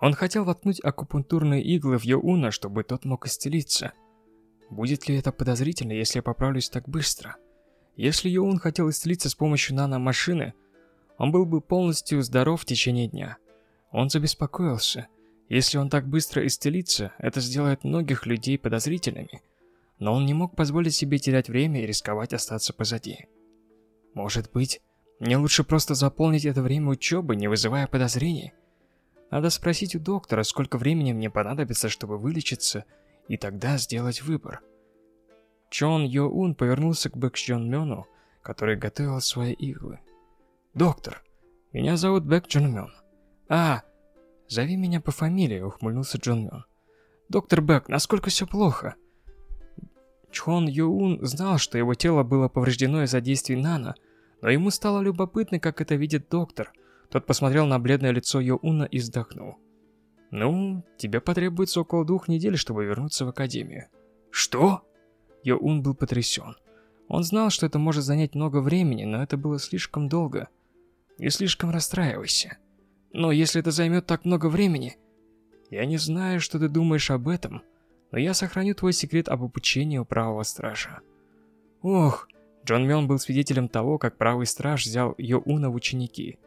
Он хотел воткнуть акупунктурные иглы в Йоуна, чтобы тот мог исцелиться. Будет ли это подозрительно, если я поправлюсь так быстро? Если Йоун хотел исцелиться с помощью наномашины, он был бы полностью здоров в течение дня. Он забеспокоился. Если он так быстро исцелится, это сделает многих людей подозрительными. Но он не мог позволить себе терять время и рисковать остаться позади. Может быть, мне лучше просто заполнить это время учебы, не вызывая подозрений. Надо спросить у доктора, сколько времени мне понадобится, чтобы вылечиться, и тогда сделать выбор. Чон Йо Ун повернулся к Бэк Чон Мёну, который готовил свои иглы. «Доктор, меня зовут Бэк Чон Мён». «А, зови меня по фамилии», — ухмыльнулся Джон Мён. «Доктор Бэк, насколько все плохо?» Чон Йо Ун знал, что его тело было повреждено из-за действий Нана, но ему стало любопытно, как это видит доктор. Тот посмотрел на бледное лицо Йоуна и вздохнул. «Ну, тебе потребуется около двух недель, чтобы вернуться в Академию». «Что?» Йоун был потрясен. Он знал, что это может занять много времени, но это было слишком долго. Не слишком расстраивайся. Но если это займет так много времени... Я не знаю, что ты думаешь об этом, но я сохраню твой секрет об обучении у правого стража. Ох, Джон Мён был свидетелем того, как правый страж взял Йоуна в ученики.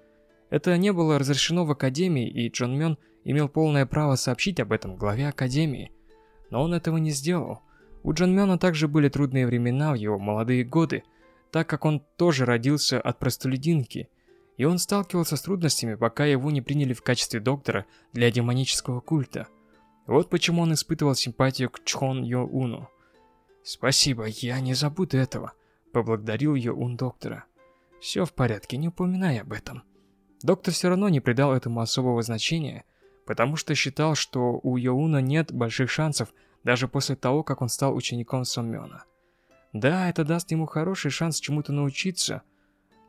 Это не было разрешено в Академии, и Джон Мён имел полное право сообщить об этом главе Академии. Но он этого не сделал. У Джон Мёна также были трудные времена в его молодые годы, так как он тоже родился от простолюдинки, и он сталкивался с трудностями, пока его не приняли в качестве доктора для демонического культа. Вот почему он испытывал симпатию к Чхон Йо Уну. «Спасибо, я не забуду этого», Поблагодарил Йоун доктора. «Все в порядке, не упоминай об этом». Доктор все равно не придал этому особого значения, потому что считал, что у Йоуна нет больших шансов даже после того, как он стал учеником Соммёна. Да, это даст ему хороший шанс чему-то научиться,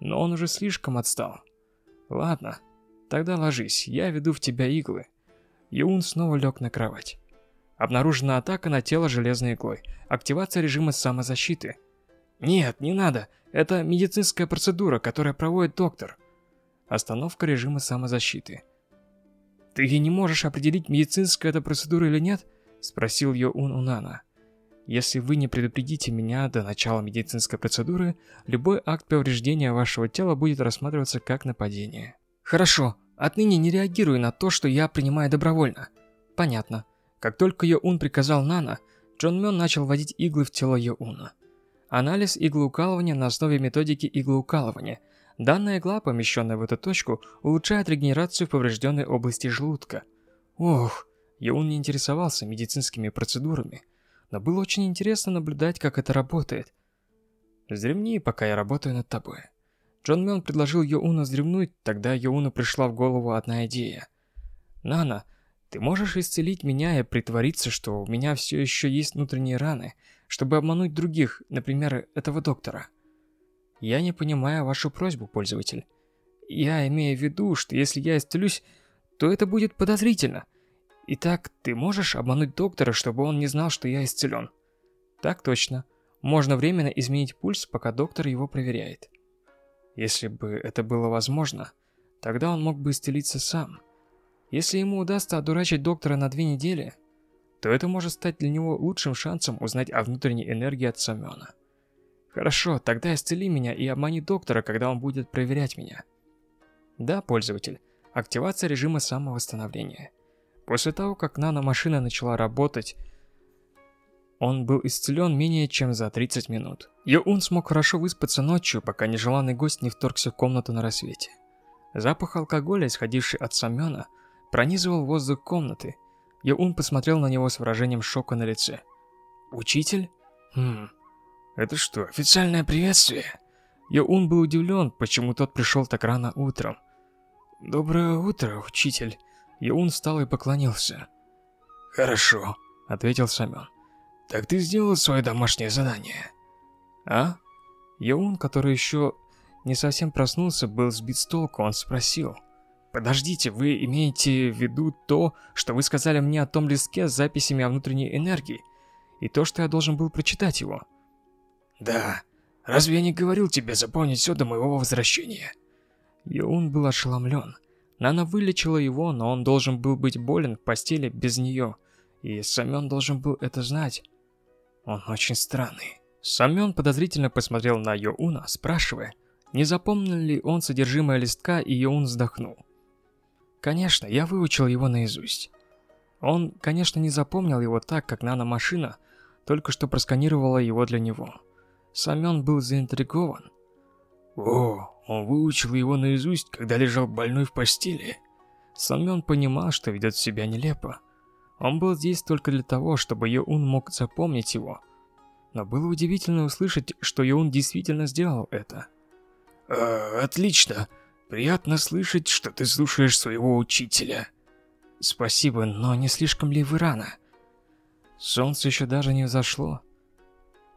но он уже слишком отстал. Ладно, тогда ложись, я веду в тебя иглы. Йоун снова лег на кровать. Обнаружена атака на тело железной иглой. Активация режима самозащиты – Нет, не надо. Это медицинская процедура, которая проводит доктор. Остановка режима самозащиты. Ты не можешь определить, медицинская это процедура или нет? Спросил Йоун у Нана. Если вы не предупредите меня до начала медицинской процедуры, любой акт повреждения вашего тела будет рассматриваться как нападение. Хорошо, отныне не реагируй на то, что я принимаю добровольно. Понятно. Как только Йоун приказал Нана, Джон Мён начал вводить иглы в тело Йоуна. Анализ иглоукалывания на основе методики иглоукалывания. Данная игла, помещенная в эту точку, улучшает регенерацию в поврежденной области желудка. Ох, Йоун не интересовался медицинскими процедурами, но было очень интересно наблюдать, как это работает. Вздремни, пока я работаю над тобой. Джон Мён предложил Йоуну вздремнуть, тогда Йоуну пришла в голову одна идея. «Нана, ты можешь исцелить меня и притвориться, что у меня все еще есть внутренние раны, чтобы обмануть других, например, этого доктора. Я не понимаю вашу просьбу, пользователь. Я имею в виду, что если я исцелюсь, то это будет подозрительно. Итак, ты можешь обмануть доктора, чтобы он не знал, что я исцелен? Так точно. Можно временно изменить пульс, пока доктор его проверяет. Если бы это было возможно, тогда он мог бы исцелиться сам. Если ему удастся одурачить доктора на две недели, то это может стать для него лучшим шансом узнать о внутренней энергии от Самёна. Хорошо, тогда исцели меня и обмани доктора, когда он будет проверять меня. Да, пользователь. Активация режима самовосстановления. После того, как наномашина начала работать, он был исцелен менее чем за 30 минут. Йоун смог хорошо выспаться ночью, пока нежеланный гость не вторгся в комнату на рассвете. Запах алкоголя, исходивший от Самёна, пронизывал воздух комнаты, Яун посмотрел на него с выражением шока на лице. «Учитель? Хм, это что, официальное приветствие?» Яун был удивлен, почему тот пришел так рано утром. «Доброе утро, учитель». Яун встал и поклонился. «Хорошо», — ответил Самён. «Так ты сделал свое домашнее задание?» «А?» Яун, который еще не совсем проснулся, был сбит с толку, он спросил. Подождите, вы имеете в виду то, что вы сказали мне о том листке с записями о внутренней энергии, и то, что я должен был прочитать его? Да. Разве я не говорил тебе запомнить все до моего возвращения? Йоун был ошеломлен. Нана вылечила его, но он должен был быть болен в постели без нее, и Самён должен был это знать. Он очень странный. Самён подозрительно посмотрел на Йоуна, спрашивая, не запомнил ли он содержимое листка, и Йоун вздохнул. Конечно, я выучил его наизусть. Он, конечно, не запомнил его так, как наномашина только что просканировала его для него. Самён был заинтригован. О, он выучил его наизусть, когда лежал больной в постели. Самён понимал, что ведет себя нелепо. Он был здесь только для того, чтобы Йоун мог запомнить его. Но было удивительно услышать, что Йоун действительно сделал это. «Э, «Отлично. Приятно слышать, что ты слушаешь своего учителя. Спасибо, но не слишком ли вы рано? Солнце еще даже не взошло.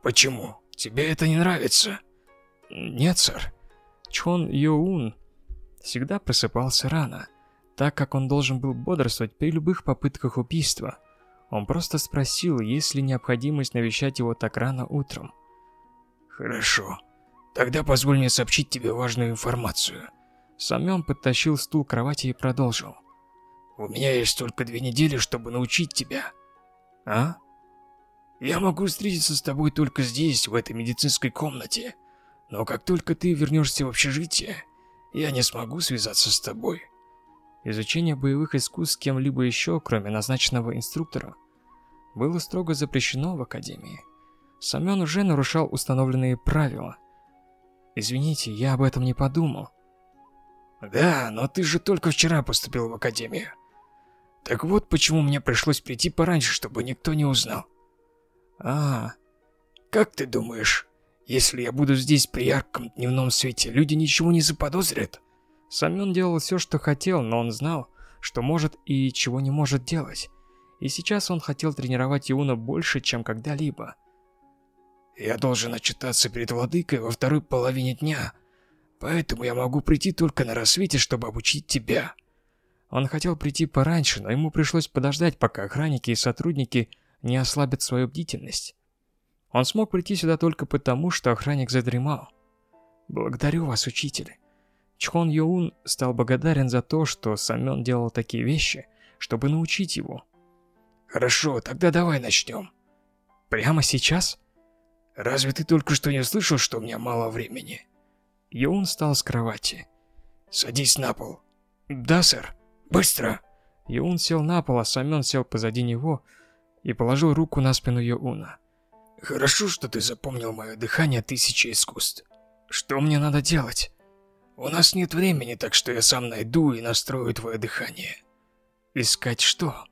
Почему? Тебе это не нравится? Нет, сэр. Чон Йоун всегда просыпался рано, так как он должен был бодрствовать при любых попытках убийства. Он просто спросил, есть ли необходимость навещать его так рано утром. Хорошо. Тогда позволь мне сообщить тебе важную информацию. Самён подтащил стул к кровати и продолжил. «У меня есть только две недели, чтобы научить тебя». «А?» «Я могу встретиться с тобой только здесь, в этой медицинской комнате. Но как только ты вернешься в общежитие, я не смогу связаться с тобой». Изучение боевых искусств с кем-либо еще, кроме назначенного инструктора, было строго запрещено в Академии. Самён уже нарушал установленные правила. «Извините, я об этом не подумал», да, но ты же только вчера поступил в академию. Так вот почему мне пришлось прийти пораньше, чтобы никто не узнал. А, как ты думаешь, если я буду здесь при ярком дневном свете, люди ничего не заподозрят? Самён делал все, что хотел, но он знал, что может и чего не может делать. И сейчас он хотел тренировать Иуна больше, чем когда-либо. Я должен отчитаться перед владыкой во второй половине дня, Поэтому я могу прийти только на рассвете, чтобы обучить тебя. Он хотел прийти пораньше, но ему пришлось подождать, пока охранники и сотрудники не ослабят свою бдительность. Он смог прийти сюда только потому, что охранник задремал. «Благодарю вас, учитель». Чхон Йоун стал благодарен за то, что Самён делал такие вещи, чтобы научить его. «Хорошо, тогда давай начнем». «Прямо сейчас?» «Разве ты только что не слышал, что у меня мало времени?» Йоун встал с кровати. «Садись на пол». «Да, сэр». «Быстро!» Йоун сел на пол, а Самён сел позади него и положил руку на спину Йоуна. «Хорошо, что ты запомнил мое дыхание тысячи искусств. Что мне надо делать?» У нас нет времени, так что я сам найду и настрою твое дыхание. Искать что?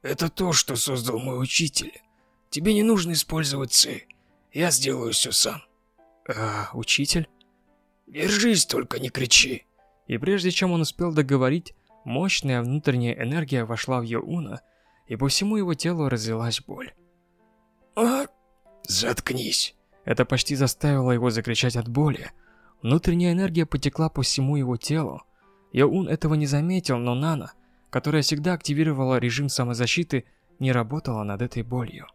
Это то, что создал мой учитель. Тебе не нужно использовать ци. Я сделаю все сам. А, учитель? Держись, только не кричи. И прежде чем он успел договорить, мощная внутренняя энергия вошла в Йоуна, и по всему его телу разлилась боль. А, заткнись. Это почти заставило его закричать от боли, Внутренняя энергия потекла по всему его телу. Йоун этого не заметил, но Нана, которая всегда активировала режим самозащиты, не работала над этой болью.